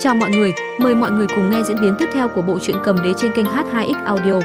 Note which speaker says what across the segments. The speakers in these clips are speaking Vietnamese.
Speaker 1: Chào mọi người, mời mọi người cùng nghe diễn biến tiếp theo của bộ truyện cầm đế trên kênh H2X Audio.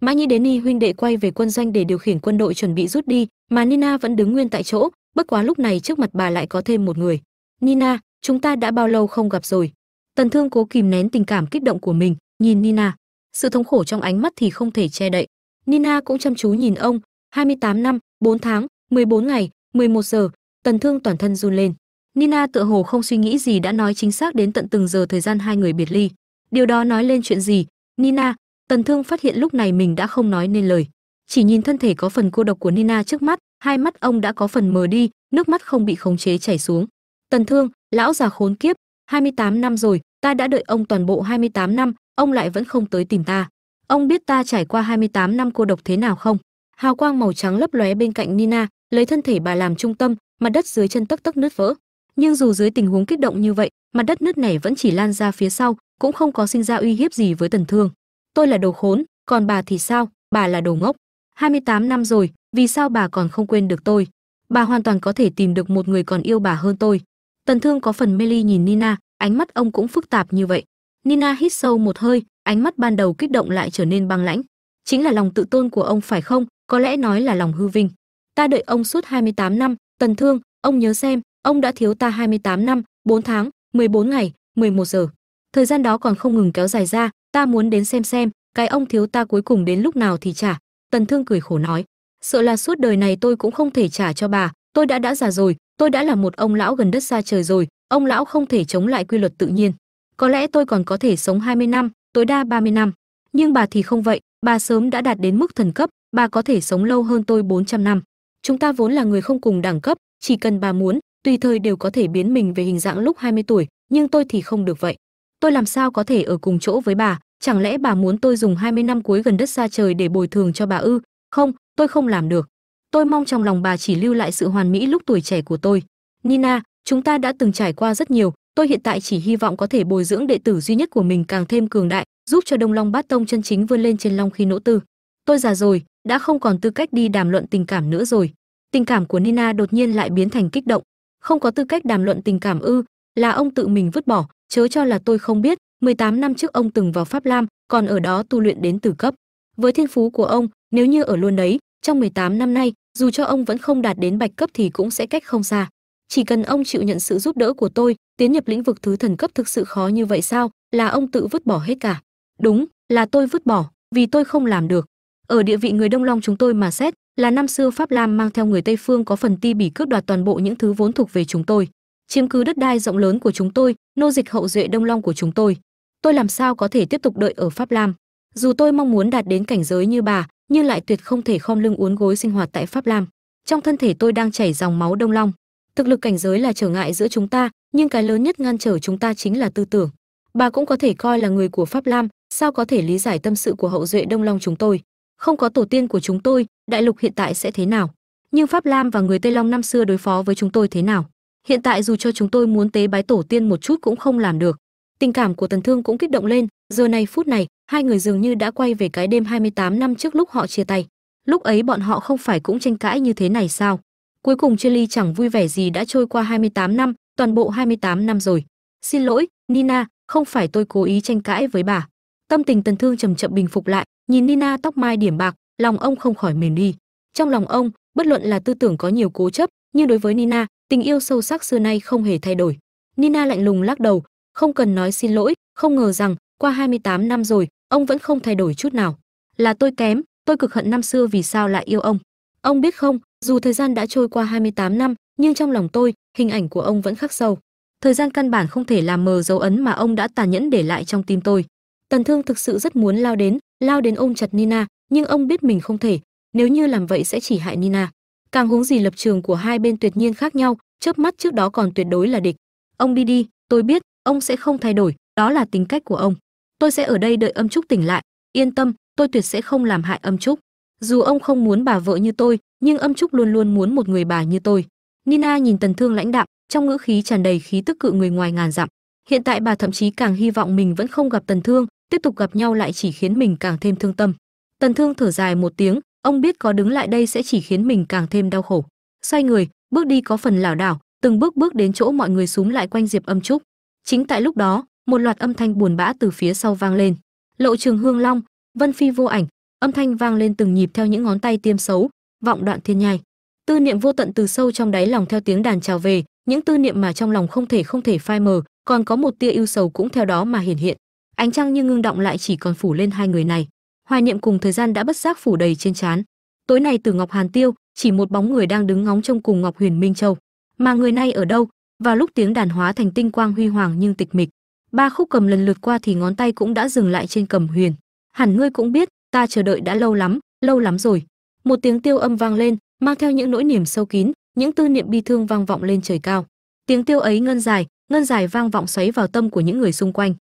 Speaker 1: Mã Nhi đến Ni huynh đệ quay về quân doanh để điều khiển quân đội chuẩn bị rút đi, mà Nina vẫn đứng nguyên tại chỗ, bất quá lúc này trước mặt bà lại có thêm một người. "Nina, chúng ta đã bao lâu không gặp rồi?" Tần Thương cố kìm nén tình cảm kích động của mình, nhìn Nina, sự thống khổ trong ánh mắt thì không thể che đậy. Nina cũng chăm chú nhìn ông, 28 năm, 4 tháng, 14 ngày, 11 giờ, Tần Thương toàn thân run lên. Nina tựa hồ không suy nghĩ gì đã nói chính xác đến tận từng giờ thời gian hai người biệt ly. Điều đó nói lên chuyện gì? Nina, Tần Thương phát hiện lúc này mình đã không nói nên lời. Chỉ nhìn thân thể có phần cô độc của Nina trước mắt, hai mắt ông đã có phần mờ đi, nước mắt không bị khống chế chảy xuống. Tần Thương, lão già khốn kiếp, 28 năm rồi, ta đã đợi ông toàn bộ 28 năm, ông lại vẫn không tới tìm ta. Ông biết ta trải qua 28 năm cô độc thế nào không? Hào quang màu trắng lấp lóe bên cạnh Nina, lấy thân thể bà làm trung tâm, mặt đất dưới chân tấc tấc nứt vỡ. Nhưng dù dưới tình huống kích động như vậy, mặt đất nứt nẻ vẫn chỉ lan ra phía sau, cũng không có sinh ra uy hiếp gì với Tần Thương. Tôi là đồ khốn, còn bà thì sao? Bà là đồ ngốc. 28 năm rồi, vì sao bà còn không quên được tôi? Bà hoàn toàn có thể tìm được một người còn yêu bà hơn tôi. Tần Thương có phần mê ly nhìn Nina, ánh mắt ông cũng phức tạp như vậy. Nina hít sâu một hơi, ánh mắt ban đầu kích động lại trở nên băng lãnh. Chính là lòng tự tôn của ông phải không? Có lẽ nói là lòng hư vinh. Ta đợi ông suốt 28 năm, Tần Thương, ông nhớ xem, ông đã thiếu ta 28 năm, 4 tháng, 14 ngày, 11 giờ. Thời gian đó còn không ngừng kéo dài ra, ta muốn đến xem xem, cái ông thiếu ta cuối cùng đến lúc nào thì trả. Tần Thương cười khổ nói, sợ là suốt đời này tôi cũng không thể trả cho bà, tôi đã đã già rồi, tôi đã là một ông lão gần đất xa trời rồi, ông lão không thể chống lại quy luật tự nhiên. Có lẽ tôi còn có thể sống 20 năm, tối đa 30 năm. Nhưng bà thì không vậy, bà sớm đã đạt đến mức thần cấp, bà có thể sống lâu hơn tôi 400 năm. Chúng ta vốn là người không cùng đẳng cấp, chỉ cần bà muốn, tùy thời đều có thể biến mình về hình dạng lúc 20 tuổi, nhưng tôi thì không được vậy. Tôi làm sao có thể ở cùng chỗ với bà, chẳng lẽ bà muốn tôi dùng 20 năm cuối gần đất xa trời để bồi thường cho bà ư? Không, tôi không làm được. Tôi mong trong lòng bà chỉ lưu lại sự hoàn mỹ lúc tuổi trẻ của tôi. Nina, chúng ta đã từng trải qua rất nhiều, tôi hiện tại chỉ hy vọng có thể bồi dưỡng đệ tử duy nhất của mình càng thêm cường đại, giúp cho Đông Long Bát Tông chân chính vươn lên trên long khi nỗ tư. Tôi già rồi, đã không còn tư cách đi đàm luận tình cảm nữa rồi. Tình cảm của Nina đột nhiên lại biến thành kích động. Không có tư cách đàm luận tình cảm ư? Là ông tự mình vứt bỏ, chớ cho là tôi không biết, 18 năm trước ông từng vào Pháp Lam, còn ở đó tu luyện đến tử cấp. Với thiên phú của ông, nếu như ở luôn đấy, trong 18 năm nay, dù cho ông vẫn không đạt đến bạch cấp thì cũng sẽ cách không xa. Chỉ cần ông chịu nhận sự giúp đỡ của tôi, tiến nhập lĩnh vực thứ thần cấp thực sự khó như vậy sao? Là ông tự vứt bỏ hết cả. Đúng, là tôi vứt bỏ, vì tôi không làm được. Ở địa vị người Đông Long chúng tôi mà xét, là năm xưa Pháp Lam mang theo người Tây phương có phần ti bỉ cướp đoạt toàn bộ những thứ vốn thuộc về chúng tôi, chiếm cứ đất đai rộng lớn của chúng tôi, nô dịch hậu duệ Đông Long của chúng tôi. Tôi làm sao có thể tiếp tục đợi ở Pháp Lam? Dù tôi mong muốn đạt đến cảnh giới như bà, nhưng lại tuyệt không thể khom lưng uốn gối sinh hoạt tại Pháp Lam. Trong thân thể tôi đang chảy dòng máu Đông Long. Thực lực cảnh giới là trở ngại giữa chúng ta, nhưng cái lớn nhất ngăn trở chúng ta chính là tư tưởng. Bà cũng có thể coi là người của Pháp Lam, sao có thể lý giải tâm sự của hậu duệ Đông Long chúng tôi? Không có tổ tiên của chúng tôi, đại lục hiện tại sẽ thế nào? Nhưng Pháp Lam và người Tây Long năm xưa đối phó với chúng tôi thế nào? Hiện tại dù cho chúng tôi muốn tế bái tổ tiên một chút cũng không làm được. Tình cảm của Tần Thương cũng kích động lên, giờ này phút này, hai người dường như đã quay về cái đêm 28 năm trước lúc họ chia tay. Lúc ấy bọn họ không phải cũng tranh cãi như thế này sao? Cuối cùng Cherry chẳng vui vẻ gì đã trôi qua 28 năm, toàn bộ 28 năm rồi. Xin lỗi, Nina, không phải tôi cố ý tranh cãi với bà. Tâm tình Tần Thương chậm chậm bình phục lại, nhìn Nina tóc mai điểm bạc, lòng ông không khỏi mềm đi. Trong lòng ông, bất luận là tư tưởng có nhiều cố chấp, nhưng đối với Nina, tình yêu sâu sắc xưa nay không hề thay đổi. Nina lạnh lùng lắc đầu, không cần nói xin lỗi, không ngờ rằng qua 28 năm rồi, ông vẫn không thay đổi chút nào. Là tôi kém, tôi cực hận năm xưa vì sao lại yêu ông. Ông biết không, dù thời gian đã trôi qua 28 năm, nhưng trong lòng tôi, hình ảnh của ông vẫn khắc sâu. Thời gian căn bản không thể làm mờ dấu ấn mà ông đã tàn nhẫn để lại trong tim tôi. Tần Thương thực sự rất muốn lao đến, lao đến ôm chặt Nina, nhưng ông biết mình không thể, nếu như làm vậy sẽ chỉ hại Nina. Càng huống gì lập trường của hai bên tuyệt nhiên khác nhau, chớp mắt trước đó còn tuyệt đối là địch. Ông đi đi, tôi biết, ông sẽ không thay đổi, đó là tính cách của ông. Tôi sẽ ở đây đợi Âm Trúc tỉnh lại, yên tâm, tôi tuyệt sẽ không làm hại Âm Trúc. Dù ông không muốn bà vợ như tôi, nhưng Âm Trúc luôn luôn muốn một người bà như tôi. Nina nhìn Tần Thương lãnh đạm, trong ngữ khí tràn đầy khí tức cự người ngoài ngàn dặm. Hiện tại bà thậm chí càng hy vọng mình vẫn không gặp Tần Thương, tiếp tục gặp nhau lại chỉ khiến mình càng thêm thương tâm. Tần Thương thở dài một tiếng, ông biết có đứng lại đây sẽ chỉ khiến mình càng thêm đau khổ. xoay người bước đi có phần lảo đảo từng bước bước đến chỗ mọi người súm lại quanh diệp âm trúc. Chính tại lúc đó một loạt âm thanh buồn bã từ phía sau vang lên. Lộ trường hương long vân phi vô ảnh. Âm thanh vang lên từng nhịp theo những ngón tay tiêm xấu vọng đoạn thiên nhai. Tư niệm vô tận từ sâu trong đáy lòng theo tiếng đàn trào về những tư niệm mà trong lòng không thể không thể phai mờ còn có một tia ưu sầu cũng theo đó mà hiển hiện ánh trăng như ngưng động lại chỉ còn phủ lên hai người này. Hoài niệm cùng thời gian đã bất giác phủ đầy trên trán. Tối nay từ ngọc hàn tiêu, chỉ một bóng người đang đứng ngóng trông cùng ngọc huyền minh châu. Mà người này ở đâu? Vào lúc tiếng đàn hóa thành tinh quang huy hoàng nhưng tịch mịch. Ba khúc cầm lần lượt qua thì ngón tay cũng đã dừng lại trên cầm huyền. Hẳn ngươi cũng biết, ta chờ đợi đã lâu lắm lâu lắm rồi. Một tiếng tiêu âm vang lên, mang theo những nỗi niềm sâu kín, những tư niệm bi thương vang vọng lên trời cao. Tiếng tiêu ấy ngân dài ngân dài vang vọng xoáy vào tâm của những người xung quanh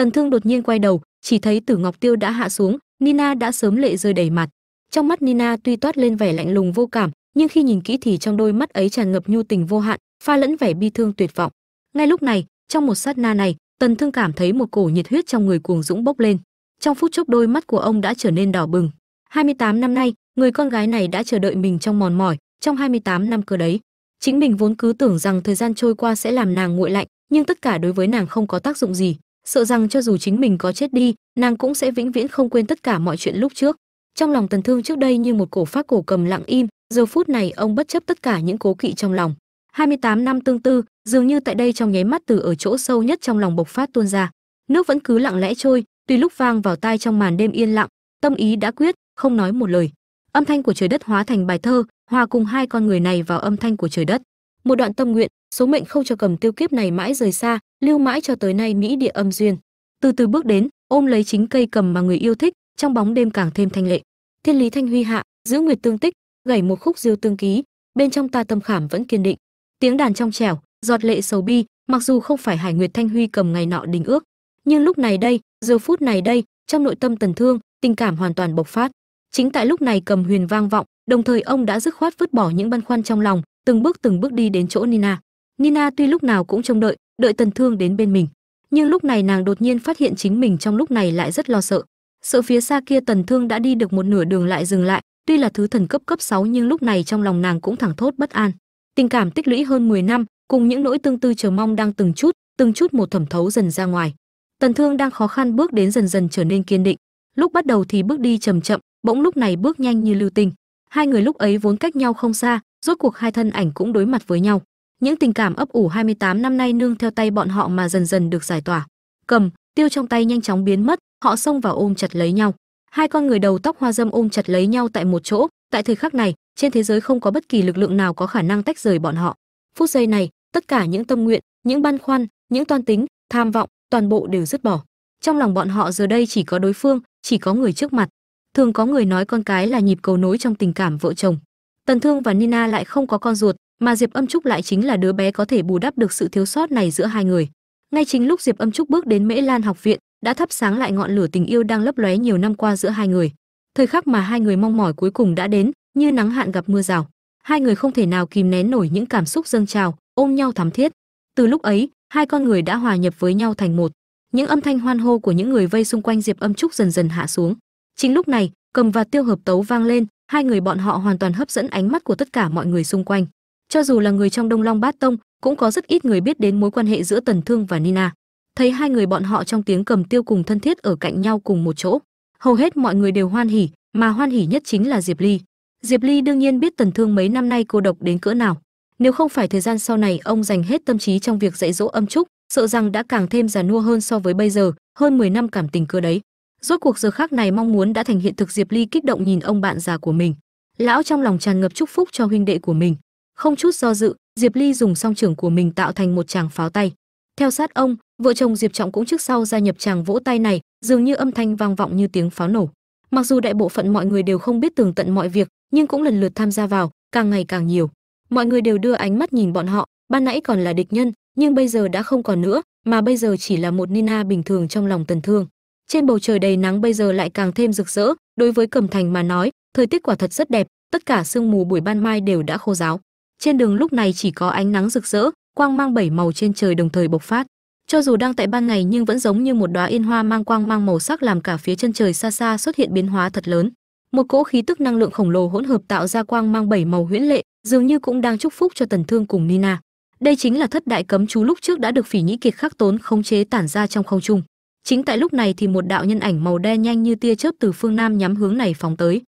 Speaker 1: tần thương đột nhiên quay đầu, chỉ thấy tử ngọc tiêu đã hạ xuống, nina đã sớm lệ rơi đầy mặt. Trong mắt nina tuy toát lên vẻ lạnh lùng vô cảm, nhưng khi nhìn kỹ thì trong đôi mắt ấy tràn ngập nhu tình vô hạn, pha lẫn vẻ bi thương tuyệt vọng. Ngay lúc này, trong một sát na này, tần thương cảm thấy một cổ nhiệt huyết trong người cuồng dũng bốc lên. Trong phút chốc đôi mắt của ông đã trở nên đỏ bừng. 28 năm nay, người con gái này đã chờ đợi mình trong mòn mỏi, trong 28 năm cơ đấy. Chính mình vốn cứ tưởng rằng thời gian trôi qua sẽ làm nàng nguội lạnh, nhưng tất cả đối với nàng không có tác dụng gì sợ rằng cho dù chính mình có chết đi, nàng cũng sẽ vĩnh viễn không quên tất cả mọi chuyện lúc trước. Trong lòng tần thương trước đây như một cổ phát cổ cầm lặng im, giờ phút này ông bất chấp tất cả những cố kỵ trong lòng. 28 năm tương tư, dường như tại đây trong nháy mắt từ ở chỗ sâu nhất trong lòng bộc phát tuôn ra. Nước vẫn cứ lặng lẽ trôi tùy lúc vang vào tai trong màn đêm yên lặng, tâm ý đã quyết, không nói một lời. Âm thanh của trời đất hóa thành bài thơ, hòa cùng hai con người này vào âm thanh của trời đất. Một đoạn tâm nguyện số mệnh không cho cầm tiêu kiếp này mãi rời xa, lưu mãi cho tới nay mỹ địa âm duyên. Từ từ bước đến, ôm lấy chính cây cầm mà người yêu thích, trong bóng đêm càng thêm thanh lệ. Thiên lý thanh huy hạ, giữ nguyệt tương tích, gảy một khúc diêu tương ký, bên trong ta tâm khảm vẫn kiên định. Tiếng đàn trong trẻo, giọt lệ sầu bi, mặc dù không phải hải nguyệt thanh huy cầm ngày nọ đình ước, nhưng lúc này đây, giờ phút này đây, trong nội tâm tần thương, tình cảm hoàn toàn bộc phát. Chính tại lúc này cầm huyền vang vọng, đồng thời ông đã dứt khoát vứt bỏ những băn khoăn trong lòng, từng bước từng bước đi đến chỗ nina nina tuy lúc nào cũng trông đợi đợi tần thương đến bên mình. Nhưng lúc này nàng đột nhiên phát hiện chính mình trong lúc này lại rất lo sợ. Sợ phía xa kia tần thương đã đi được một nửa đường lại dừng lại. Tuy là thứ thần cấp cấp 6 nhưng lúc này trong lòng nàng cũng thẳng thốt bất an. Tình cảm tích lũy hơn 10 năm, cùng những nỗi tương tư chờ mong đang từng chút từng chút một thẩm thấu dần ra ngoài. Tần thương đang khó khăn bước đến dần dần trở nên kiên định. Lúc bắt đầu thì bước đi chậm chậm, bỗng lúc này bước nhanh như lưu tinh. Hai người lúc ấy vốn cách nhau không xa, rốt cuộc hai thân ảnh cũng đối mặt với nhau những tình cảm ấp ủ 28 năm nay nương theo tay bọn họ mà dần dần được giải tỏa. Cầm, tiêu trong tay nhanh chóng biến mất, họ xông vào ôm chặt lấy nhau. Hai con người đầu tóc hoa dâm ôm chặt lấy nhau tại một chỗ. Tại thời khắc này, trên thế giới không có bất kỳ lực lượng nào có khả năng tách rời bọn họ. Phút giây này, tất cả những tâm nguyện, những băn khoăn, những toan tính, tham vọng, toàn bộ đều dứt bỏ. Trong lòng bọn họ giờ đây chỉ có đối phương, chỉ có người trước mặt. Thường có người nói con cái là nhịp cầu nối trong tình cảm vợ chồng. Tần thương và nina lại không có con ruột mà diệp âm trúc lại chính là đứa bé có thể bù đắp được sự thiếu sót này giữa hai người. Ngay chính lúc diệp âm trúc bước đến mễ lan học viện, đã thắp sáng lại ngọn lửa tình yêu đang lấp lóe nhiều năm qua giữa hai người. Thời khắc mà hai người mong mỏi cuối cùng đã đến, như nắng hạn gặp mưa rào. Hai người không thể nào kìm nén nổi những cảm xúc dâng trào, ôm nhau thắm thiết. Từ lúc ấy, hai con người đã hòa nhập với nhau thành một. Những âm thanh hoan hô của những người vây xung quanh diệp âm trúc dần dần hạ xuống. Chính lúc này, cầm và tiêu hợp tấu vang lên, hai người bọn họ hoàn toàn hấp dẫn ánh mắt của tất cả mọi người xung quanh cho dù là người trong đông long bát tông, cũng có rất ít người biết đến mối quan hệ giữa tần thương và nina. Thấy hai người bọn họ trong tiếng cầm tiêu cùng thân thiết ở cạnh nhau cùng một chỗ, hầu hết mọi người đều hoan hỉ, mà hoan hỉ nhất chính là diệp ly. Diệp ly đương nhiên biết tần thương mấy năm nay cô độc đến cỡ nào. Nếu không phải thời gian sau này ông dành hết tâm trí trong việc dạy dỗ âm trúc, sợ rằng đã càng thêm già nua hơn so với bây giờ, hơn 10 năm cảm tình cơ đấy. Rốt cuộc giờ khác này mong muốn đã thành hiện thực diệp ly kích động nhìn ông bạn già của mình. Lão trong lòng tràn ngập chúc phúc cho huynh đệ của mình không chút do dự, diệp ly dùng song trưởng của mình tạo thành một tràng pháo tay. Theo sát ông, vợ chồng diệp trọng cũng trước sau gia nhập tràng vỗ tay này, dường như âm thanh vang vọng như tiếng pháo nổ. Mặc dù đại bộ phận mọi người đều không biết tường tận mọi việc, nhưng cũng lần lượt tham gia vào, càng ngày càng nhiều. Mọi người đều đưa ánh mắt nhìn bọn họ, ban nãy còn là địch nhân, nhưng bây giờ đã không còn nữa, mà bây giờ chỉ là một nina bình thường trong lòng tần thương. Trên bầu trời đầy nắng bây giờ lại càng thêm rực rỡ, đối với cẩm thành mà nói, thời tiết quả thật rất đẹp, tất cả sương mù buổi ban mai đều đã khô ráo trên đường lúc này chỉ có ánh nắng rực rỡ, quang mang bảy màu trên trời đồng thời bộc phát. Cho dù đang tại ban ngày nhưng vẫn giống như một đóa yên hoa mang quang mang màu sắc làm cả phía chân trời xa xa xuất hiện biến hóa thật lớn. Một cỗ khí tức năng lượng khổng lồ hỗn hợp tạo ra quang mang bảy màu huyễn lệ, dường như cũng đang chúc phúc cho tần thương cùng nina. Đây chính là thất đại cấm chú lúc trước đã được phỉ nhĩ kiệt khắc tốn khống chế tản ra trong không trung. Chính tại lúc này thì một đạo nhân ảnh màu đen nhanh như tia chớp từ phương nam nhắm hướng này phóng tới.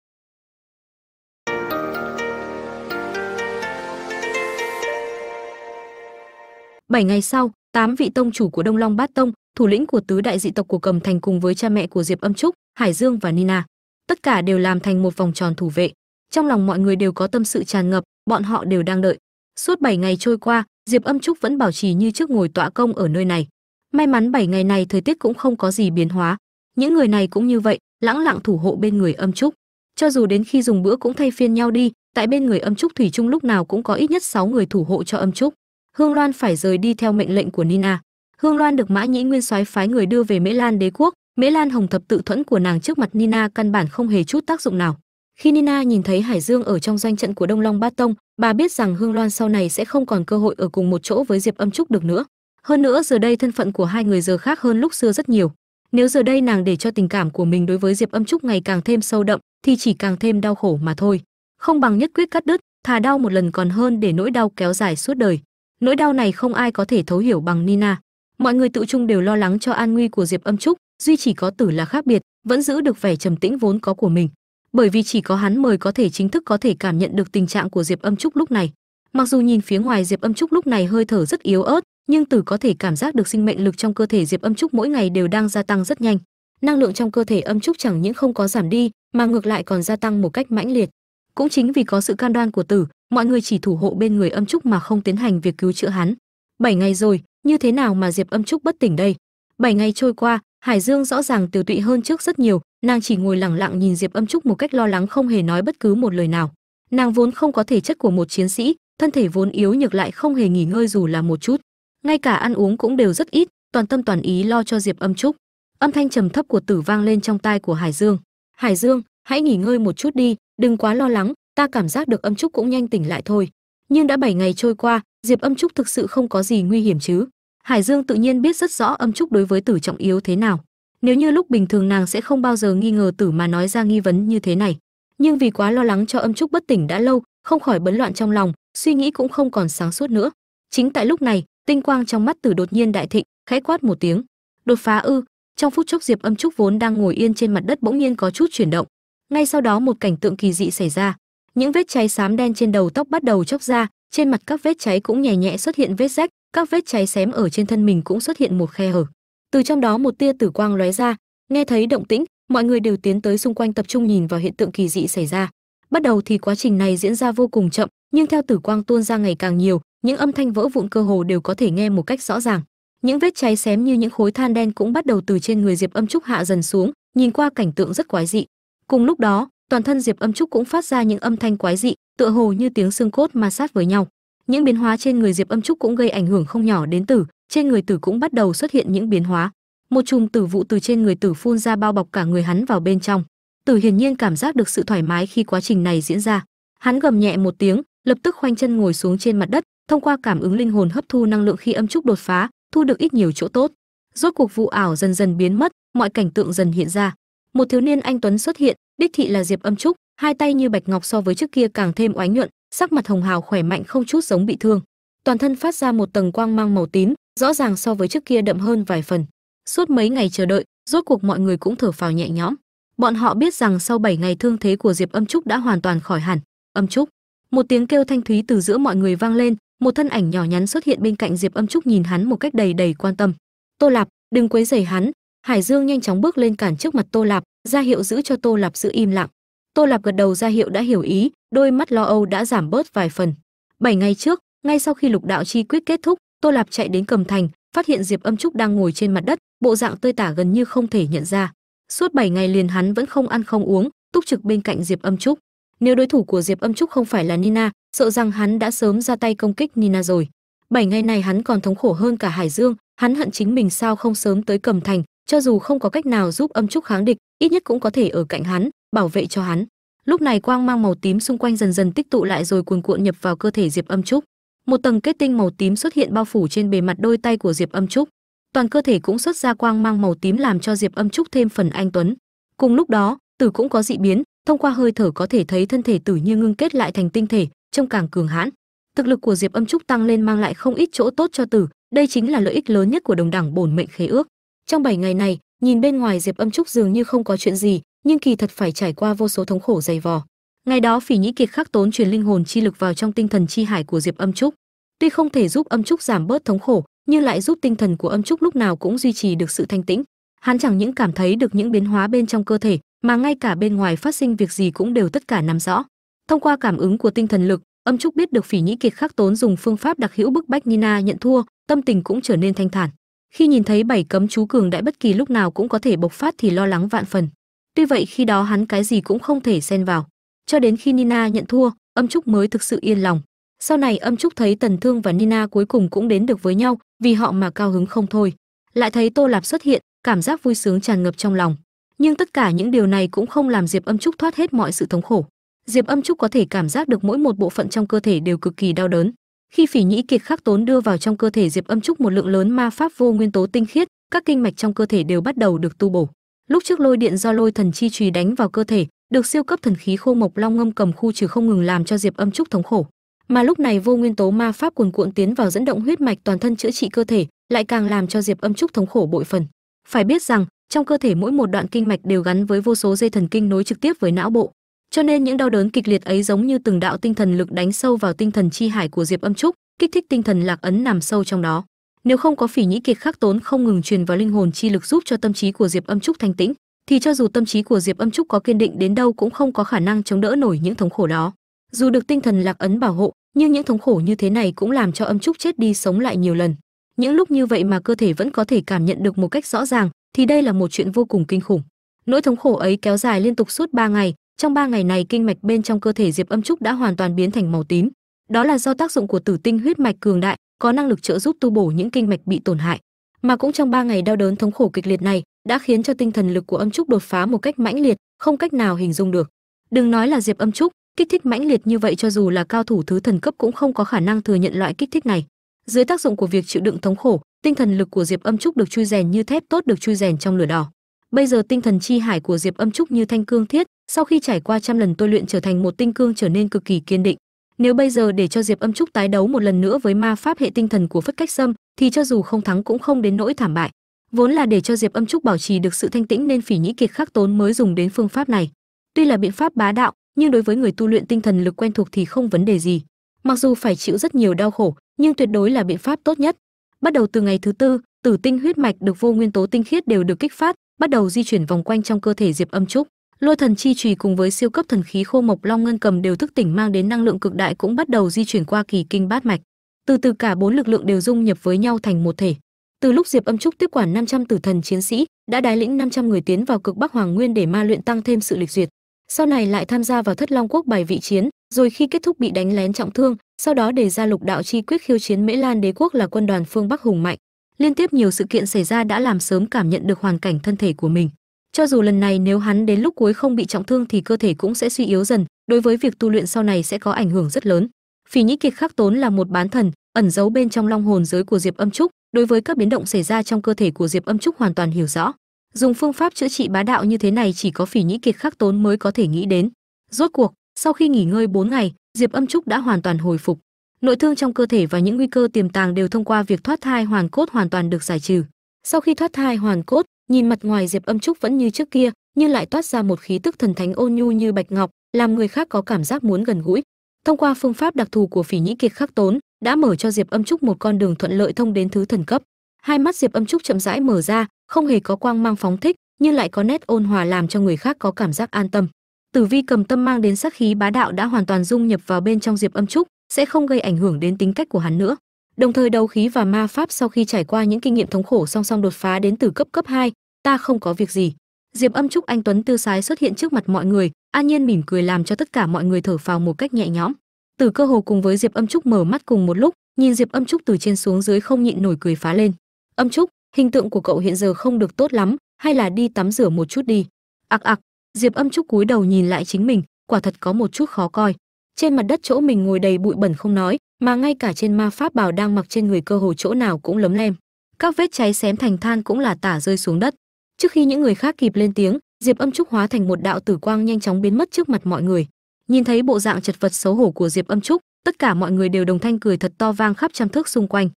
Speaker 1: Bảy ngày sau, tám vị tông chủ của đông long bát tông, thủ lĩnh của tứ đại dị tộc của cầm thành cùng với cha mẹ của diệp âm trúc, hải dương và nina, tất cả đều làm thành một vòng tròn thủ vệ. Trong lòng mọi người đều có tâm sự tràn ngập, bọn họ đều đang đợi. Suốt 7 ngày trôi qua, diệp âm trúc vẫn bảo trì như trước ngồi tọa công ở nơi này. May mắn 7 ngày này thời tiết cũng không có gì biến hóa. Những người này cũng như vậy lãng lặng thủ hộ bên người âm trúc. Cho dù đến khi dùng bữa cũng thay phiên nhau đi, tại bên người âm trúc thủy chung lúc nào cũng có ít nhất 6 người thủ hộ cho âm trúc hương loan phải rời đi theo mệnh lệnh của nina. Hương loan được mã nhĩ nguyên soái phái người đưa về mễ lan đế quốc. Mễ lan hồng thập tự thuẫn của nàng trước mặt nina căn bản không hề chút tác dụng nào. Khi nina nhìn thấy hải dương ở trong doanh trận của đông long bát tông, bà biết rằng hương loan sau này sẽ không còn cơ hội ở cùng một chỗ với diệp âm trúc được nữa. Hơn nữa giờ đây thân phận của hai người giờ khác hơn lúc xưa rất nhiều. Nếu giờ đây nàng để cho tình cảm của mình đối với diệp âm trúc ngày càng thêm sâu đậm, thì chỉ càng thêm đau khổ mà thôi. Không bằng nhất quyết cắt đứt, thà đau một lần còn hơn để nỗi đau kéo dài suốt đời nỗi đau này không ai có thể thấu hiểu bằng nina. Mọi người tự chung đều lo lắng cho an nguy của diệp âm trúc, duy chỉ có tử là khác biệt, vẫn giữ được vẻ trầm tĩnh vốn có của mình. Bởi vì chỉ có hắn mời có thể chính thức có thể cảm nhận được tình trạng của diệp âm trúc lúc này. Mặc dù nhìn phía ngoài diệp âm trúc lúc này hơi thở rất yếu ớt, nhưng tử có thể cảm giác được sinh mệnh lực trong cơ thể diệp âm trúc mỗi ngày đều đang gia tăng rất nhanh. Năng lượng trong cơ thể âm trúc chẳng những không có giảm đi, mà ngược lại còn gia tăng một cách mãnh liệt. Cũng chính vì có sự can đoan của tử mọi người chỉ thủ hộ bên người âm trúc mà không tiến hành việc cứu chữa hắn. Bảy ngày rồi, như thế nào mà diệp âm trúc bất tỉnh đây? Bảy ngày trôi qua, hải dương rõ ràng tiêu tụy hơn trước rất nhiều, nàng chỉ ngồi lặng lặng nhìn diệp âm trúc một cách lo lắng không hề nói bất cứ một lời nào. Nàng vốn không có thể chất của một chiến sĩ, thân thể vốn yếu nhược lại không hề nghỉ ngơi dù là một chút. Ngay cả ăn uống cũng đều rất ít, toàn tâm toàn ý lo cho diệp âm trúc. Âm thanh trầm thấp của tử vang lên trong tai của hải dương. Hải dương, hãy nghỉ ngơi một chút đi, đừng quá lo lắng ta cảm giác được âm trúc cũng nhanh tỉnh lại thôi. Nhưng đã 7 ngày trôi qua, diệp âm trúc thực sự không có gì nguy hiểm chứ? Hải dương tự nhiên biết rất rõ âm trúc đối với tử trọng yếu thế nào. Nếu như lúc bình thường nàng sẽ không bao giờ nghi ngờ tử mà nói ra nghi vấn như thế này. Nhưng vì quá lo lắng cho âm trúc bất tỉnh đã lâu, không khỏi bấn loạn trong lòng, suy nghĩ cũng không còn sáng suốt nữa. Chính tại lúc này, tinh quang trong mắt tử đột nhiên đại thịnh, khẽ quát một tiếng. Đột phá ư? Trong phút chốc diệp âm trúc vốn đang ngồi yên trên mặt đất bỗng nhiên có chút chuyển động. Ngay sau đó một cảnh tượng kỳ dị xảy ra những vết cháy xám đen trên đầu tóc bắt đầu chóc ra, trên mặt các vết cháy cũng nhẹ nhẹ xuất hiện vết rách, các vết cháy xém ở trên thân mình cũng xuất hiện một khe hở. Từ trong đó một tia tử quang lóe ra, nghe thấy động tĩnh, mọi người đều tiến tới xung quanh tập trung nhìn vào hiện tượng kỳ dị xảy ra. Bắt đầu thì quá trình này diễn ra vô cùng chậm, nhưng theo tử quang tuôn ra ngày càng nhiều, những âm thanh vỡ vụn cơ hồ đều có thể nghe một cách rõ ràng. Những vết cháy xém như những khối than đen cũng bắt đầu từ trên người diệp âm trúc hạ dần xuống, nhìn qua cảnh tượng rất quái dị. Cùng lúc đó toàn thân diệp âm trúc cũng phát ra những âm thanh quái dị, tựa hồ như tiếng xương cốt ma sát với nhau. Những biến hóa trên người diệp âm trúc cũng gây ảnh hưởng không nhỏ đến tử, trên người tử cũng bắt đầu xuất hiện những biến hóa. Một chùm tử vụ từ trên người tử phun ra bao bọc cả người hắn vào bên trong. Tử hiển nhiên cảm giác được sự thoải mái khi quá trình này diễn ra. Hắn gầm nhẹ một tiếng, lập tức khoanh chân ngồi xuống trên mặt đất, thông qua cảm ứng linh hồn hấp thu năng lượng khi âm trúc đột phá, thu được ít nhiều chỗ tốt. Rốt cuộc vụ ảo dần dần biến mất, mọi cảnh tượng dần hiện ra một thiếu niên anh tuấn xuất hiện, đích thị là diệp âm trúc, hai tay như bạch ngọc so với trước kia càng thêm oánh nhuận, sắc mặt hồng hào khỏe mạnh không chút giống bị thương. Toàn thân phát ra một tầng quang mang màu tím, rõ ràng so với trước kia đậm hơn vài phần. Suốt mấy ngày chờ đợi, rốt cuộc mọi người cũng thở phào nhẹ nhõm. Bọn họ biết rằng sau 7 ngày thương thế của diệp âm trúc đã hoàn toàn khỏi hẳn. Âm trúc. Một tiếng kêu thanh thúy từ giữa mọi người vang lên, một thân ảnh nhỏ nhắn xuất hiện bên cạnh diệp âm trúc nhìn hắn một cách đầy đầy quan tâm. Tô lạp, đừng quấy rầy hắn hải dương nhanh chóng bước lên cản trước mặt tô lạp, ra hiệu giữ cho tô lạp giữ im lặng. Tô lạp gật đầu ra hiệu đã hiểu ý, đôi mắt lo âu đã giảm bớt vài phần. Bảy ngày trước, ngay sau khi lục đạo chi quyết kết thúc, tô lạp chạy đến cầm thành, phát hiện diệp âm trúc đang ngồi trên mặt đất, bộ dạng tơi tả gần như không thể nhận ra. Suốt 7 ngày liền hắn vẫn không ăn không uống, túc trực bên cạnh diệp âm trúc. Nếu đối thủ của diệp âm trúc không phải là nina, sợ rằng hắn đã sớm ra tay công kích nina rồi. Bảy ngày này hắn còn thống khổ hơn cả hải dương, hắn hận chính mình sao không sớm tới cầm thành cho dù không có cách nào giúp âm trúc kháng địch, ít nhất cũng có thể ở cạnh hắn, bảo vệ cho hắn. Lúc này quang mang màu tím xung quanh dần dần tích tụ lại rồi cuồn cuộn nhập vào cơ thể diệp âm trúc. Một tầng kết tinh màu tím xuất hiện bao phủ trên bề mặt đôi tay của diệp âm trúc. Toàn cơ thể cũng xuất ra quang mang màu tím làm cho diệp âm trúc thêm phần anh tuấn. Cùng lúc đó, tử cũng có dị biến, thông qua hơi thở có thể thấy thân thể tử như ngưng kết lại thành tinh thể, trông càng cường hãn. Thực lực của diệp âm trúc tăng lên mang lại không ít chỗ tốt cho tử, đây chính là lợi ích lớn nhất của đồng đẳng bổn mệnh khế ước trong 7 ngày này, nhìn bên ngoài diệp âm trúc dường như không có chuyện gì, nhưng kỳ thật phải trải qua vô số thống khổ dày vò. Ngày đó phỉ nhĩ kiệt khắc tốn truyền linh hồn chi lực vào trong tinh thần chi hải của diệp âm trúc. Tuy không thể giúp âm trúc giảm bớt thống khổ, nhưng lại giúp tinh thần của âm trúc lúc nào cũng duy trì được sự thanh tĩnh. Hắn chẳng những cảm thấy được những biến hóa bên trong cơ thể, mà ngay cả bên ngoài phát sinh việc gì cũng đều tất cả nắm rõ. Thông qua cảm ứng của tinh thần lực, âm trúc biết được phỉ nhĩ kiệt khắc tốn dùng phương pháp đặc hữu bức bách nina nhận thua, tâm tình cũng trở nên thanh thản khi nhìn thấy bảy cấm chú cường đại bất kỳ lúc nào cũng có thể bộc phát thì lo lắng vạn phần. Tuy vậy khi đó hắn cái gì cũng không thể xen vào. Cho đến khi nina nhận thua, âm trúc mới thực sự yên lòng. Sau này âm trúc thấy tần thương và nina cuối cùng cũng đến được với nhau, vì họ mà cao hứng không thôi. Lại thấy tô lạp xuất hiện, cảm giác vui sướng tràn ngập trong lòng. Nhưng tất cả những điều này cũng không làm diệp âm trúc thoát hết mọi sự thống khổ. Diệp âm trúc có thể cảm giác được mỗi một bộ phận trong cơ thể đều cực kỳ đau đớn khi phỉ nhĩ kiệt khắc tốn đưa vào trong cơ thể diệp âm trúc một lượng lớn ma pháp vô nguyên tố tinh khiết, các kinh mạch trong cơ thể đều bắt đầu được tu bổ. Lúc trước lôi điện do lôi thần chi trùy đánh vào cơ thể, được siêu cấp thần khí khô mộc long ngâm cầm khu trừ không ngừng làm cho diệp âm trúc thống khổ. Mà lúc này vô nguyên tố ma pháp cuồn cuộn tiến vào dẫn động huyết mạch toàn thân chữa trị cơ thể, lại càng làm cho diệp âm trúc thống khổ bội phần. Phải biết rằng, trong cơ thể mỗi một đoạn kinh mạch đều gắn với vô số dây thần kinh nối trực tiếp với não bộ cho nên những đau đớn kịch liệt ấy giống như từng đạo tinh thần lực đánh sâu vào tinh thần chi hải của diệp âm trúc, kích thích tinh thần lạc ấn nằm sâu trong đó. Nếu không có phỉ nhĩ kiệt khắc tốn không ngừng truyền vào linh hồn chi lực giúp cho tâm trí của diệp âm trúc thanh tĩnh, thì cho dù tâm trí của diệp âm trúc có kiên định đến đâu cũng không có khả năng chống đỡ nổi những thống khổ đó. Dù được tinh thần lạc ấn bảo hộ, nhưng những thống khổ như thế này cũng làm cho âm trúc chết đi sống lại nhiều lần. Những lúc như vậy mà cơ thể vẫn có thể cảm nhận được một cách rõ ràng, thì đây là một chuyện vô cùng kinh khủng. Nỗi thống khổ ấy kéo dài liên tục suốt 3 ngày trong ba ngày này, kinh mạch bên trong cơ thể diệp âm trúc đã hoàn toàn biến thành màu tím. Đó là do tác dụng của tử tinh huyết mạch cường đại, có năng lực trợ giúp tu bổ những kinh mạch bị tổn hại. Mà cũng trong ba ngày đau đớn thống khổ kịch liệt này, đã khiến cho tinh thần lực của âm trúc đột phá một cách mãnh liệt, không cách nào hình dung được. Đừng nói là diệp âm trúc, kích thích mãnh liệt như vậy cho dù là cao thủ thứ thần cấp cũng không có khả năng thừa nhận loại kích thích này. Dưới tác dụng của việc chịu đựng thống khổ, tinh thần lực của diệp âm trúc được chui rèn như thép tốt được chui rèn trong lửa đỏ. Bây giờ tinh thần chi hải của diệp âm trúc như thanh cương thiết sau khi trải qua trăm lần tôi luyện trở thành một tinh cương trở nên cực kỳ kiên định. Nếu bây giờ để cho diệp âm trúc tái đấu một lần nữa với ma pháp hệ tinh thần của phất cách sâm, thì cho dù không thắng cũng không đến nỗi thảm bại. Vốn là để cho diệp âm trúc bảo trì được sự thanh tĩnh nên phỉ nhĩ kiệt khắc tốn mới dùng đến phương pháp này. Tuy là biện pháp bá đạo, nhưng đối với người tu luyện tinh thần lực quen thuộc thì không vấn đề gì. Mặc dù phải chịu rất nhiều đau khổ, nhưng tuyệt đối là biện pháp tốt nhất. Bắt đầu từ ngày thứ tư, tử tinh huyết mạch được vô nguyên tố tinh khiết đều được kích phát, bắt đầu di chuyển vòng quanh trong cơ thể diệp âm trúc lôi thần chi trùy cùng với siêu cấp thần khí khô mộc long ngân cầm đều thức tỉnh mang đến năng lượng cực đại cũng bắt đầu di chuyển qua kỳ kinh bát mạch. Từ từ cả bốn lực lượng đều dung nhập với nhau thành một thể. Từ lúc diệp âm trúc tiếp quản 500 tử thần chiến sĩ, đã đái lĩnh 500 người tiến vào cực bắc hoàng nguyên để ma luyện tăng thêm sự lịch duyệt. Sau này lại tham gia vào thất long quốc bài vị chiến, rồi khi kết thúc bị đánh lén trọng thương, sau đó đề ra lục đạo chi quyết khiêu chiến mễ lan đế quốc là quân đoàn phương bắc hùng mạnh. Liên tiếp nhiều sự kiện xảy ra đã làm sớm cảm nhận được hoàn cảnh thân thể của mình cho dù lần này nếu hắn đến lúc cuối không bị trọng thương thì cơ thể cũng sẽ suy yếu dần, đối với việc tu luyện sau này sẽ có ảnh hưởng rất lớn. Phỉ nhĩ kiệt khắc tốn là một bán thần, ẩn giấu bên trong long hồn giới của diệp âm trúc, đối với các biến động xảy ra trong cơ thể của diệp âm trúc hoàn toàn hiểu rõ. Dùng phương pháp chữa trị bá đạo như thế này chỉ có phỉ nhĩ kiệt khắc tốn mới có thể nghĩ đến. Rốt cuộc, sau khi nghỉ ngơi 4 ngày, diệp âm trúc đã hoàn toàn hồi phục. Nội thương trong cơ thể và những nguy cơ tiềm tàng đều thông qua việc thoát thai hoàn cốt hoàn toàn được giải trừ. Sau khi thoát thai hoàn cốt nhìn mặt ngoài diệp âm trúc vẫn như trước kia, nhưng lại toát ra một khí tức thần thánh ôn nhu như bạch ngọc, làm người khác có cảm giác muốn gần gũi. Thông qua phương pháp đặc thù của phỉ nhĩ kiệt khắc tốn, đã mở cho diệp âm trúc một con đường thuận lợi thông đến thứ thần cấp. Hai mắt diệp âm trúc chậm rãi mở ra, không hề có quang mang phóng thích, nhưng lại có nét ôn hòa làm cho người khác có cảm giác an tâm. Tử vi cầm tâm mang đến sắc khí bá đạo đã hoàn toàn dung nhập vào bên trong diệp âm trúc, sẽ không gây ảnh hưởng đến tính cách của hắn nữa đồng thời đấu khí và ma pháp sau khi trải qua những kinh nghiệm thống khổ song song đột phá đến từ cấp cấp 2, ta không có việc gì. Diệp âm trúc anh tuấn tư sái xuất hiện trước mặt mọi người an nhiên mỉm cười làm cho tất cả mọi người thở phào một cách nhẹ nhõm. Từ cơ hồ cùng với diệp âm trúc mở mắt cùng một lúc nhìn diệp âm trúc từ trên xuống dưới không nhịn nổi cười phá lên. Âm trúc hình tượng của cậu hiện giờ không được tốt lắm hay là đi tắm rửa một chút đi? Ặc ặc diệp âm trúc cúi đầu nhìn lại chính mình quả thật có một chút khó coi trên mặt đất chỗ mình ngồi đầy bụi bẩn không nói, mà ngay cả trên ma pháp bào đang mặc trên người cơ hồ chỗ nào cũng lấm lem. Các vết cháy xém thành than cũng là tả rơi xuống đất. Trước khi những người khác kịp lên tiếng, diệp âm trúc hóa thành một đạo tử quang nhanh chóng biến mất trước mặt mọi người. Nhìn thấy bộ dạng chật vật xấu hổ của diệp âm trúc, tất cả mọi người đều đồng thanh cười thật to vang khắp trăm thước xung quanh.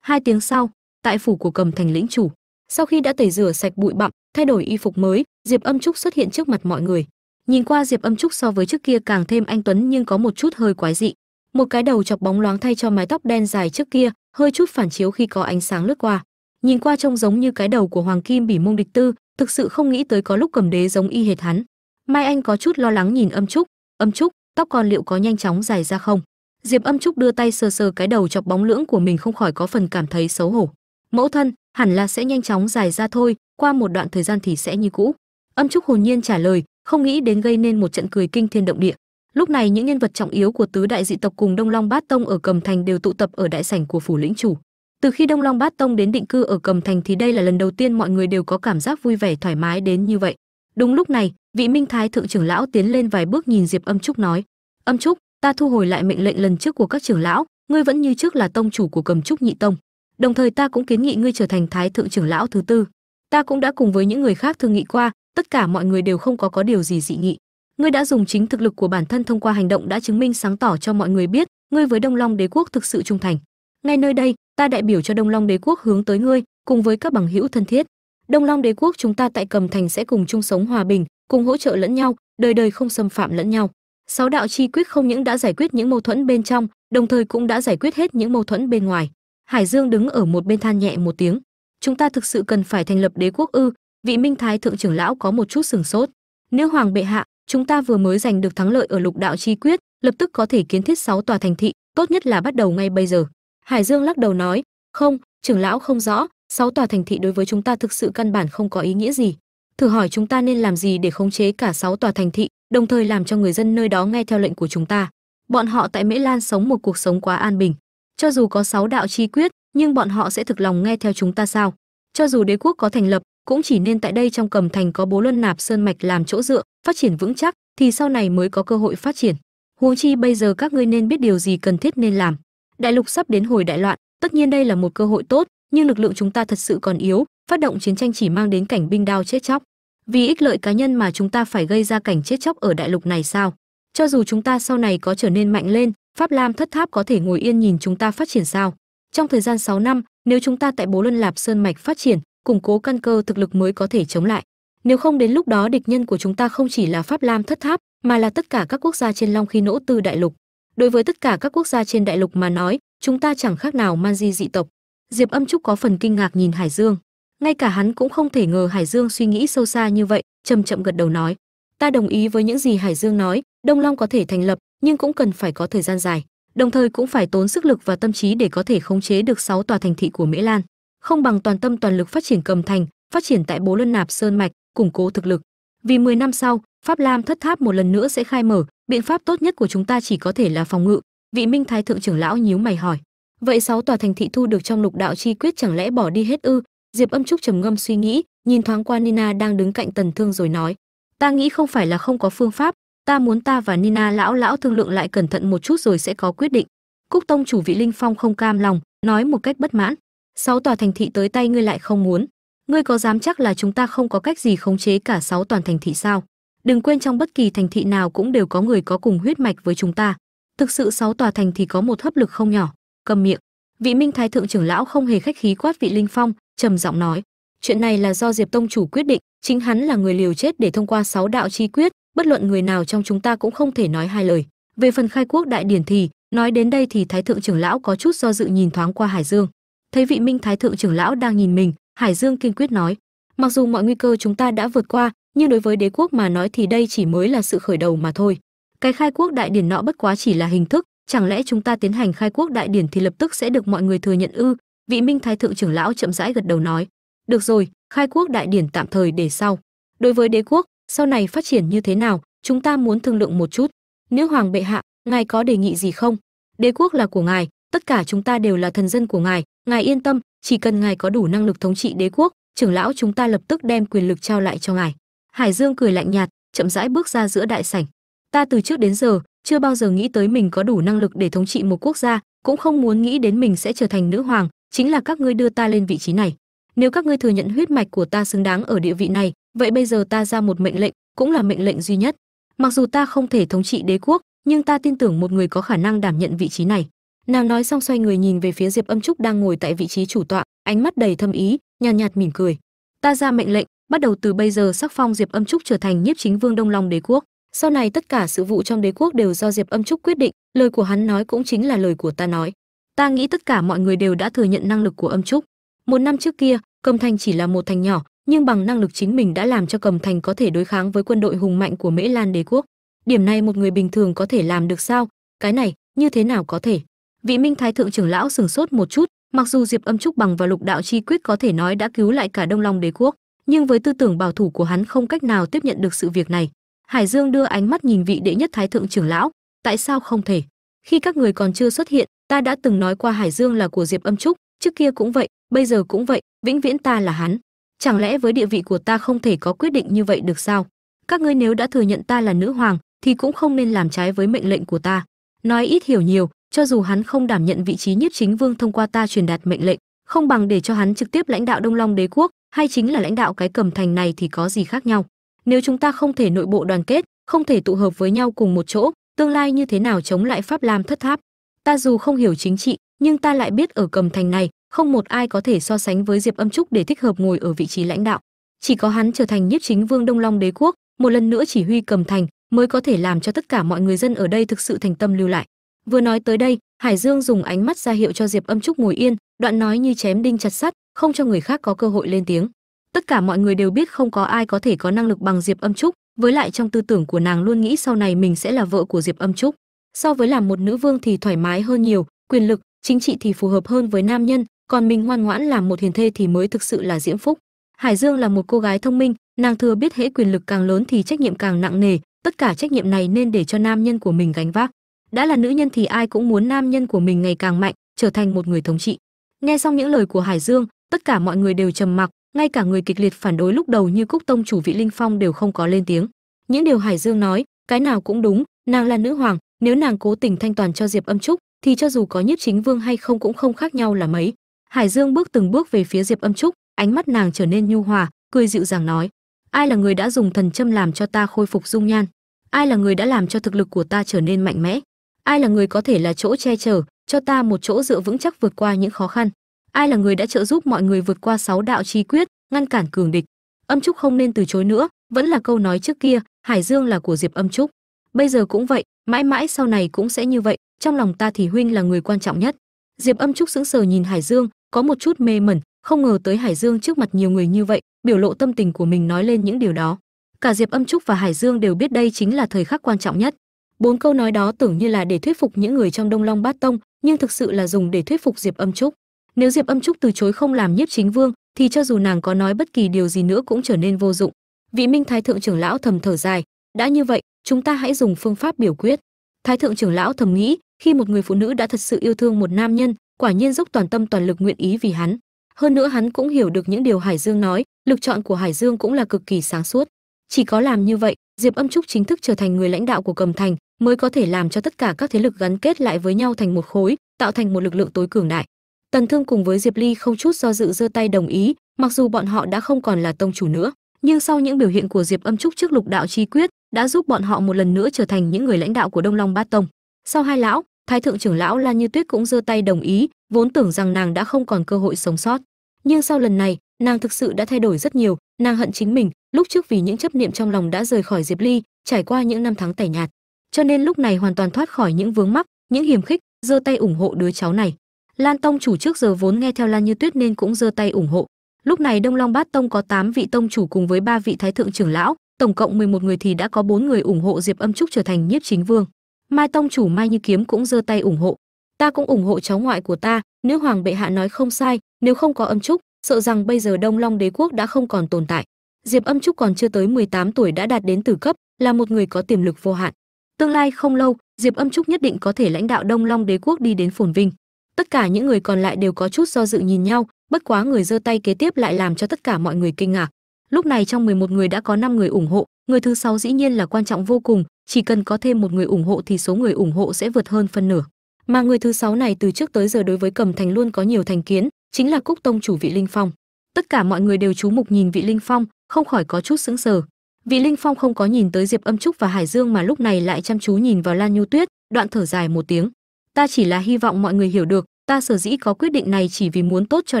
Speaker 1: Hai tiếng sau, tại phủ của cầm thành lĩnh chủ sau khi đã tẩy rửa sạch bụi bặm, thay đổi y phục mới, diệp âm trúc xuất hiện trước mặt mọi người. Nhìn qua diệp âm trúc so với trước kia càng thêm anh tuấn nhưng có một chút hơi quái dị. Một cái đầu chọc bóng loáng thay cho mái tóc đen dài trước kia, hơi chút phản chiếu khi có ánh sáng lướt qua. Nhìn qua trông giống như cái đầu của hoàng kim bỉ mông địch tư, thực sự không nghĩ tới có lúc cầm đế giống y hệt hắn. Mai anh có chút lo lắng nhìn âm trúc. Âm trúc, tóc con liệu có nhanh chóng dài ra không? Diệp âm trúc đưa tay sờ sờ cái đầu chọc bóng lưỡng của mình không khỏi có phần cảm thấy xấu hổ. Mẫu thân hẳn là sẽ nhanh chóng dài ra thôi, qua một đoạn thời gian thì sẽ như cũ. Âm trúc hồn nhiên trả lời, không nghĩ đến gây nên một trận cười kinh thiên động địa. Lúc này những nhân vật trọng yếu của tứ đại dị tộc cùng đông long bát tông ở cầm thành đều tụ tập ở đại sảnh của phủ lĩnh chủ. Từ khi đông long bát tông đến định cư ở cầm thành thì đây là lần đầu tiên mọi người đều có cảm giác vui vẻ thoải mái đến như vậy. Đúng lúc này, vị minh thái thượng trưởng lão tiến lên vài bước nhìn diệp âm trúc nói, âm trúc, ta thu hồi lại mệnh lệnh lần trước của các trưởng lão, ngươi vẫn như trước là tông chủ của cầm trúc nhị tông đồng thời ta cũng kiến nghị ngươi trở thành thái thượng trưởng lão thứ tư. Ta cũng đã cùng với những người khác thương nghị qua, tất cả mọi người đều không có có điều gì dị nghị. Ngươi đã dùng chính thực lực của bản thân thông qua hành động đã chứng minh sáng tỏ cho mọi người biết, ngươi với đông long đế quốc thực sự trung thành. Ngay nơi đây, ta đại biểu cho đông long đế quốc hướng tới ngươi, cùng với các bằng hữu thân thiết. Đông long đế quốc chúng ta tại cầm thành sẽ cùng chung sống hòa bình, cùng hỗ trợ lẫn nhau, đời đời không xâm phạm lẫn nhau. Sáu đạo chi quyết không những đã giải quyết những mâu thuẫn bên trong, đồng thời cũng đã giải quyết hết những mâu thuẫn bên ngoài hải dương đứng ở một bên than nhẹ một tiếng. Chúng ta thực sự cần phải thành lập đế quốc ư? Vị minh thái thượng trưởng lão có một chút sừng sốt. Nữ hoàng bệ hạ, chúng ta vừa mới giành được thắng lợi ở lục đạo chi quyết, lập tức có thể kiến thiết sáu tòa thành thị, tốt nhất là bắt đầu ngay bây giờ. Hải dương lắc đầu nói, không, trưởng lão không rõ, sáu tòa thành thị đối với chúng ta thực sự căn bản không có ý nghĩa gì. Thử hỏi chúng ta nên làm gì để khống chế cả sáu tòa thành thị, đồng thời làm cho người dân nơi đó nghe theo lệnh của chúng ta? Bọn họ tại mễ lan sống một cuộc sống quá an bình cho dù có sáu đạo chi quyết, nhưng bọn họ sẽ thực lòng nghe theo chúng ta sao? Cho dù đế quốc có thành lập, cũng chỉ nên tại đây trong cầm thành có bố luân nạp sơn mạch làm chỗ dựa, phát triển vững chắc, thì sau này mới có cơ hội phát triển. Huống chi bây giờ các ngươi nên biết điều gì cần thiết nên làm. Đại lục sắp đến hồi đại loạn, tất nhiên đây là một cơ hội tốt, nhưng lực lượng chúng ta thật sự còn yếu, phát động chiến tranh chỉ mang đến cảnh binh đao chết chóc. Vì ích lợi cá nhân mà chúng ta phải gây ra cảnh chết chóc ở đại lục này sao? Cho dù chúng ta sau này có trở nên mạnh lên pháp lam thất tháp có thể ngồi yên nhìn chúng ta phát triển sao? Trong thời gian 6 năm, nếu chúng ta tại bố luân lạp sơn mạch phát triển, củng cố căn cơ thực lực mới có thể chống lại. Nếu không đến lúc đó địch nhân của chúng ta không chỉ là pháp lam thất tháp, mà là tất cả các quốc gia trên long khi nỗ tư đại lục. Đối với tất cả các quốc gia trên đại lục mà nói, chúng ta chẳng khác nào man di dị tộc. Diệp âm trúc có phần kinh ngạc nhìn hải dương. Ngay cả hắn cũng không thể ngờ hải dương suy nghĩ sâu xa như vậy, chậm chậm gật đầu nói. Ta đồng ý với những gì hải dương nói, đông long có thể thành lập nhưng cũng cần phải có thời gian dài đồng thời cũng phải tốn sức lực và tâm trí để có thể khống chế được 6 tòa thành thị của Mễ Lan, không bằng toàn tâm toàn lực phát triển cầm thành, phát triển tại Bố Luân Nạp Sơn mạch, củng cố thực lực. Vì 10 năm sau, Pháp Lam thất tháp một lần nữa sẽ khai mở, biện pháp tốt nhất của chúng ta chỉ có thể là phòng ngự. Vị Minh Thái thượng trưởng lão nhíu mày hỏi, vậy 6 tòa thành thị thu được trong lục đạo chi quyết chẳng lẽ bỏ đi hết ư? Diệp Âm Trúc trầm ngâm suy nghĩ, nhìn thoáng qua Nina đang đứng cạnh Tần Thương rồi nói, ta nghĩ không phải là không có phương pháp, ta muốn ta và Nina lão lão thương lượng lại cẩn thận một chút rồi sẽ có quyết định. Cúc tông chủ vị Linh Phong không cam lòng, nói một cách bất mãn, sáu tòa thành thị tới tay ngươi lại không muốn, ngươi có dám chắc là chúng ta không có cách gì khống chế cả sáu toàn thành thị sao? Đừng quên trong bất kỳ thành thị nào cũng đều có người có cùng huyết mạch với chúng ta. Thực sự sáu tòa thành thì có một hấp lực không nhỏ. Cầm miệng. Vị Minh Thái thượng trưởng lão không hề khách khí quát vị Linh Phong, trầm giọng nói: "Chuyện này là do Diệp tông chủ quyết định, chính hắn là người liều chết để thông qua sáu đạo chi quyết, bất luận người nào trong chúng ta cũng không thể nói hai lời. Về phần khai quốc đại điển thì, nói đến đây thì thái thượng trưởng lão có chút do dự nhìn thoáng qua hải dương. Thấy vị minh thái thượng trưởng lão đang nhìn mình, hải dương kiên quyết nói, mặc dù mọi nguy cơ chúng ta đã vượt qua, nhưng đối với đế quốc mà nói thì đây chỉ mới là sự khởi đầu mà thôi. Cái khai quốc đại điển nọ bất quá chỉ là hình thức, chẳng lẽ chúng ta tiến hành khai quốc đại điển thì lập tức sẽ được mọi người thừa nhận ư? Vị minh thái thượng trưởng lão chậm rãi gật đầu nói, được rồi, khai quốc đại điển tạm thời để sau. Đối với đế quốc sau này phát triển như thế nào, chúng ta muốn thương lượng một chút. Nữ hoàng bệ hạ, ngài có đề nghị gì không? Đế quốc là của ngài, tất cả chúng ta đều là thần dân của ngài ngài yên tâm, chỉ cần ngài có đủ năng lực thống trị đế quốc, trưởng lão chúng ta lập tức đem quyền lực trao lại cho ngài. Hải dương cười lạnh nhạt, chậm rãi bước ra giữa đại sảnh. Ta từ trước đến giờ, chưa bao giờ nghĩ tới mình có đủ năng lực để thống trị một quốc gia, cũng không muốn nghĩ đến mình sẽ trở thành nữ hoàng, chính là các ngươi đưa ta lên vị trí này. Nếu các ngươi thừa nhận huyết mạch của ta xứng đáng ở địa vị này vậy bây giờ ta ra một mệnh lệnh cũng là mệnh lệnh duy nhất. Mặc dù ta không thể thống trị đế quốc nhưng ta tin tưởng một người có khả năng đảm nhận vị trí này. Nàng nói xong xoay người nhìn về phía diệp âm trúc đang ngồi tại vị trí chủ tọa ánh mắt đầy thâm ý nhàn nhạt, nhạt mỉm cười. Ta ra mệnh lệnh bắt đầu từ bây giờ sắc phong diệp âm trúc trở thành nhiếp chính vương đông long đế quốc. Sau này tất cả sự vụ trong đế quốc đều do diệp âm trúc quyết định lời của hắn nói cũng chính là lời của ta nói. Ta nghĩ tất cả mọi người đều đã thừa nhận năng lực của âm trúc. Một năm trước kia cầm thành chỉ là một thành nhỏ nhưng bằng năng lực chính mình đã làm cho cầm thành có thể đối kháng với quân đội hùng mạnh của mễ lan đế quốc. Điểm này một người bình thường có thể làm được sao? Cái này, như thế nào có thể? Vị minh thái thượng trưởng lão sừng sốt một chút, mặc dù diệp âm trúc bằng và lục đạo chi quyết có thể nói đã cứu lại cả đông long đế quốc, nhưng với tư tưởng bảo thủ của hắn không cách nào tiếp nhận được sự việc này. Hải dương đưa ánh mắt nhìn vị đệ nhất thái thượng trưởng lão, tại sao không thể? Khi các người còn chưa xuất hiện, ta đã từng nói qua hải dương là của diệp âm trúc, trước kia cũng vậy, bây giờ cũng vậy, vĩnh viễn ta là hắn chẳng lẽ với địa vị của ta không thể có quyết định như vậy được sao? Các ngươi nếu đã thừa nhận ta là nữ hoàng, thì cũng không nên làm trái với mệnh lệnh của ta. Nói ít hiểu nhiều, cho dù hắn không đảm nhận vị trí nhiếp chính vương thông qua ta truyền đạt mệnh lệnh, không bằng để cho hắn trực tiếp lãnh đạo đông long đế quốc, hay chính là lãnh đạo cái cầm thành này thì có gì khác nhau? Nếu chúng ta không thể nội bộ đoàn kết, không thể tụ hợp với nhau cùng một chỗ, tương lai như thế nào chống lại pháp lam thất tháp? Ta dù không hiểu chính trị, nhưng ta lại biết ở cầm thành này không một ai có thể so sánh với diệp âm trúc để thích hợp ngồi ở vị trí lãnh đạo. Chỉ có hắn trở thành nhiếp chính vương đông long đế quốc, một lần nữa chỉ huy cầm thành, mới có thể làm cho tất cả mọi người dân ở đây thực sự thành tâm lưu lại. Vừa nói tới đây, hải dương dùng ánh mắt ra hiệu cho diệp âm trúc ngồi yên, đoạn nói như chém đinh chặt sắt, không cho người khác có cơ hội lên tiếng. Tất cả mọi người đều biết không có ai có thể có năng lực bằng diệp âm trúc, với lại trong tư tưởng của nàng luôn nghĩ sau này mình sẽ là vợ của diệp âm trúc. So với làm một nữ vương thì thoải mái hơn nhiều, quyền lực, chính trị thì phù hợp hơn với nam nhân còn mình ngoan ngoãn làm một hiền thê thì mới thực sự là diễm phúc. Hải dương là một cô gái thông minh, nàng thừa biết hễ quyền lực càng lớn thì trách nhiệm càng nặng nề, tất cả trách nhiệm này nên để cho nam nhân của mình gánh vác. Đã là nữ nhân thì ai cũng muốn nam nhân của mình ngày càng mạnh, trở thành một người thống trị. Nghe xong những lời của hải dương, tất cả mọi người đều trầm mặc, ngay cả người kịch liệt phản đối lúc đầu như cúc tông chủ vị linh phong đều không có lên tiếng. Những điều hải dương nói, cái nào cũng đúng, nàng là nữ hoàng, nếu nàng cố tình thanh toàn cho diệp âm trúc, thì cho dù có nhiếp chính vương hay không cũng không khác nhau là mấy hải dương bước từng bước về phía diệp âm trúc, ánh mắt nàng trở nên nhu hòa, cười dịu dàng nói, ai là người đã dùng thần châm làm cho ta khôi phục dung nhan? Ai là người đã làm cho thực lực của ta trở nên mạnh mẽ? Ai là người có thể là chỗ che chở, cho ta một chỗ dựa vững chắc vượt qua những khó khăn? Ai là người đã trợ giúp mọi người vượt qua sáu đạo chi quyết, ngăn cản cường địch? Âm trúc không nên từ chối nữa, vẫn là câu nói trước kia, hải dương là của diệp âm trúc. Bây giờ cũng vậy, mãi mãi sau này cũng sẽ như vậy, trong lòng ta thì huynh là người quan trọng nhất diệp âm trúc sững sờ nhìn hải dương, có một chút mê mẩn, không ngờ tới hải dương trước mặt nhiều người như vậy, biểu lộ tâm tình của mình nói lên những điều đó. Cả diệp âm trúc và hải dương đều biết đây chính là thời khắc quan trọng nhất. Bốn câu nói đó tưởng như là để thuyết phục những người trong đông long bát tông, nhưng thực sự là dùng để thuyết phục diệp âm trúc. Nếu diệp âm trúc từ chối không làm nhiếp chính vương, thì cho dù nàng có nói bất kỳ điều gì nữa cũng trở nên vô dụng. Vị minh thái thượng trưởng lão thầm thở dài, đã như vậy, chúng ta hãy dùng phương pháp biểu quyết. Thái thượng trưởng lão thầm nghĩ khi một người phụ nữ đã thật sự yêu thương một nam nhân, quả nhiên dốc toàn tâm toàn lực nguyện ý vì hắn. Hơn nữa hắn cũng hiểu được những điều hải dương nói, lực chọn của hải dương cũng là cực kỳ sáng suốt. Chỉ có làm như vậy, diệp âm trúc chính thức trở thành người lãnh đạo của cầm thành, mới có thể làm cho tất cả các thế lực gắn kết lại với nhau thành một khối, tạo thành một lực lượng tối cường đại. Tần thương cùng với diệp ly không chút do dự giơ tay đồng ý, mặc dù bọn họ đã không còn là tông chủ nữa. Nhưng sau những biểu hiện của diệp âm trúc trước lục đạo chi quyết, đã giúp bọn họ một lần nữa trở thành những người lãnh đạo của đông long bát tông sau hai lão, thái thượng trưởng lão lan như tuyết cũng giơ tay đồng ý, vốn tưởng rằng nàng đã không còn cơ hội sống sót. Nhưng sau lần này, nàng thực sự đã thay đổi rất nhiều, nàng hận chính mình, lúc trước vì những chấp niệm trong lòng đã rời khỏi diệp ly, trải qua những năm tháng tẻ nhạt. Cho nên lúc này hoàn toàn thoát khỏi những vướng mắc, những hiểm khích, giơ tay ủng hộ đứa cháu này. Lan tông chủ trước giờ vốn nghe theo lan như tuyết nên cũng giơ tay ủng hộ. Lúc này đông long bát tông có 8 vị tông chủ cùng với ba vị thái thượng trưởng lão, tổng cộng 11 người thì đã có bốn người ủng hộ diệp âm trúc trở thành nhiếp chính vương mai tông chủ mai như kiếm cũng giơ tay ủng hộ. Ta cũng ủng hộ cháu ngoại của ta, nữ hoàng bệ hạ nói không sai, nếu không có âm trúc, sợ rằng bây giờ đông long đế quốc đã không còn tồn tại. Diệp âm trúc còn chưa tới 18 tuổi đã đạt đến tử cấp, là một người có tiềm lực vô hạn. Tương lai không lâu, diệp âm trúc nhất định có thể lãnh đạo đông long đế quốc đi đến phồn vinh. Tất cả những người còn lại đều có chút do dự nhìn nhau, bất quá người giơ tay kế tiếp lại làm cho tất cả mọi người kinh ngạc. Lúc này trong 11 người đã có 5 người ủng hộ, người thứ sáu dĩ nhiên là quan trọng vô cùng chỉ cần có thêm một người ủng hộ thì số người ủng hộ sẽ vượt hơn phân nửa. Mà người thứ sáu này từ trước tới giờ đối với cầm thành luôn có nhiều thành kiến, chính là cúc tông chủ vị linh phong. Tất cả mọi người đều chú mục nhìn vị linh phong, không khỏi có chút sững sờ. Vị linh phong không có nhìn tới diệp âm trúc và hải dương mà lúc này lại chăm chú nhìn vào lan nhu tuyết, đoạn thở dài một tiếng. Ta chỉ là hy vọng mọi người hiểu được, ta sở dĩ có quyết định này chỉ vì muốn tốt cho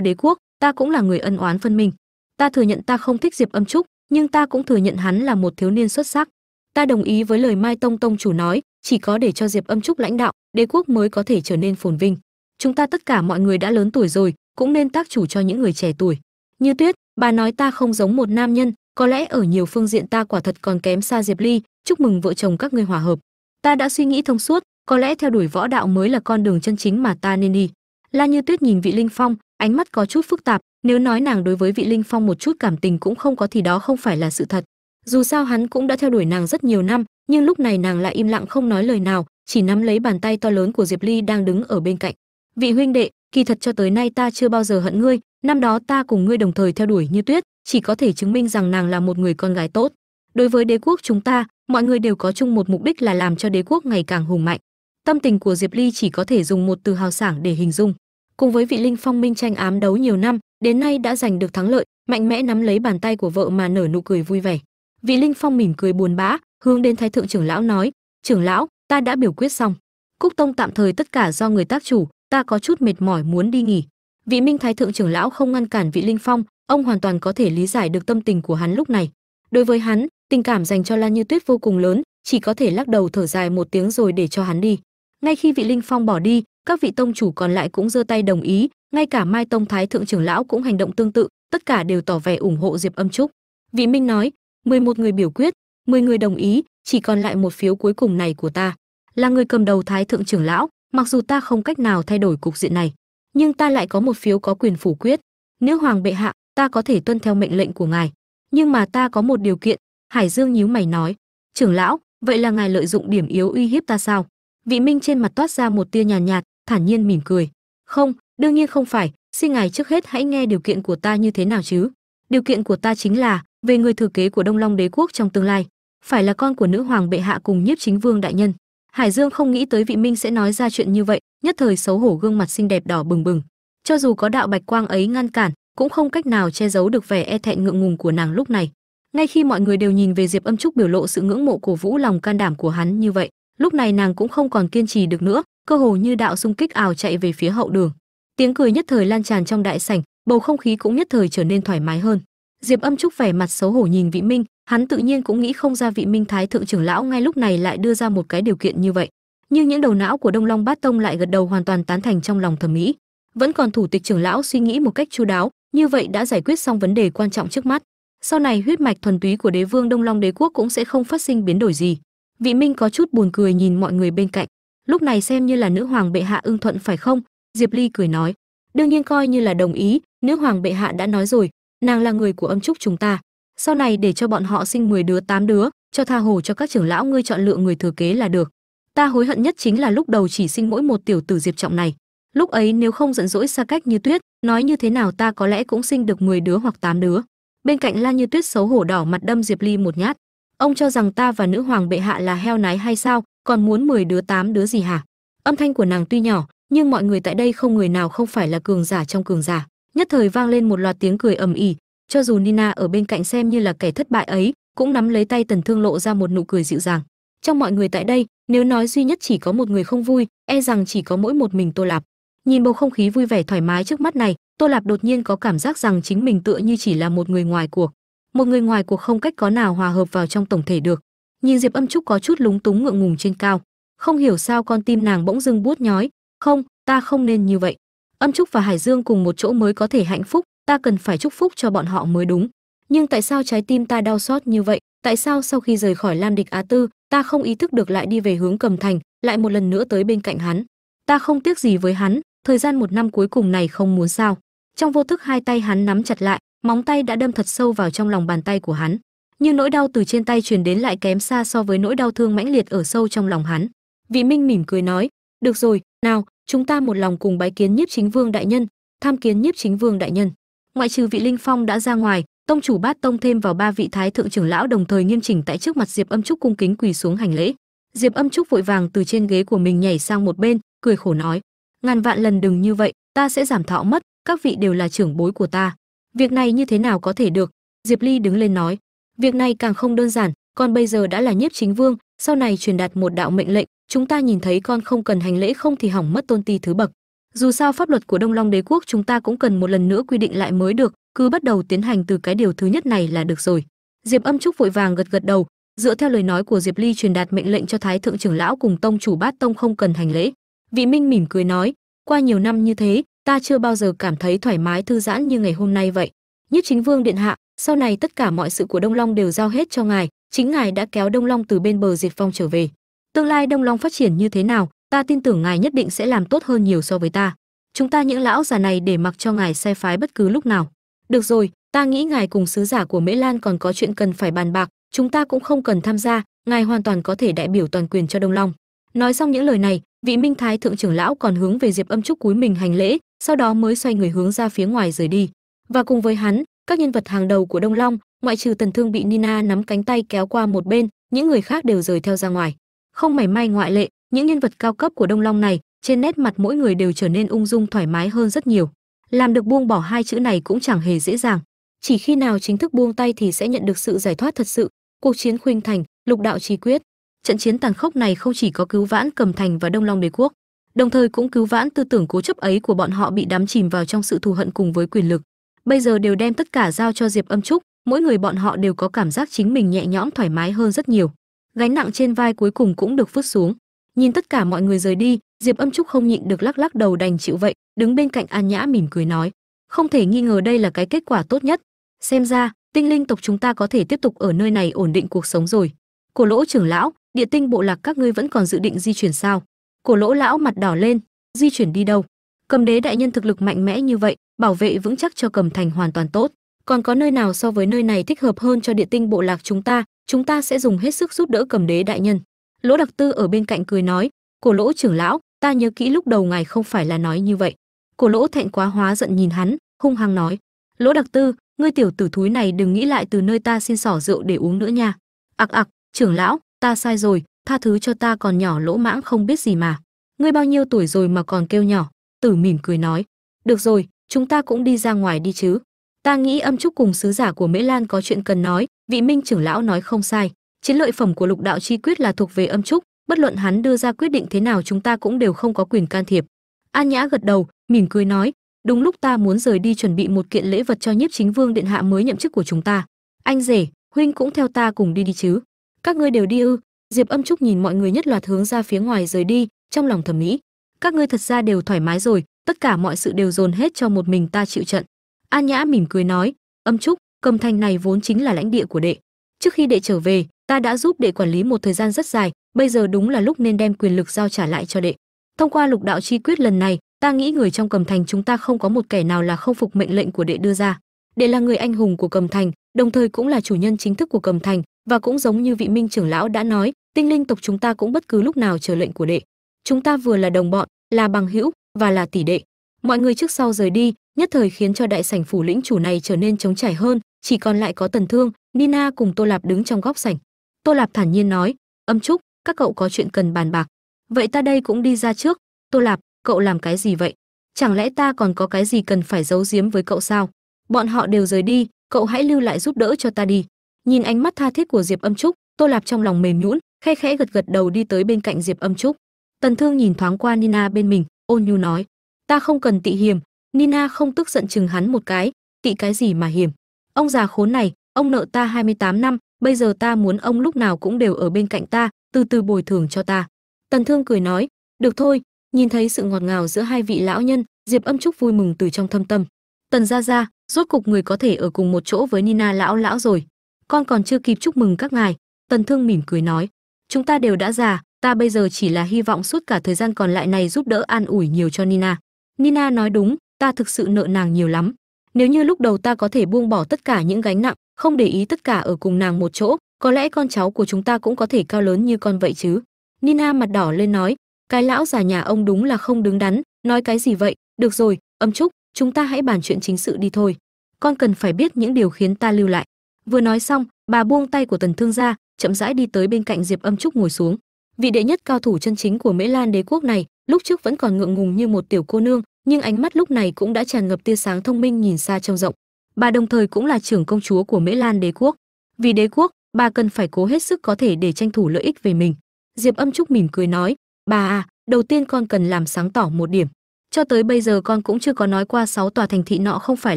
Speaker 1: đế quốc, ta cũng là người ân oán phân minh. Ta thừa nhận ta không thích diệp âm trúc, nhưng ta cũng thừa nhận hắn là một thiếu niên xuất sắc ta đồng ý với lời mai tông tông chủ nói, chỉ có để cho diệp âm trúc lãnh đạo, đế quốc mới có thể trở nên phồn vinh. Chúng ta tất cả mọi người đã lớn tuổi rồi, cũng nên tác chủ cho những người trẻ tuổi. Như tuyết, bà nói ta không giống một nam nhân, có lẽ ở nhiều phương diện ta quả thật còn kém xa diệp ly, chúc mừng vợ chồng các ngươi hòa hợp. Ta đã suy nghĩ thông suốt, có lẽ theo đuổi võ đạo mới là con đường chân chính mà ta nên đi. La như tuyết nhìn vị linh phong, ánh mắt có chút phức tạp, nếu nói nàng đối với vị linh phong một chút cảm tình cũng không có thì đó không phải là sự thật dù sao hắn cũng đã theo đuổi nàng rất nhiều năm, nhưng lúc này nàng lại im lặng không nói lời nào, chỉ nắm lấy bàn tay to lớn của diệp ly đang đứng ở bên cạnh. Vị huynh đệ, kỳ thật cho tới nay ta chưa bao giờ hận ngươi, năm đó ta cùng ngươi đồng thời theo đuổi như tuyết, chỉ có thể chứng minh rằng nàng là một người con gái tốt. Đối với đế quốc chúng ta, mọi người đều có chung một mục đích là làm cho đế quốc ngày càng hùng mạnh. Tâm tình của diệp ly chỉ có thể dùng một từ hào sảng để hình dung. Cùng với vị linh phong minh tranh ám đấu nhiều năm, đến nay đã giành được thắng lợi, mạnh mẽ nắm lấy bàn tay của vợ mà nở nụ cười vui vẻ vị linh phong mỉm cười buồn bã, hướng đến thái thượng trưởng lão nói, trưởng lão, ta đã biểu quyết xong. Cúc tông tạm thời tất cả do người tác chủ, ta có chút mệt mỏi muốn đi nghỉ. Vị minh thái thượng trưởng lão không ngăn cản vị linh phong, ông hoàn toàn có thể lý giải được tâm tình của hắn lúc này. Đối với hắn, tình cảm dành cho lan như tuyết vô cùng lớn, chỉ có thể lắc đầu thở dài một tiếng rồi để cho hắn đi. Ngay khi vị linh phong bỏ đi, các vị tông chủ còn lại cũng giơ tay đồng ý, ngay cả mai tông thái thượng trưởng lão cũng hành động tương tự, tất cả đều tỏ vẻ ủng hộ diệp âm trúc. Vị minh nói 11 người biểu quyết 10 người đồng ý chỉ còn lại một phiếu cuối cùng này của ta. Là người cầm đầu thái thượng trưởng lão mặc dù ta không cách nào thay đổi cục diện này nhưng ta lại có một phiếu có quyền phủ quyết. Nếu hoàng bệ hạ ta có thể tuân theo mệnh lệnh của ngài. Nhưng mà ta có một điều kiện hải dương nhíu mày nói. Trưởng lão vậy là ngài lợi dụng điểm yếu uy hiếp ta sao? Vị minh trên mặt toát ra một tia nhàn nhạt, nhạt thản nhiên mỉm cười. Không đương nhiên không phải xin ngài trước hết hãy nghe điều kiện của ta như thế nào chứ? Điều kiện của ta chính là về người thừa kế của đông long đế quốc trong tương lai. Phải là con của nữ hoàng bệ hạ cùng nhiếp chính vương đại nhân. Hải dương không nghĩ tới vị minh sẽ nói ra chuyện như vậy, nhất thời xấu hổ gương mặt xinh đẹp đỏ bừng bừng. Cho dù có đạo bạch quang ấy ngăn cản, cũng không cách nào che giấu được vẻ e thẹn ngượng ngùng của nàng lúc này. Ngay khi mọi người đều nhìn về diệp âm trúc biểu lộ sự ngưỡng mộ cổ vũ lòng can đảm của hắn như vậy, lúc này nàng cũng không còn kiên trì được nữa, cơ hồ như đạo xung kích ảo chạy về phía hậu đường. Tiếng cười nhất thời lan tràn trong đại sảnh, bầu không khí cũng nhất thời trở nên thoải mái hơn diệp âm trúc vẻ mặt xấu hổ nhìn vị minh, hắn tự nhiên cũng nghĩ không ra vị minh thái thượng trưởng lão ngay lúc này lại đưa ra một cái điều kiện như vậy. Nhưng những đầu não của đông long bát tông lại gật đầu hoàn toàn tán thành trong lòng thẩm mỹ vẫn còn thủ tịch trưởng lão suy nghĩ một cách chu đáo, như vậy đã giải quyết xong vấn đề quan trọng trước mắt. Sau này huyết mạch thuần túy của đế vương đông long đế quốc cũng sẽ không phát sinh biến đổi gì. Vị minh có chút buồn cười nhìn mọi người bên cạnh. Lúc này xem như là nữ hoàng bệ hạ ưng thuận phải không? Diệp ly cười nói. Đương nhiên coi như là đồng ý, nữ hoàng bệ hạ đã nói rồi nàng là người của âm trúc chúng ta. Sau này để cho bọn họ sinh 10 đứa 8 đứa, cho tha hồ cho các trưởng lão ngươi chọn lựa người thừa kế là được. Ta hối hận nhất chính là lúc đầu chỉ sinh mỗi một tiểu tử diệp trọng này. Lúc ấy nếu không giận dỗi xa cách như tuyết, nói như thế nào ta có lẽ cũng sinh được 10 đứa hoặc 8 đứa. Bên cạnh la như tuyết xấu hổ đỏ mặt đâm diệp ly một nhát. Ông cho rằng ta và nữ hoàng bệ hạ là heo nái hay sao, còn muốn 10 đứa 8 đứa gì hả? Âm thanh của nàng tuy nhỏ, nhưng mọi người tại đây không người nào không phải là cường giả trong cường giả nhất thời vang lên một loạt tiếng cười ầm ĩ cho dù nina ở bên cạnh xem như là kẻ thất bại ấy, cũng nắm lấy tay tần thương lộ ra một nụ cười dịu dàng. Trong mọi người tại đây, nếu nói duy nhất chỉ có một người không vui e rằng chỉ có mỗi một mình tô lạp. Nhìn bầu không khí vui vẻ thoải mái trước mắt này, tô lạp đột nhiên có cảm giác rằng chính mình tựa như chỉ là một người ngoài cuộc. Một người ngoài cuộc không cách có nào hòa hợp vào trong tổng thể được. Nhìn diệp âm trúc có chút lúng túng ngượng ngùng trên cao. Không hiểu sao con tim nàng bỗng dưng buốt nhói. Không, ta không nên như vậy âm trúc và hải dương cùng một chỗ mới có thể hạnh phúc, ta cần phải chúc phúc cho bọn họ mới đúng. Nhưng tại sao trái tim ta đau xót như vậy? Tại sao sau khi rời khỏi lam địch á tư, ta không ý thức được lại đi về hướng cầm thành, lại một lần nữa tới bên cạnh hắn? Ta không tiếc gì với hắn, thời gian một năm cuối cùng này không muốn sao. Trong vô thức hai tay hắn nắm chặt lại, móng tay đã đâm thật sâu vào trong lòng bàn tay của hắn. Nhưng nỗi đau từ trên tay truyền đến lại kém xa so với nỗi đau thương mãnh liệt ở sâu trong lòng hắn. Vị minh mỉm cười nói, được rồi, nào chúng ta một lòng cùng bái kiến nhiếp chính vương đại nhân, tham kiến nhiếp chính vương đại nhân. Ngoại trừ vị linh phong đã ra ngoài, tông chủ bát tông thêm vào ba vị thái thượng trưởng lão đồng thời nghiêm chỉnh tại trước mặt diệp âm trúc cung kính quỳ xuống hành lễ. Diệp âm trúc vội vàng từ trên ghế của mình nhảy sang một bên, cười khổ nói, ngàn vạn lần đừng như vậy, ta sẽ giảm thọ mất, các vị đều là trưởng bối của ta. Việc này như thế nào có thể được? Diệp ly đứng lên nói, việc này càng không đơn giản con bây giờ đã là nhiếp chính vương, sau này truyền đạt một đạo mệnh lệnh, chúng ta nhìn thấy con không cần hành lễ không thì hỏng mất tôn ti thứ bậc. Dù sao pháp luật của đông long đế quốc chúng ta cũng cần một lần nữa quy định lại mới được, cứ bắt đầu tiến hành từ cái điều thứ nhất này là được rồi. Diệp âm trúc vội vàng gật gật đầu, dựa theo lời nói của diệp ly truyền đạt mệnh lệnh cho thái thượng trưởng lão cùng tông chủ bát tông không cần hành lễ. Vị minh mỉm cười nói, qua nhiều năm như thế, ta chưa bao giờ cảm thấy thoải mái thư giãn như ngày hôm nay vậy. Nhất chính vương điện hạ, sau này tất cả mọi sự của đông long đều giao hết cho ngài chính ngài đã kéo đông long từ bên bờ diệt phong trở về. Tương lai đông long phát triển như thế nào, ta tin tưởng ngài nhất định sẽ làm tốt hơn nhiều so với ta. Chúng ta những lão già này để mặc cho ngài sai phái bất cứ lúc nào. Được rồi, ta nghĩ ngài cùng sứ giả của mễ lan còn có chuyện cần phải bàn bạc, chúng ta cũng không cần tham gia, ngài hoàn toàn có thể đại biểu toàn quyền cho đông long. Nói xong những lời này, vị minh thái thượng trưởng lão còn hướng về diệp âm trúc cúi mình hành lễ, sau đó mới xoay người hướng ra phía ngoài rời đi. Và cùng với hắn, các nhân vật hàng đầu của đông long ngoại trừ tần thương bị nina nắm cánh tay kéo qua một bên, những người khác đều rời theo ra ngoài. Không mảy may ngoại lệ, những nhân vật cao cấp của đông long này, trên nét mặt mỗi người đều trở nên ung dung thoải mái hơn rất nhiều. Làm được buông bỏ hai chữ này cũng chẳng hề dễ dàng. Chỉ khi nào chính thức buông tay thì sẽ nhận được sự giải thoát thật sự. Cuộc chiến khuynh thành, lục đạo trí quyết. Trận chiến tàn khốc này không chỉ có cứu vãn cầm thành và đông long đế quốc, đồng thời cũng cứu vãn tư tưởng cố chấp ấy của bọn họ bị đắm chìm vào trong sự thù hận cùng với quyền lực. Bây giờ đều đem tất cả giao cho diệp âm trúc mỗi người bọn họ đều có cảm giác chính mình nhẹ nhõm thoải mái hơn rất nhiều. Gánh nặng trên vai cuối cùng cũng được vứt xuống. Nhìn tất cả mọi người rời đi, diệp âm trúc không nhịn được lắc lắc đầu đành chịu vậy, đứng bên cạnh an nhã mỉm cười nói, không thể nghi ngờ đây là cái kết quả tốt nhất. Xem ra, tinh linh tộc chúng ta có thể tiếp tục ở nơi này ổn định cuộc sống rồi. Cổ lỗ trưởng lão, địa tinh bộ lạc các ngươi vẫn còn dự định di chuyển sao? Cổ lỗ lão mặt đỏ lên, di chuyển đi đâu? Cầm đế đại nhân thực lực mạnh mẽ như vậy, bảo vệ vững chắc cho cầm thành hoàn toàn tốt còn có nơi nào so với nơi này thích hợp hơn cho địa tinh bộ lạc chúng ta chúng ta sẽ dùng hết sức giúp đỡ cầm đế đại nhân. Lỗ đặc tư ở bên cạnh cười nói, cổ lỗ trưởng lão, ta nhớ kỹ lúc đầu ngài không phải là nói như vậy. Cổ lỗ thẹn quá hóa giận nhìn hắn, hung hăng nói, lỗ đặc tư, ngươi tiểu tử thúi này đừng nghĩ lại từ nơi ta xin xỏ rượu để uống nữa nha. Ặc ặc, trưởng lão, ta sai rồi, tha thứ cho ta còn nhỏ lỗ mãng không biết gì mà. Ngươi bao nhiêu tuổi rồi mà còn kêu nhỏ? Tử mỉm cười nói, được rồi, chúng ta cũng đi ra ngoài đi chứ ta nghĩ âm trúc cùng sứ giả của mễ lan có chuyện cần nói vị minh trưởng lão nói không sai. Chiến lợi phẩm của lục đạo chi quyết là thuộc về âm trúc bất luận hắn đưa ra quyết định thế nào chúng ta cũng đều không có quyền can thiệp. An nhã gật đầu mỉm cười nói đúng lúc ta muốn rời đi chuẩn bị một kiện lễ vật cho nhiếp chính vương điện hạ mới nhậm chức của chúng ta. Anh rể huynh cũng theo ta cùng đi đi chứ. Các ngươi đều đi ư. Diệp âm trúc nhìn mọi người nhất loạt hướng ra phía ngoài rời đi trong lòng thẩm mỹ, các ngươi thật ra đều thoải mái rồi tất cả mọi sự đều dồn hết cho một mình ta chịu trận an nhã mỉm cười nói, âm trúc, cầm thành này vốn chính là lãnh địa của đệ. Trước khi đệ trở về, ta đã giúp đệ quản lý một thời gian rất dài, bây giờ đúng là lúc nên đem quyền lực giao trả lại cho đệ. Thông qua lục đạo chi quyết lần này, ta nghĩ người trong cầm thành chúng ta không có một kẻ nào là không phục mệnh lệnh của đệ đưa ra. Đệ là người anh hùng của cầm thành, đồng thời cũng là chủ nhân chính thức của cầm thành, và cũng giống như vị minh trưởng lão đã nói, tinh linh tộc chúng ta cũng bất cứ lúc nào chờ lệnh của đệ. Chúng ta vừa là đồng bọn, là bằng hữu, và là tỷ đệ. Mọi người trước sau rời đi nhất thời khiến cho đại sảnh phủ lĩnh chủ này trở nên trống trải hơn, chỉ còn lại có tần thương, nina cùng tô lạp đứng trong góc sảnh. Tô lạp thản nhiên nói, âm trúc, các cậu có chuyện cần bàn bạc. Vậy ta đây cũng đi ra trước. Tô lạp, cậu làm cái gì vậy? Chẳng lẽ ta còn có cái gì cần phải giấu giếm với cậu sao? Bọn họ đều rời đi, cậu hãy lưu lại giúp đỡ cho ta đi. Nhìn ánh mắt tha thiết của diệp âm trúc, tô lạp trong lòng mềm nhũn, khe khẽ gật gật đầu đi tới bên cạnh diệp âm trúc. Tần thương nhìn thoáng qua nina bên mình, ôn nhu nói, ta không cần tị hiềm nina không tức giận chừng hắn một cái, kỵ cái gì mà hiểm? Ông già khốn này, ông nợ ta 28 năm, bây giờ ta muốn ông lúc nào cũng đều ở bên cạnh ta, từ từ bồi thường cho ta. Tần thương cười nói, được thôi, nhìn thấy sự ngọt ngào giữa hai vị lão nhân, diệp âm trúc vui mừng từ trong thâm tâm. Tần gia gia, rốt cục người có thể ở cùng một chỗ với nina lão lão rồi. Con còn chưa kịp chúc mừng các ngài. Tần thương mỉm cười nói, chúng ta đều đã già, ta bây giờ chỉ là hy vọng suốt cả thời gian còn lại này giúp đỡ an ủi nhiều cho nina. Nina nói đúng ta thực sự nợ nàng nhiều lắm. Nếu như lúc đầu ta có thể buông bỏ tất cả những gánh nặng, không để ý tất cả ở cùng nàng một chỗ, có lẽ con cháu của chúng ta cũng có thể cao lớn như con vậy chứ. Nina mặt đỏ lên nói, cái lão già nhà ông đúng là không đứng đắn, nói cái gì vậy? Được rồi, âm trúc, chúng ta hãy bàn chuyện chính sự đi thôi. Con cần phải biết những điều khiến ta lưu lại. Vừa nói xong, bà buông tay của tần thương ra, chậm rãi đi tới bên cạnh diệp âm trúc ngồi xuống. Vị đệ nhất cao thủ chân chính của mễ lan đế quốc này, lúc trước vẫn còn ngượng ngùng như một tiểu cô nương nhưng ánh mắt lúc này cũng đã tràn ngập tia sáng thông minh nhìn xa trông rộng bà đồng thời cũng là trưởng công chúa của Mễ Lan đế quốc. Vì đế quốc, bà cần phải cố hết sức có thể để tranh thủ lợi ích về mình. Diệp Âm Trúc mỉm cười nói, bà à, đầu tiên con cần làm sáng tỏ một điểm. Cho tới bây giờ con cũng chưa có nói qua sáu tòa thành thị nọ không phải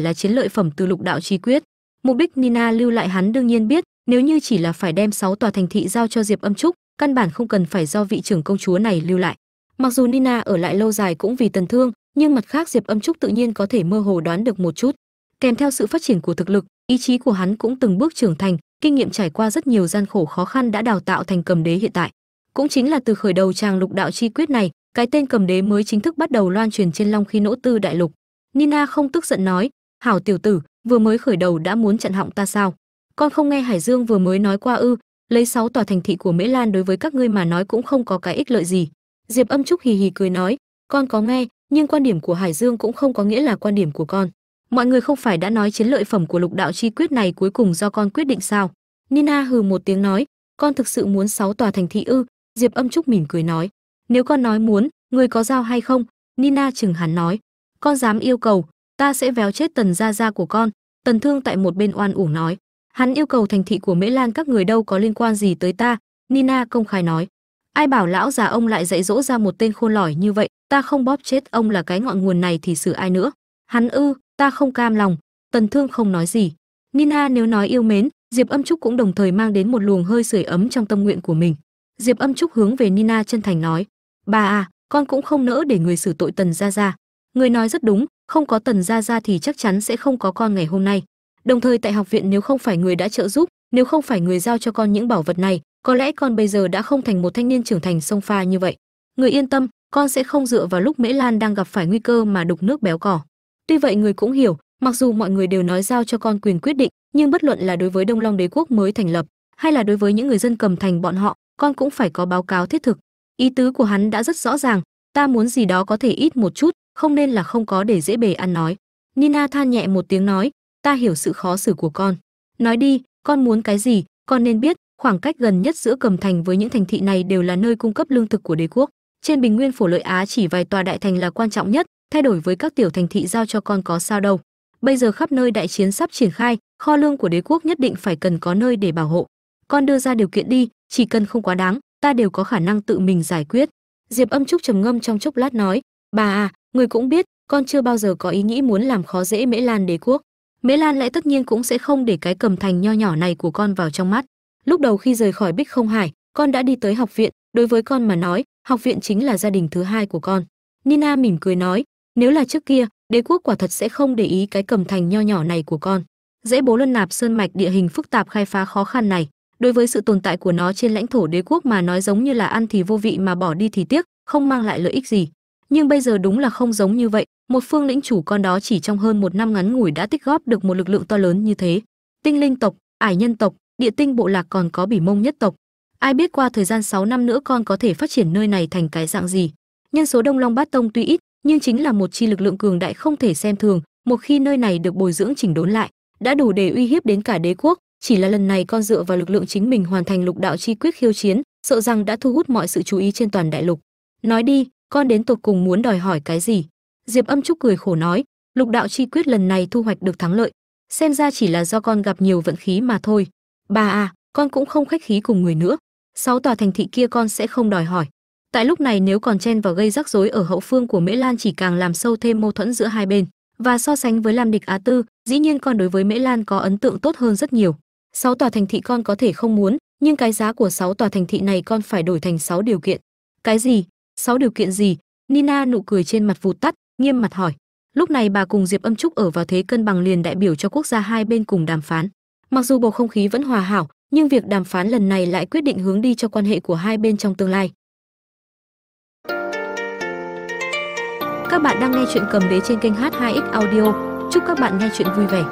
Speaker 1: là chiến lợi phẩm từ lục đạo chi quyết. Mục đích Nina lưu lại hắn đương nhiên biết, nếu như chỉ là phải đem sáu tòa thành thị giao cho Diệp Âm Trúc, căn bản không cần phải do vị trưởng công chúa này lưu lại. Mặc dù Nina ở lại lâu dài cũng vì tần thương, nhưng mặt khác Diệp Âm Trúc tự nhiên có thể mơ hồ đoán được một chút. Kèm theo sự phát triển của thực lực, ý chí của hắn cũng từng bước trưởng thành, kinh nghiệm trải qua rất nhiều gian khổ khó khăn đã đào tạo thành cầm đế hiện tại. Cũng chính là từ khởi đầu tràng lục đạo chi quyết này, cái tên cầm đế mới chính thức bắt đầu loan truyền trên Long khi Nỗ Tư đại lục. Nina không tức giận nói, "Hảo tiểu tử, vừa mới khởi đầu đã muốn chặn họng ta sao? Con không nghe Hải Dương vừa mới nói qua ư? Lấy sáu tòa thành thị của Mễ Lan đối với các ngươi mà nói cũng không có cái ích lợi gì." Diệp Âm Trúc hì hì cười nói, "Con có nghe, nhưng quan điểm của Hải Dương cũng không có nghĩa là quan điểm của con. Mọi người không phải đã nói chiến lợi phẩm của lục đạo chi quyết này cuối cùng do con quyết định sao?" Nina hừ một tiếng nói, "Con thực sự muốn sáu tòa thành thị ư?" Diệp Âm Trúc mỉm cười nói, nếu con nói muốn người có giao hay không nina chừng hắn nói con dám yêu cầu ta sẽ véo chết tần gia gia của con tần thương tại một bên oan uổng nói hắn yêu cầu thành thị của mễ lan các người đâu có liên quan gì tới ta nina công khai nói ai bảo lão già ông lại dạy dỗ ra một tên khôn lỏi như vậy? Ta không bóp chết ông là cái ngọn nguồn này thì xử ai nữa? Hắn ư, ta không cam lòng. Tần thương không nói gì. Nina nếu nói yêu mến, diệp âm trúc cũng đồng thời mang đến một luồng hơi sưởi ấm trong tâm nguyện của mình. Diệp âm trúc hướng về nina chân thành nói, bà à con cũng không nỡ để người xử tội tần gia gia. Người nói rất đúng, không có tần gia gia thì chắc chắn sẽ không có con ngày hôm nay. Đồng thời tại học viện nếu không phải người đã trợ giúp, nếu không phải người giao cho con những bảo vật này có lẽ con bây giờ đã không thành một thanh niên trưởng thành sông pha như vậy. Người yên tâm, con sẽ không dựa vào lúc mễ lan đang gặp phải nguy cơ mà đục nước béo cỏ tuy vậy người cũng hiểu, mặc dù mọi người đều nói giao cho con quyền quyết định, nhưng bất luận là đối với đông long đế quốc mới thành lập, hay là đối với những người dân cầm thành bọn họ, con cũng phải có báo cáo thiết thực. Ý tứ của hắn đã rất rõ ràng, ta muốn gì đó có thể ít một chút, không nên là không có để dễ bề ăn nói. Nina than nhẹ một tiếng nói, ta hiểu sự khó xử của con. Nói đi, con muốn cái gì, con nên biết khoảng cách gần nhất giữa cầm thành với những thành thị này đều là nơi cung cấp lương thực của đế quốc. Trên bình nguyên phổ lợi á chỉ vài tòa đại thành là quan trọng nhất, thay đổi với các tiểu thành thị giao cho con có sao đâu. Bây giờ khắp nơi đại chiến sắp triển khai, kho lương của đế quốc nhất định phải cần có nơi để bảo hộ. Con đưa ra điều kiện đi, chỉ cần không quá đáng, ta đều có khả năng tự mình giải quyết. Diệp âm trúc trầm ngâm trong chốc lát nói, bà à người cũng biết, con chưa bao giờ có ý nghĩ muốn làm khó dễ mễ lan đế quốc. Mễ lan lại tất nhiên cũng sẽ không để cái cầm thành nho nhỏ này của con vào trong mắt lúc đầu khi rời khỏi bích không hải, con đã đi tới học viện. Đối với con mà nói, học viện chính là gia đình thứ hai của con. Nina mỉm cười nói, nếu là trước kia, đế quốc quả thật sẽ không để ý cái cầm thành nho nhỏ này của con. Dễ bố luân nạp sơn mạch địa hình phức tạp khai phá khó khăn này. Đối với sự tồn tại của nó trên lãnh thổ đế quốc mà nói giống như là ăn thì vô vị mà bỏ đi thì tiếc, không mang lại lợi ích gì. Nhưng bây giờ đúng là không giống như vậy. Một phương lĩnh chủ con đó chỉ trong hơn một năm ngắn ngủi đã tích góp được một lực lượng to lớn như thế. Tinh linh tộc, ải nhân tộc địa tinh bộ lạc còn có bỉ mông nhất tộc. Ai biết qua thời gian 6 năm nữa con có thể phát triển nơi này thành cái dạng gì? Nhân số đông long bát tông tuy ít, nhưng chính là một chi lực lượng cường đại không thể xem thường, một khi nơi này được bồi dưỡng chỉnh đốn lại, đã đủ để uy hiếp đến cả đế quốc. Chỉ là lần này con dựa vào lực lượng chính mình hoàn thành lục đạo chi quyết khiêu chiến, sợ rằng đã thu hút mọi sự chú ý trên toàn đại lục. Nói đi, con đến tột cùng muốn đòi hỏi cái gì? Diệp âm trúc cười khổ nói, lục đạo chi quyết lần này thu hoạch được thắng lợi. Xem ra chỉ là do con gặp nhiều vận khí mà thôi bà à con cũng không khách khí cùng người nữa. Sáu tòa thành thị kia con sẽ không đòi hỏi. Tại lúc này nếu còn chen vào gây rắc rối ở hậu phương của mễ lan chỉ càng làm sâu thêm mâu thuẫn giữa hai bên. Và so sánh với lam địch á tư, dĩ nhiên con đối với mễ lan có ấn tượng tốt hơn rất nhiều. Sáu tòa thành thị con có thể không muốn, nhưng cái giá của sáu tòa thành thị này con phải đổi thành sáu điều kiện. Cái gì? Sáu điều kiện gì? Nina nụ cười trên mặt vụt tắt, nghiêm mặt hỏi. Lúc này bà cùng diệp âm trúc ở vào thế cân bằng liền đại biểu cho quốc gia hai bên cùng đàm phán mặc dù bầu không khí vẫn hòa hảo nhưng việc đàm phán lần này lại quyết định hướng đi cho quan hệ của hai bên trong tương lai. Các bạn đang nghe chuyện cầm đế trên kênh h2x audio. Chúc các bạn nghe chuyện vui vẻ.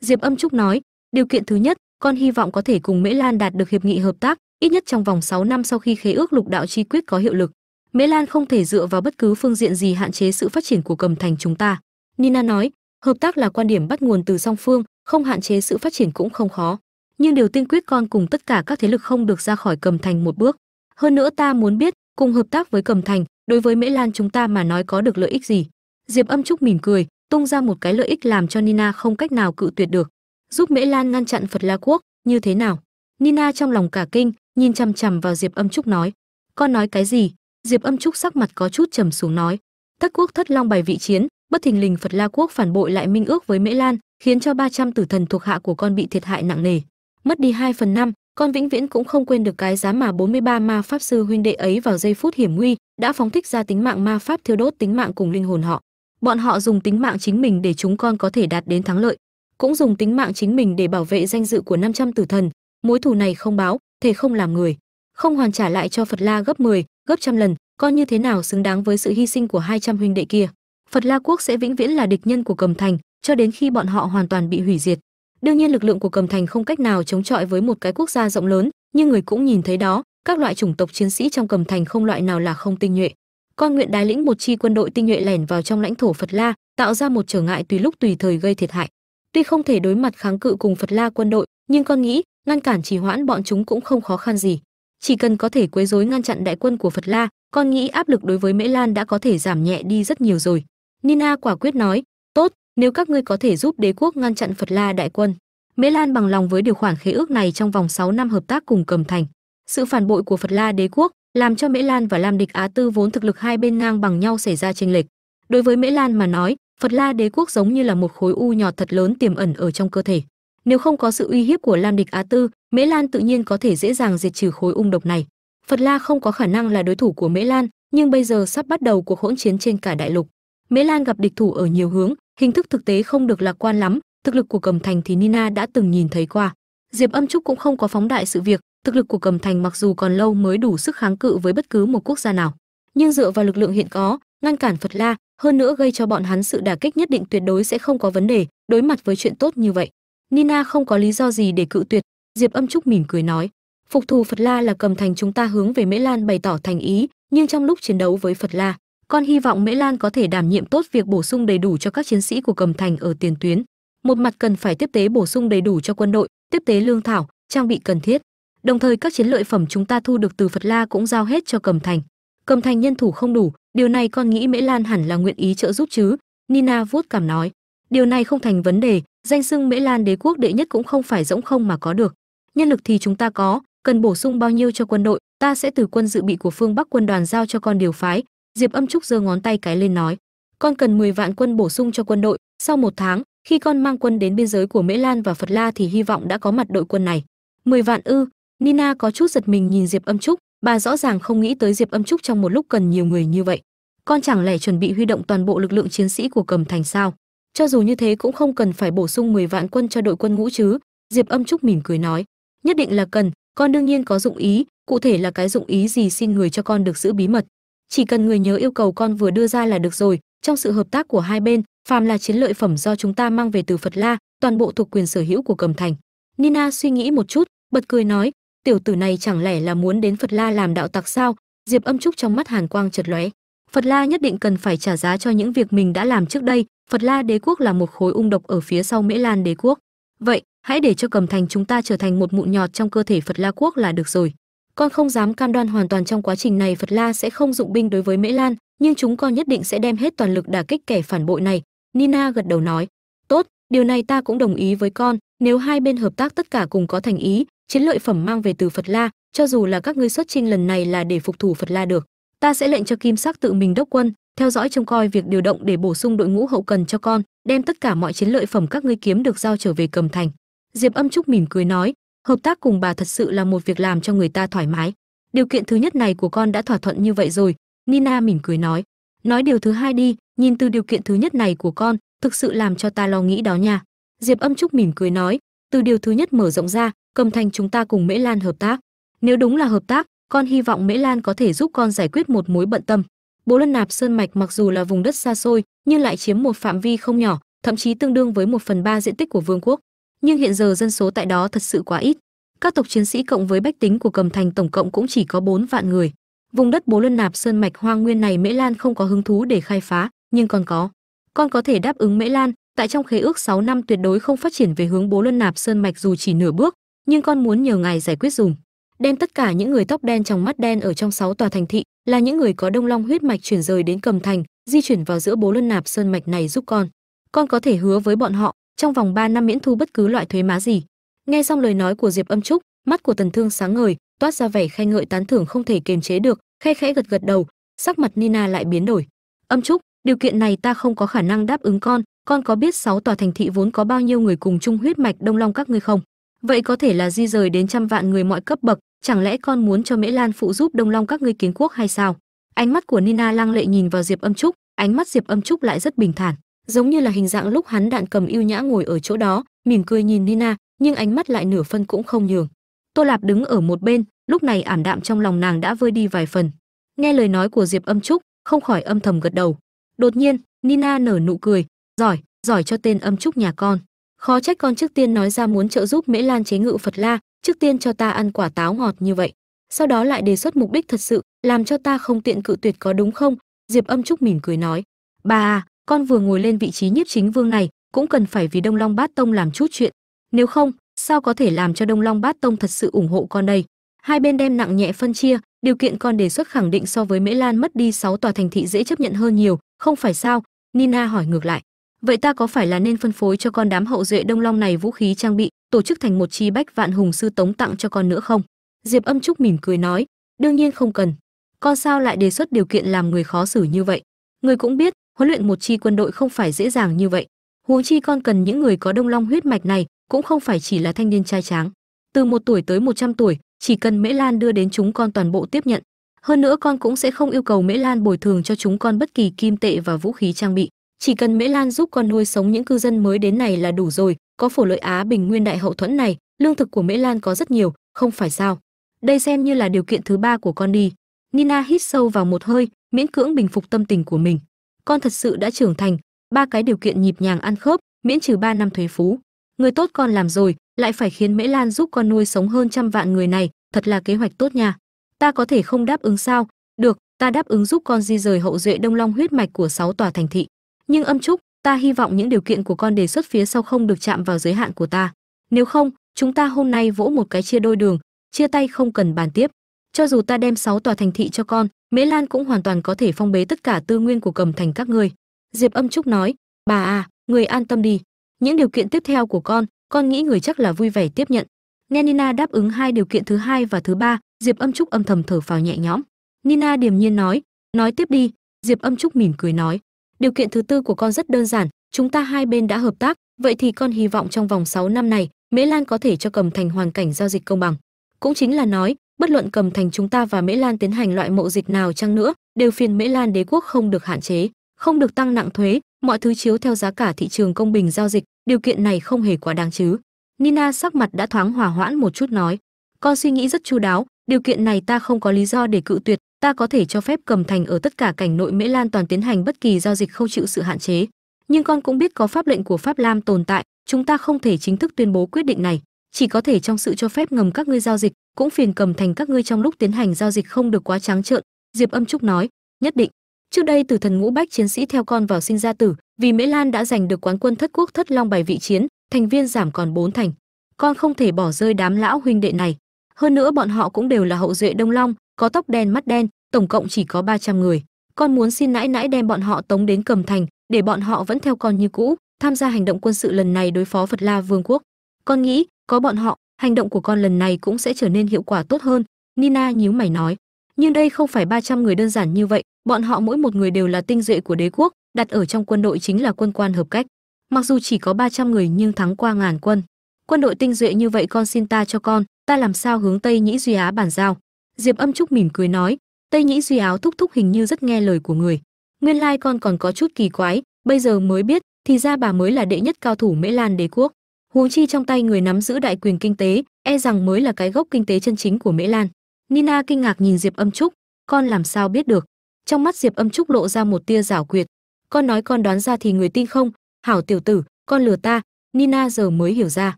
Speaker 1: Diệp Âm Trúc nói, điều kiện thứ nhất, con hy vọng có thể cùng Mễ Lan đạt được hiệp nghị hợp tác, ít nhất trong vòng 6 năm sau khi khế ước lục đạo chi quyết có hiệu lực. Mễ Lan không thể dựa vào bất cứ phương diện gì hạn chế sự phát triển của cầm thành chúng ta. Nina nói, hợp tác là quan điểm bắt nguồn từ song phương, không hạn chế sự phát triển cũng không khó. Nhưng điều tiên quyết con cùng tất cả các thế lực không được ra khỏi cầm thành một bước. Hơn nữa ta muốn biết, cùng hợp tác với cầm thành, đối với mễ lan chúng ta mà nói có được lợi ích gì diệp âm trúc mỉm cười tung ra một cái lợi ích làm cho nina không cách nào cự tuyệt được giúp mễ lan ngăn chặn phật la quốc như thế nào nina trong lòng cả kinh nhìn chằm chằm vào diệp âm trúc nói con nói cái gì diệp âm trúc sắc mặt có chút trầm xuống nói tất quốc thất long bày vị chiến, bất thình lình phật la quốc phản bội lại minh ước với mễ lan, khiến cho 300 tử thần thuộc hạ của con bị thiệt hại nặng nề. Mất đi 2 phần năm, con vĩnh viễn cũng không quên được cái giá mà 43 ma pháp sư huynh đệ ấy vào giây phút hiểm nguy, đã phóng thích ra tính mạng ma pháp thiêu đốt tính mạng cùng linh hồn họ. Bọn họ dùng tính mạng chính mình để chúng con có thể đạt đến thắng lợi, cũng dùng tính mạng chính mình để bảo vệ danh dự của 500 tử thần. Mối thù này không báo thể không làm người không hoàn trả lại cho phật la gấp 10, gấp trăm lần con như thế nào xứng đáng với sự hy sinh của 200 huynh đệ kia. Phật la quốc sẽ vĩnh viễn là địch nhân của cầm thành cho đến khi bọn họ hoàn toàn bị hủy diệt. Đương nhiên lực lượng của cầm thành không cách nào chống chọi với một cái quốc gia rộng lớn nhưng người cũng nhìn thấy đó các loại chủng tộc chiến sĩ trong cầm thành không loại nào là không tinh nhuệ. Con nguyện đái lĩnh một chi quân đội tinh nhuệ lẻn vào trong lãnh thổ phật la tạo ra một trở ngại tùy lúc tùy thời gây thiệt hại. Tuy không thể đối mặt kháng cự cùng phật la quân đội nhưng con nghĩ ngăn cản trì hoãn bọn chúng cũng không khó khăn gì chỉ cần có thể quấy rối ngăn chặn đại quân của phật la, con nghĩ áp lực đối với mễ lan đã có thể giảm nhẹ đi rất nhiều rồi. Nina quả quyết nói, tốt, nếu các ngươi có thể giúp đế quốc ngăn chặn phật la đại quân. Mễ lan bằng lòng với điều khoản khế ước này trong vòng 6 năm hợp tác cùng cầm thành. Sự phản bội của phật la đế quốc làm cho mễ lan và lam địch á tư vốn thực lực hai bên ngang bằng nhau xảy ra chênh lệch. Đối với mễ lan mà nói, phật la đế quốc giống như là một khối u nhọt thật lớn tiềm ẩn ở trong cơ thể nếu không có sự uy hiếp của lam địch á tư, mễ lan tự nhiên có thể dễ dàng diệt trừ khối ung độc này. Phật la không có khả năng là đối thủ của mễ lan, nhưng bây giờ sắp bắt đầu cuộc hỗn chiến trên cả đại lục. Mễ lan gặp địch thủ ở nhiều hướng, hình thức thực tế không được lạc quan lắm, thực lực của cầm thành thì nina đã từng nhìn thấy qua. Diệp âm trúc cũng không có phóng đại sự việc, thực lực của cầm thành mặc dù còn lâu mới đủ sức kháng cự với bất cứ một quốc gia nào. Nhưng dựa vào lực lượng hiện có, ngăn cản phật la, hơn nữa gây cho bọn hắn sự đả kích nhất định tuyệt đối sẽ không có vấn đề đối mặt với chuyện tốt như vậy nina không có lý do gì để cự tuyệt, diệp âm trúc mỉm cười nói. Phục thù phật la là cầm thành chúng ta hướng về mễ lan bày tỏ thành ý, nhưng trong lúc chiến đấu với phật la, con hy vọng mễ lan có thể đảm nhiệm tốt việc bổ sung đầy đủ cho các chiến sĩ của cầm thành ở tiền tuyến. Một mặt cần phải tiếp tế bổ sung đầy đủ cho quân đội, tiếp tế lương thảo, trang bị cần thiết. Đồng thời các chiến lợi phẩm chúng ta thu được từ phật la cũng giao hết cho cầm thành. Cầm thành nhân thủ không đủ, điều này con nghĩ mễ lan hẳn là nguyện ý trợ giúp chứ? Nina vuốt cảm nói. Điều này không thành vấn đề danh xưng mễ lan đế quốc đệ nhất cũng không phải rỗng không mà có được. Nhân lực thì chúng ta có, cần bổ sung bao nhiêu cho quân đội, ta sẽ từ quân dự bị của phương bắc quân đoàn giao cho con điều phái. Diệp âm trúc giơ ngón tay cái lên nói. Con cần 10 vạn quân bổ sung cho quân đội, sau một tháng, khi con mang quân đến biên giới của mễ lan và phật la thì hy vọng đã có mặt đội quân này. 10 vạn ư? Nina có chút giật mình nhìn diệp âm trúc, bà rõ ràng không nghĩ tới diệp âm trúc trong một lúc cần nhiều người như vậy. Con chẳng lẽ chuẩn bị huy động toàn bộ lực lượng chiến sĩ của cầm thành sao? Cho dù như thế cũng không cần phải bổ sung 10 vạn quân cho đội quân ngũ chứ, diệp âm trúc mỉm cười nói. Nhất định là cần, con đương nhiên có dụng ý, cụ thể là cái dụng ý gì xin người cho con được giữ bí mật. Chỉ cần người nhớ yêu cầu con vừa đưa ra là được rồi, trong sự hợp tác của hai bên, phàm là chiến lợi phẩm do chúng ta mang về từ phật la, toàn bộ thuộc quyền sở hữu của cầm thành. Nina suy nghĩ một chút, bật cười nói, tiểu tử này chẳng lẽ là muốn đến phật la làm đạo tặc sao? Diệp âm trúc trong mắt hàn quang chật lóe phật la nhất định cần phải trả giá cho những việc mình đã làm trước đây. Phật la đế quốc là một khối ung độc ở phía sau mễ lan đế quốc. Vậy, hãy để cho cầm thành chúng ta trở thành một mụn nhọt trong cơ thể phật la quốc là được rồi. Con không dám cam đoan hoàn toàn trong quá trình này, phật la sẽ không dụng binh đối với mễ lan, nhưng chúng con nhất định sẽ đem hết toàn lực đả kích kẻ phản bội này. Nina gật đầu nói. Tốt, điều này ta cũng đồng ý với con. Nếu hai bên hợp tác tất cả cùng có thành ý, chiến lợi phẩm mang về từ phật la, cho dù là các ngươi xuất chinh lần này là để phục thủ phật la được ta sẽ lệnh cho kim sắc tự mình đốc quân, theo dõi trông coi việc điều động để bổ sung đội ngũ hậu cần cho con, đem tất cả mọi chiến lợi phẩm các ngươi kiếm được giao trở về cầm thành. Diệp âm trúc mỉm cười nói, hợp tác cùng bà thật sự là một việc làm cho người ta thoải mái. Điều kiện thứ nhất này của con đã thỏa thuận như vậy rồi. Nina mỉm cười nói nói điều thứ hai đi, nhìn từ điều kiện thứ nhất này của con, thực sự làm cho ta lo nghĩ đó nha. Diệp âm trúc mỉm cười nói, từ điều thứ nhất mở rộng ra, cầm thành chúng ta cùng mễ lan hợp tác. Nếu đúng là hợp tác con hy vọng mễ lan có thể giúp con giải quyết một mối bận tâm. Bố lân nạp sơn mạch mặc dù là vùng đất xa xôi, nhưng lại chiếm một phạm vi không nhỏ, thậm chí tương đương với một phần ba diện tích của vương quốc. Nhưng hiện giờ dân số tại đó thật sự quá ít. Các tộc chiến sĩ cộng với bách tính của cầm thành tổng cộng cũng chỉ có 4 vạn người. Vùng đất bố lân nạp sơn mạch hoang nguyên này mễ lan không có hứng thú để khai phá, nhưng còn có. Con có thể đáp ứng mễ lan, tại trong khế ước 6 năm tuyệt đối không phát triển về hướng bố lân nạp sơn mạch dù chỉ nửa bước, nhưng con muốn nhờ ngài giải quyết dùng đem tất cả những người tóc đen trong mắt đen ở trong sáu tòa thành thị là những người có đông long huyết mạch chuyển rời đến cầm thành, di chuyển vào giữa bố luân nạp sơn mạch này giúp con. Con có thể hứa với bọn họ, trong vòng 3 năm miễn thu bất cứ loại thuế má gì. Nghe xong lời nói của diệp âm trúc, mắt của tần thương sáng ngời, toát ra vẻ khen ngợi tán thưởng không thể kiềm chế được, khe khẽ gật gật đầu, sắc mặt nina lại biến đổi. Âm trúc, điều kiện này ta không có khả năng đáp ứng con con có biết sáu tòa thành thị vốn có bao nhiêu người cùng chung huyết mạch đông long các ngươi không? Vậy có thể là di rời đến trăm vạn người mọi cấp bậc, chẳng lẽ con muốn cho mễ lan phụ giúp đông long các ngươi kiến quốc hay sao? Ánh mắt của nina lăng lệ nhìn vào diệp âm trúc, ánh mắt diệp âm trúc lại rất bình thản, giống như là hình dạng lúc hắn đạn cầm yêu nhã ngồi ở chỗ đó, mỉm cười nhìn nina, nhưng ánh mắt lại nửa phân cũng không nhường. Tô lạp đứng ở một bên, lúc này ảm đạm trong lòng nàng đã vơi đi vài phần. Nghe lời nói của diệp âm trúc, không khỏi âm thầm gật đầu. Đột nhiên, nina nở nụ cười, giỏi giỏi cho tên âm trúc nhà con khó trách con trước tiên nói ra muốn trợ giúp mễ lan chế ngự phật la, trước tiên cho ta ăn quả táo ngọt như vậy. Sau đó lại đề xuất mục đích thật sự, làm cho ta không tiện cự tuyệt có đúng không? Diệp âm trúc mỉm cười nói. Bà à con vừa ngồi lên vị trí nhiếp chính vương này, cũng cần phải vì đông long bát tông làm chút chuyện. Nếu không, sao có thể làm cho đông long bát tông thật sự ủng hộ con đây? Hai bên đem nặng nhẹ phân chia, điều kiện con đề xuất khẳng định so với mễ lan mất đi 6 tòa thành thị dễ chấp nhận hơn nhiều, không phải sao? Nina hỏi ngược lại vậy ta có phải là nên phân phối cho con đám hậu duệ đông long này vũ khí trang bị, tổ chức thành một chi bách vạn hùng sư tống tặng cho con nữa không? Diệp âm trúc mỉm cười nói, đương nhiên không cần. Con sao lại đề xuất điều kiện làm người khó xử như vậy? Người cũng biết, huấn luyện một chi quân đội không phải dễ dàng như vậy. Huống chi con cần những người có đông long huyết mạch này, cũng không phải chỉ là thanh niên trai tráng. Từ một tuổi tới 100 tuổi, chỉ cần mễ lan đưa đến chúng con toàn bộ tiếp nhận. Hơn nữa con cũng sẽ không yêu cầu mễ lan bồi thường cho chúng con bất kỳ kim tệ và vũ khí trang bị chỉ cần mễ lan giúp con nuôi sống những cư dân mới đến này là đủ rồi. Có phổ lợi á bình nguyên đại hậu thuẫn này, lương thực của mễ lan có rất nhiều, không phải sao? Đây xem như là điều kiện thứ ba của con đi. Nina hít sâu vào một hơi, miễn cưỡng bình phục tâm tình của mình. Con thật sự đã trưởng thành. Ba cái điều kiện nhịp nhàng ăn khớp, miễn trừ ba năm thuế phú. Người tốt con làm rồi, lại phải khiến mễ lan giúp con nuôi sống hơn trăm vạn người này. Thật là kế hoạch tốt nha. Ta có thể không đáp ứng sao? Được, ta đáp ứng giúp con di rời hậu duệ đông long huyết mạch của sáu tòa thành thị nhưng âm trúc, ta hy vọng những điều kiện của con đề xuất phía sau không được chạm vào giới hạn của ta. Nếu không, chúng ta hôm nay vỗ một cái chia đôi đường, chia tay không cần bàn tiếp. Cho dù ta đem sáu tòa thành thị cho con, mễ lan cũng hoàn toàn có thể phong bế tất cả tư nguyên của cầm thành các ngươi. Diệp âm trúc nói, bà à người an tâm đi. Những điều kiện tiếp theo của con con nghĩ người chắc là vui vẻ tiếp nhận. Nghe nina đáp ứng hai điều kiện thứ hai và thứ ba, diệp âm trúc âm thầm thở phào nhẹ nhõm. Nina điềm nhiên nói nói tiếp đi. Diệp âm trúc mỉm cười nói điều kiện thứ tư của con rất đơn giản, chúng ta hai bên đã hợp tác, vậy thì con hy vọng trong vòng 6 năm này, mễ lan có thể cho cầm thành hoàn cảnh giao dịch công bằng. Cũng chính là nói, bất luận cầm thành chúng ta và mễ lan tiến hành loại mậu dịch nào chăng nữa, đều phiền mễ lan đế quốc không được hạn chế, không được tăng nặng thuế, mọi thứ chiếu theo giá cả thị trường công bình giao dịch, điều kiện này không hề quá đáng chứ. Nina sắc mặt đã thoáng hòa hoãn một chút nói, con suy nghĩ rất chu đáo, điều kiện này ta không có lý do để cự tuyệt ta có thể cho phép cầm thành ở tất cả cảnh nội mễ lan toàn tiến hành bất kỳ giao dịch không chịu sự hạn chế. Nhưng con cũng biết có pháp lệnh của pháp lam tồn tại, chúng ta không thể chính thức tuyên bố quyết định này. Chỉ có thể trong sự cho phép ngầm các ngươi giao dịch, cũng phiền cầm thành các ngươi trong lúc tiến hành giao dịch không được quá trắng trợn. Diệp âm trúc nói, nhất định. Trước đây từ thần ngũ bách chiến sĩ theo con vào sinh ra tử, vì mễ lan đã giành được quán quân thất quốc thất long bài vị chiến, thành viên giảm còn bốn thành. Con không thể bỏ rơi đám lão huynh đệ này. Hơn nữa bọn họ cũng đều là hậu duệ đông long có tóc đen mắt đen, tổng cộng chỉ có 300 người. Con muốn xin nãi nãi đem bọn họ tống đến cầm thành, để bọn họ vẫn theo con như cũ, tham gia hành động quân sự lần này đối phó phật la vương quốc. Con nghĩ, có bọn họ, hành động của con lần này cũng sẽ trở nên hiệu quả tốt hơn, nina nhíu mày nói. Nhưng đây không phải 300 người đơn giản như vậy, bọn họ mỗi một người đều là tinh duệ của đế quốc, đặt ở trong quân đội chính là quân quan hợp cách. Mặc dù chỉ có 300 người nhưng thắng qua ngàn quân. Quân đội tinh duệ như vậy con xin ta cho con, ta làm sao hướng tây nhĩ duy á bàn giao? Diệp âm trúc mỉm cười nói, tây nhĩ duy áo thúc thúc hình như rất nghe lời của người. Nguyên lai con còn có chút kỳ quái, bây giờ mới biết, thì ra bà mới là đệ nhất cao thủ mễ lan đế quốc. Huống chi trong tay người nắm giữ đại quyền kinh tế e rằng mới là cái gốc kinh tế chân chính của mễ lan. Nina kinh ngạc nhìn diệp âm trúc, con làm sao biết được? Trong mắt diệp âm trúc lộ ra một tia giảo quyệt. Con nói con đoán ra thì người tin không? Hảo tiểu tử, con lừa ta. Nina giờ mới hiểu ra.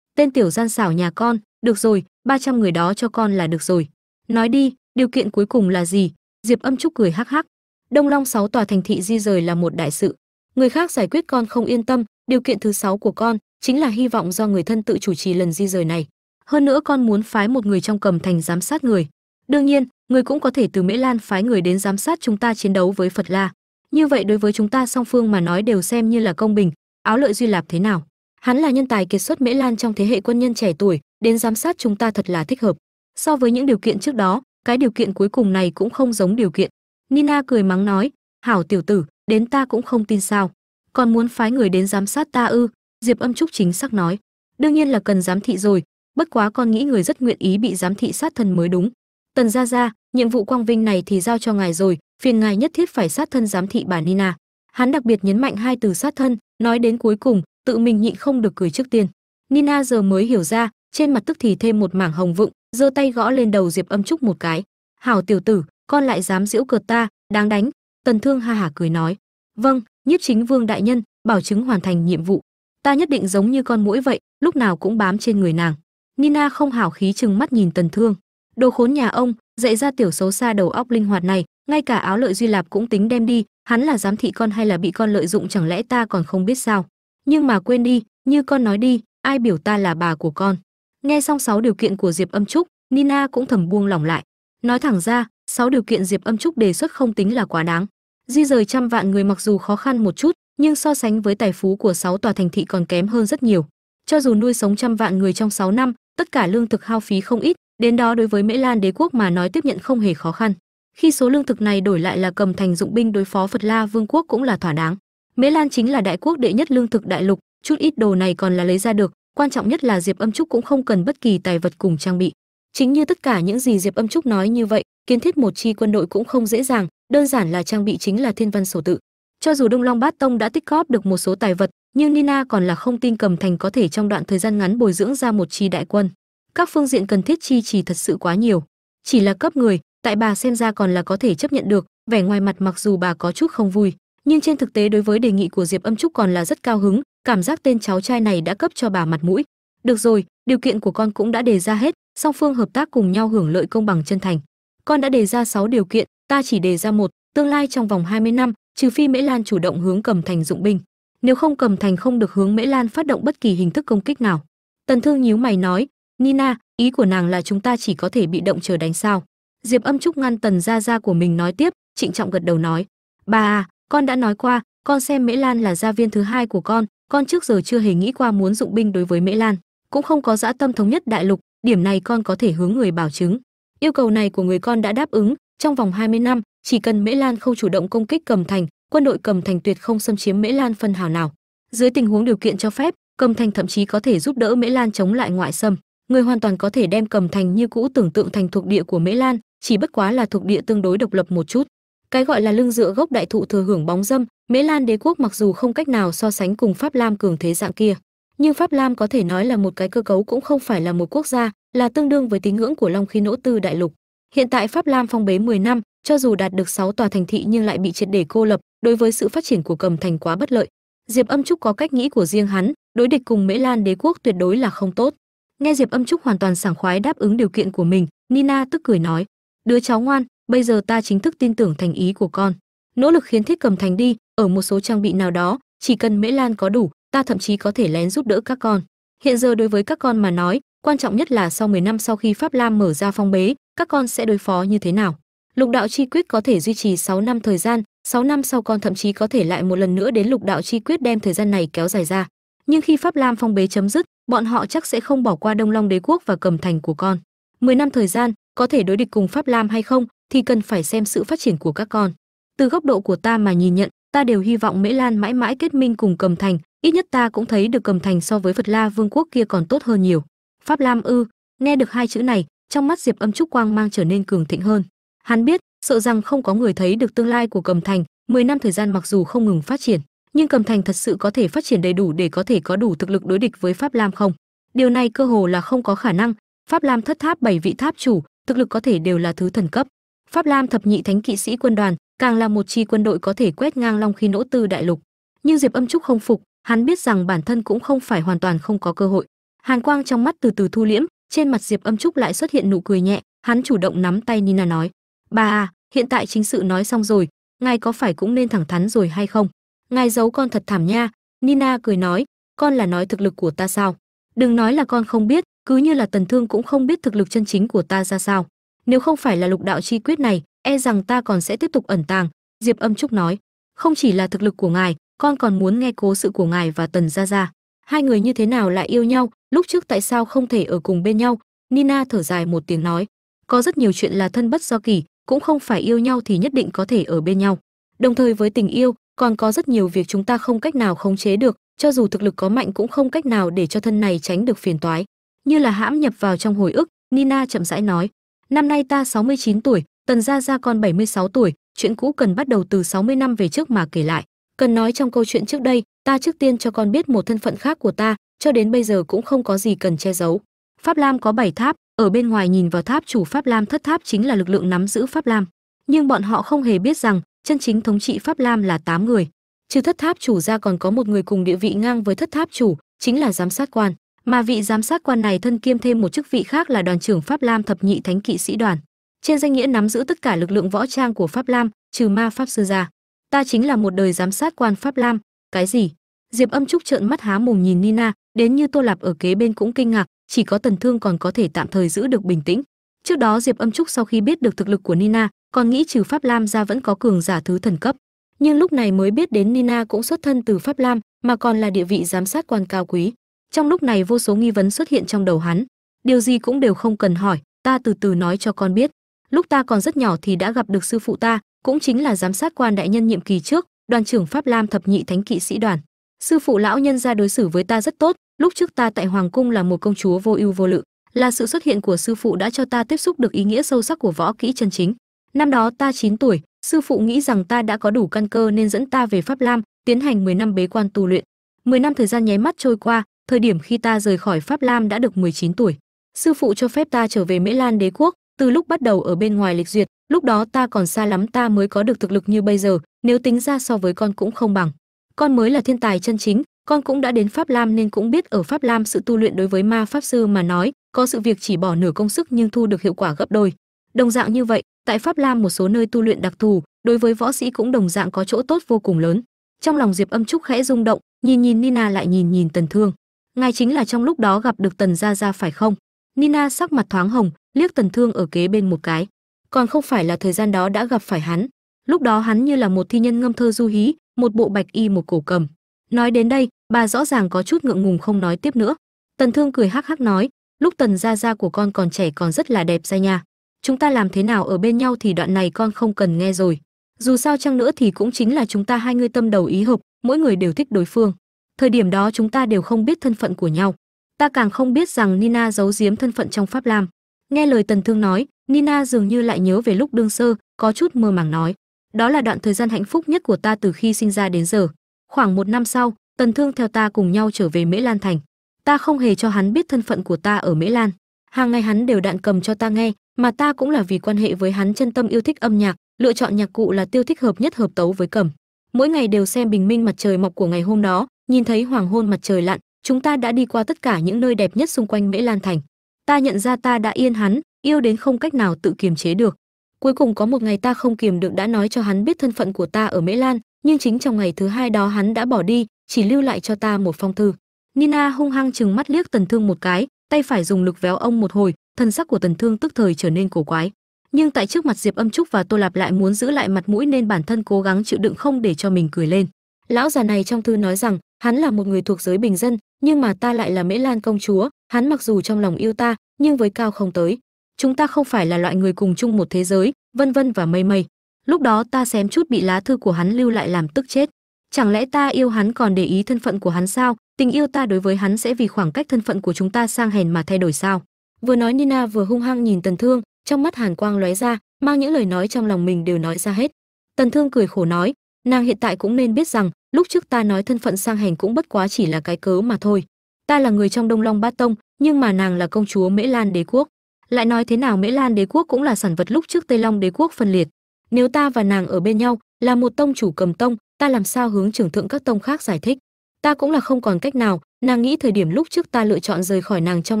Speaker 1: Tên tiểu gian xảo nhà con, được rồi 300 người đó cho con là được rồi nói đi, điều kiện cuối cùng là gì? Diệp âm trúc cười hắc hắc. Đông long sáu tòa thành thị di rời là một đại sự. Người khác giải quyết con không yên tâm, điều kiện thứ sáu của con chính là hy vọng do người thân tự chủ trì lần di rời này. Hơn nữa con muốn phái một người trong cầm thành giám sát người. Đương nhiên, người cũng có thể từ mễ lan phái người đến giám sát chúng ta chiến đấu với phật la. Như vậy đối với chúng ta song phương mà nói đều xem như là công bình, áo lợi duy lạp thế nào? Hắn là nhân tài kiệt xuất mễ lan trong thế hệ quân nhân trẻ tuổi, đến giám sát chúng ta thật là thích hợp so với những điều kiện trước đó, cái điều kiện cuối cùng này cũng không giống điều kiện. Nina cười mắng nói, hảo tiểu tử, đến ta cũng không tin sao. Còn muốn phái người đến giám sát ta ư? Diệp âm trúc chính xác nói, đương nhiên là cần giám thị rồi, bất quá con nghĩ người rất nguyện ý bị giám thị sát thân mới đúng. Tần gia gia, nhiệm vụ quang vinh này thì giao cho ngài rồi, phiền ngài nhất thiết phải sát thân giám thị bà nina. Hắn đặc biệt nhấn mạnh hai từ sát thân, nói đến cuối cùng, tự mình nhịn không được cười trước tiên. Nina giờ mới hiểu ra, trên mặt tức thì thêm một mảng hồng vựng giơ tay gõ lên đầu diệp âm trúc một cái. Hảo tiểu tử, con lại dám giễu cợt ta, đáng đánh. Tần thương ha hả cười nói. Vâng nhiếp chính vương đại nhân, bảo chứng hoàn thành nhiệm vụ. Ta nhất định giống như con mũi vậy, lúc nào cũng bám trên người nàng. Nina không hảo khí chừng mắt nhìn tần thương. Đồ khốn nhà ông, dạy ra tiểu xấu xa đầu óc linh hoạt này, ngay cả áo lợi duy lạp cũng tính đem đi, hắn là giám thị con hay là bị con lợi dụng chẳng lẽ ta còn không biết sao? Nhưng mà quên đi, như con nói đi, ai biểu ta là bà của con? Nghe xong sáu điều kiện của diệp âm trúc, nina cũng thầm buông lỏng lại. Nói thẳng ra, sáu điều kiện diệp âm trúc đề xuất không tính là quá đáng. Di rời trăm vạn người mặc dù khó khăn một chút, nhưng so sánh với tài phú của sáu tòa thành thị còn kém hơn rất nhiều. Cho dù nuôi sống trăm vạn người trong 6 năm, tất cả lương thực hao phí không ít, đến đó đối với mễ lan đế quốc mà nói tiếp nhận không hề khó khăn. Khi số lương thực này đổi lại là cầm thành dụng binh đối phó phật la vương quốc cũng là thỏa đáng. Mễ lan chính là đại quốc đệ nhất lương thực đại lục, chút ít đồ này còn là lấy ra được quan trọng nhất là diệp âm trúc cũng không cần bất kỳ tài vật cùng trang bị. Chính như tất cả những gì diệp âm trúc nói như vậy, kiến thiết một chi quân đội cũng không dễ dàng, đơn giản là trang bị chính là thiên văn sổ tự. Cho dù đông long bát tông đã tích góp được một số tài vật, nhưng nina còn là không tin cầm thành có thể trong đoạn thời gian ngắn bồi dưỡng ra một chi đại quân. Các phương diện cần thiết chi chỉ thật sự quá nhiều. Chỉ là cấp người, tại bà xem ra còn là có thể chấp nhận được, vẻ ngoài mặt mặc dù bà có chút không vui, nhưng trên thực tế đối với đề nghị của diệp âm trúc còn là rất cao hứng cảm giác tên cháu trai này đã cấp cho bà mặt mũi. Được rồi, điều kiện của con cũng đã đề ra hết, song phương hợp tác cùng nhau hưởng lợi công bằng chân thành. Con đã đề ra 6 điều kiện, ta chỉ đề ra một, tương lai trong vòng 20 năm, trừ phi mễ lan chủ động hướng cầm thành dụng binh. Nếu không cầm thành không được hướng mễ lan phát động bất kỳ hình thức công kích nào. Tần thương nhíu mày nói, nina, ý của nàng là chúng ta chỉ có thể bị động chờ đánh sao. Diệp âm trúc ngăn tần gia gia của mình nói tiếp, trịnh trọng gật đầu nói, bà à con đã nói qua, con xem mễ lan là gia viên thứ hai của con con trước giờ chưa hề nghĩ qua muốn dụng binh đối với mễ lan, cũng không có dã tâm thống nhất đại lục, điểm này con có thể hướng người bảo chứng. Yêu cầu này của người con đã đáp ứng, trong vòng 20 năm, chỉ cần mễ lan không chủ động công kích cầm thành, quân đội cầm thành tuyệt không xâm chiếm mễ lan phân hào nào. Dưới tình huống điều kiện cho phép, cầm thành thậm chí có thể giúp đỡ mễ lan chống lại ngoại xâm. Người hoàn toàn có thể đem cầm thành như cũ tưởng tượng thành thuộc địa của mễ lan, chỉ bất quá là thuộc địa tương đối độc lập một chút cái gọi là lưng dựa gốc đại thụ thừa hưởng bóng dâm, mễ lan đế quốc mặc dù không cách nào so sánh cùng pháp lam cường thế dạng kia. Nhưng pháp lam có thể nói là một cái cơ cấu cũng không phải là một quốc gia, là tương đương với tín ngưỡng của long khí nỗ tư đại lục. Hiện tại pháp lam phong bế 10 năm, cho dù đạt được 6 tòa thành thị nhưng lại bị triệt để cô lập, đối với sự phát triển của cầm thành quá bất lợi. Diệp âm trúc có cách nghĩ của riêng hắn, đối địch cùng mễ lan đế quốc tuyệt đối là không tốt. Nghe diệp âm trúc hoàn toàn sảng khoái đáp ứng điều kiện của mình, nina tức cười nói, đứa cháu ngoan bây giờ ta chính thức tin tưởng thành ý của con. Nỗ lực khiến thiết cầm thành đi, ở một số trang bị nào đó, chỉ cần mễ lan có đủ, ta thậm chí có thể lén giúp đỡ các con. Hiện giờ đối với các con mà nói, quan trọng nhất là sau 10 năm sau khi pháp lam mở ra phong bế, các con sẽ đối phó như thế nào. Lục đạo chi quyết có thể duy trì 6 năm thời gian 6 năm sau con thậm chí có thể lại một lần nữa đến lục đạo chi quyết đem thời gian này kéo dài ra. Nhưng khi pháp lam phong bế chấm dứt, bọn họ chắc sẽ không bỏ qua đông long đế quốc và cầm thành của con. 10 năm thời gian, có thể đối địch cùng pháp lam hay không thì cần phải xem sự phát triển của các con. Từ góc độ của ta mà nhìn nhận, ta đều hy vọng mễ lan mãi mãi kết minh cùng cầm thành, ít nhất ta cũng thấy được cầm thành so với phật la vương quốc kia còn tốt hơn nhiều. Pháp lam ư, nghe được hai chữ này, trong mắt diệp âm trúc quang mang trở nên cường thịnh hơn. Hắn biết, sợ rằng không có người thấy được tương lai của cầm thành 10 năm thời gian mặc dù không ngừng phát triển, nhưng cầm thành thật sự có thể phát triển đầy đủ để có thể có đủ thực lực đối địch với pháp lam không? Điều này cơ hồ là không có khả năng. Pháp lam thất tháp, bảy vị tháp chủ, thực lực có thể đều là thứ thần cấp pháp lam thập nhị thánh kỵ sĩ quân đoàn càng là một chi quân đội có thể quét ngang long khi nỗ tư đại lục. Nhưng diệp âm trúc không phục, hắn biết rằng bản thân cũng không phải hoàn toàn không có cơ hội. Hàn quang trong mắt từ từ thu liễm, trên mặt diệp âm trúc lại xuất hiện nụ cười nhẹ, hắn chủ động nắm tay nina nói, bà à hiện tại chính sự nói xong rồi, ngài có phải cũng nên thẳng thắn rồi hay không? Ngài giấu con thật thảm nha. Nina cười nói, con là nói thực lực của ta sao? Đừng nói là con không biết, cứ như là tần thương cũng không biết thực lực chân chính của ta ra sao nếu không phải là lục đạo chi quyết này e rằng ta còn sẽ tiếp tục ẩn tàng, diệp âm trúc nói. Không chỉ là thực lực của ngài, con còn muốn nghe cố sự của ngài và tần gia gia. Hai người như thế nào lại yêu nhau? Lúc trước tại sao không thể ở cùng bên nhau? Nina thở dài một tiếng nói. Có rất nhiều chuyện là thân bất do kỳ cũng không phải yêu nhau thì nhất định có thể ở bên nhau. Đồng thời với tình yêu, còn có rất nhiều việc chúng ta không cách nào khống chế được, cho dù thực lực có mạnh cũng không cách nào để cho thân này tránh được phiền toái. Như là hãm nhập vào trong hồi ức, nina chậm rãi nói năm nay ta 69 tuổi, tần gia gia con 76 tuổi, chuyện cũ cần bắt đầu từ 60 năm về trước mà kể lại. Cần nói trong câu chuyện trước đây, ta trước tiên cho con biết một thân phận khác của ta, cho đến bây giờ cũng không có gì cần che giấu. Pháp lam có 7 tháp, ở bên ngoài nhìn vào tháp chủ pháp lam thất tháp chính là lực lượng nắm giữ pháp lam. Nhưng bọn họ không hề biết rằng, chân chính thống trị pháp lam là 8 người. Trừ thất tháp chủ ra còn có một người cùng địa vị ngang với thất tháp chủ, chính là giám sát quan mà vị giám sát quan này thân kiêm thêm một chức vị khác là đoàn trưởng pháp lam thập nhị thánh kỵ sĩ đoàn. Trên danh nghĩa nắm giữ tất cả lực lượng võ trang của pháp lam, trừ ma pháp sư ra ta chính là một đời giám sát quan pháp lam. Cái gì? Diệp âm trúc trợn mắt há mồm nhìn nina, đến như tô lạp ở kế bên cũng kinh ngạc, chỉ có tần thương còn có thể tạm thời giữ được bình tĩnh. Trước đó diệp âm trúc sau khi biết được thực lực của nina, còn nghĩ trừ pháp lam ra vẫn có cường giả thứ thần cấp. Nhưng lúc này mới biết đến nina cũng xuất thân từ pháp lam, mà còn là địa vị giám sát quan cao quý trong lúc này vô số nghi vấn xuất hiện trong đầu hắn. Điều gì cũng đều không cần hỏi, ta từ từ nói cho con biết. Lúc ta còn rất nhỏ thì đã gặp được sư phụ ta, cũng chính là giám sát quan đại nhân nhiệm kỳ trước, đoàn trưởng pháp lam thập nhị thánh kỵ sĩ đoàn. Sư phụ lão nhân ra đối xử với ta rất tốt, lúc trước ta tại hoàng cung là một công chúa vô ưu vô lự, là sự xuất hiện của sư phụ đã cho ta tiếp xúc được ý nghĩa sâu sắc của võ kỹ chân chính. Năm đó ta 9 tuổi, sư phụ nghĩ rằng ta đã có đủ căn cơ nên dẫn ta về pháp lam, tiến hành 10 năm bế quan tu luyện. 10 năm thời gian nháy mắt trôi qua thời điểm khi ta rời khỏi pháp lam đã được 19 tuổi, sư phụ cho phép ta trở về mễ lan đế quốc, từ lúc bắt đầu ở bên ngoài lịch duyệt, lúc đó ta còn xa lắm ta mới có được thực lực như bây giờ, nếu tính ra so với con cũng không bằng. Con mới là thiên tài chân chính, con cũng đã đến pháp lam nên cũng biết ở pháp lam sự tu luyện đối với ma pháp sư mà nói, có sự việc chỉ bỏ nửa công sức nhưng thu được hiệu quả gấp đôi. Đồng dạng như vậy, tại pháp lam một số nơi tu luyện đặc thù, đối với võ sĩ cũng đồng dạng có chỗ tốt vô cùng lớn. Trong lòng diệp âm trúc khẽ rung động, nhìn nhìn nina lại nhìn nhìn tần thương ngài chính là trong lúc đó gặp được tần gia gia phải không? Nina sắc mặt thoáng hồng, liếc tần thương ở kế bên một cái. Còn không phải là thời gian đó đã gặp phải hắn. Lúc đó hắn như là một thi nhân ngâm thơ du hí, một bộ bạch y một cổ cầm. Nói đến đây, bà rõ ràng có chút ngượng ngùng không nói tiếp nữa. Tần thương cười hắc hắc nói, lúc tần gia gia của con còn trẻ còn rất là đẹp ra nha. Chúng ta làm thế nào ở bên nhau thì đoạn này con không cần nghe rồi. Dù sao chăng nữa thì cũng chính là chúng ta hai người tâm đầu ý hợp, mỗi người đều thích đối phương thời điểm đó chúng ta đều không biết thân phận của nhau. Ta càng không biết rằng nina giấu giếm thân phận trong pháp lam. Nghe lời tần thương nói, nina dường như lại nhớ về lúc đương sơ, có chút mơ màng nói. Đó là đoạn thời gian hạnh phúc nhất của ta từ khi sinh ra đến giờ. Khoảng một năm sau, tần thương theo ta cùng nhau trở về mễ lan thành. Ta không hề cho hắn biết thân phận của ta ở mễ lan. Hàng ngày hắn đều đạn cầm cho ta nghe, mà ta cũng là vì quan hệ với hắn chân tâm yêu thích âm nhạc, lựa chọn nhạc cụ là tiêu thích hợp nhất hợp tấu với cầm. Mỗi ngày đều xem bình minh mặt trời mọc của ngày hôm đó nhìn thấy hoàng hôn mặt trời lặn, chúng ta đã đi qua tất cả những nơi đẹp nhất xung quanh mễ lan thành. Ta nhận ra ta đã yên hắn, yêu đến không cách nào tự kiềm chế được. Cuối cùng có một ngày ta không kiềm được đã nói cho hắn biết thân phận của ta ở mễ lan, nhưng chính trong ngày thứ hai đó hắn đã bỏ đi, chỉ lưu lại cho ta một phong thư. Nina hung hăng chừng mắt liếc tần thương một cái, tay phải dùng lực véo ông một hồi thân sắc của tần thương tức thời trở nên cổ quái. Nhưng tại trước mặt diệp âm trúc và tô lạp lại muốn giữ lại mặt mũi nên bản thân cố gắng chịu đựng không để cho mình cười lên. Lão già này trong thư nói rằng hắn là một người thuộc giới bình dân, nhưng mà ta lại là mễ lan công chúa, hắn mặc dù trong lòng yêu ta, nhưng với cao không tới. Chúng ta không phải là loại người cùng chung một thế giới, vân vân và mây mây. Lúc đó ta xém chút bị lá thư của hắn lưu lại làm tức chết. Chẳng lẽ ta yêu hắn còn để ý thân phận của hắn sao? Tình yêu ta đối với hắn sẽ vì khoảng cách thân phận của chúng ta sang hèn mà thay đổi sao? Vừa nói nina vừa hung hăng nhìn tần thương, trong mắt hàn quang lóe ra, mang những lời nói trong lòng mình đều nói ra hết. Tần thương cười khổ nói, nàng hiện tại cũng nên biết rằng lúc trước ta nói thân phận sang hèn cũng bất quá chỉ là cái cớ mà thôi. Ta là người trong đông long bát tông, nhưng mà nàng là công chúa mễ lan đế quốc. Lại nói thế nào mễ lan đế quốc cũng là sản vật lúc trước tây long đế quốc phân liệt. Nếu ta và nàng ở bên nhau, là một tông chủ cầm tông, ta làm sao hướng trưởng thượng các tông khác giải thích? Ta cũng là không còn cách nào, nàng nghĩ thời điểm lúc trước ta lựa chọn rời khỏi nàng trong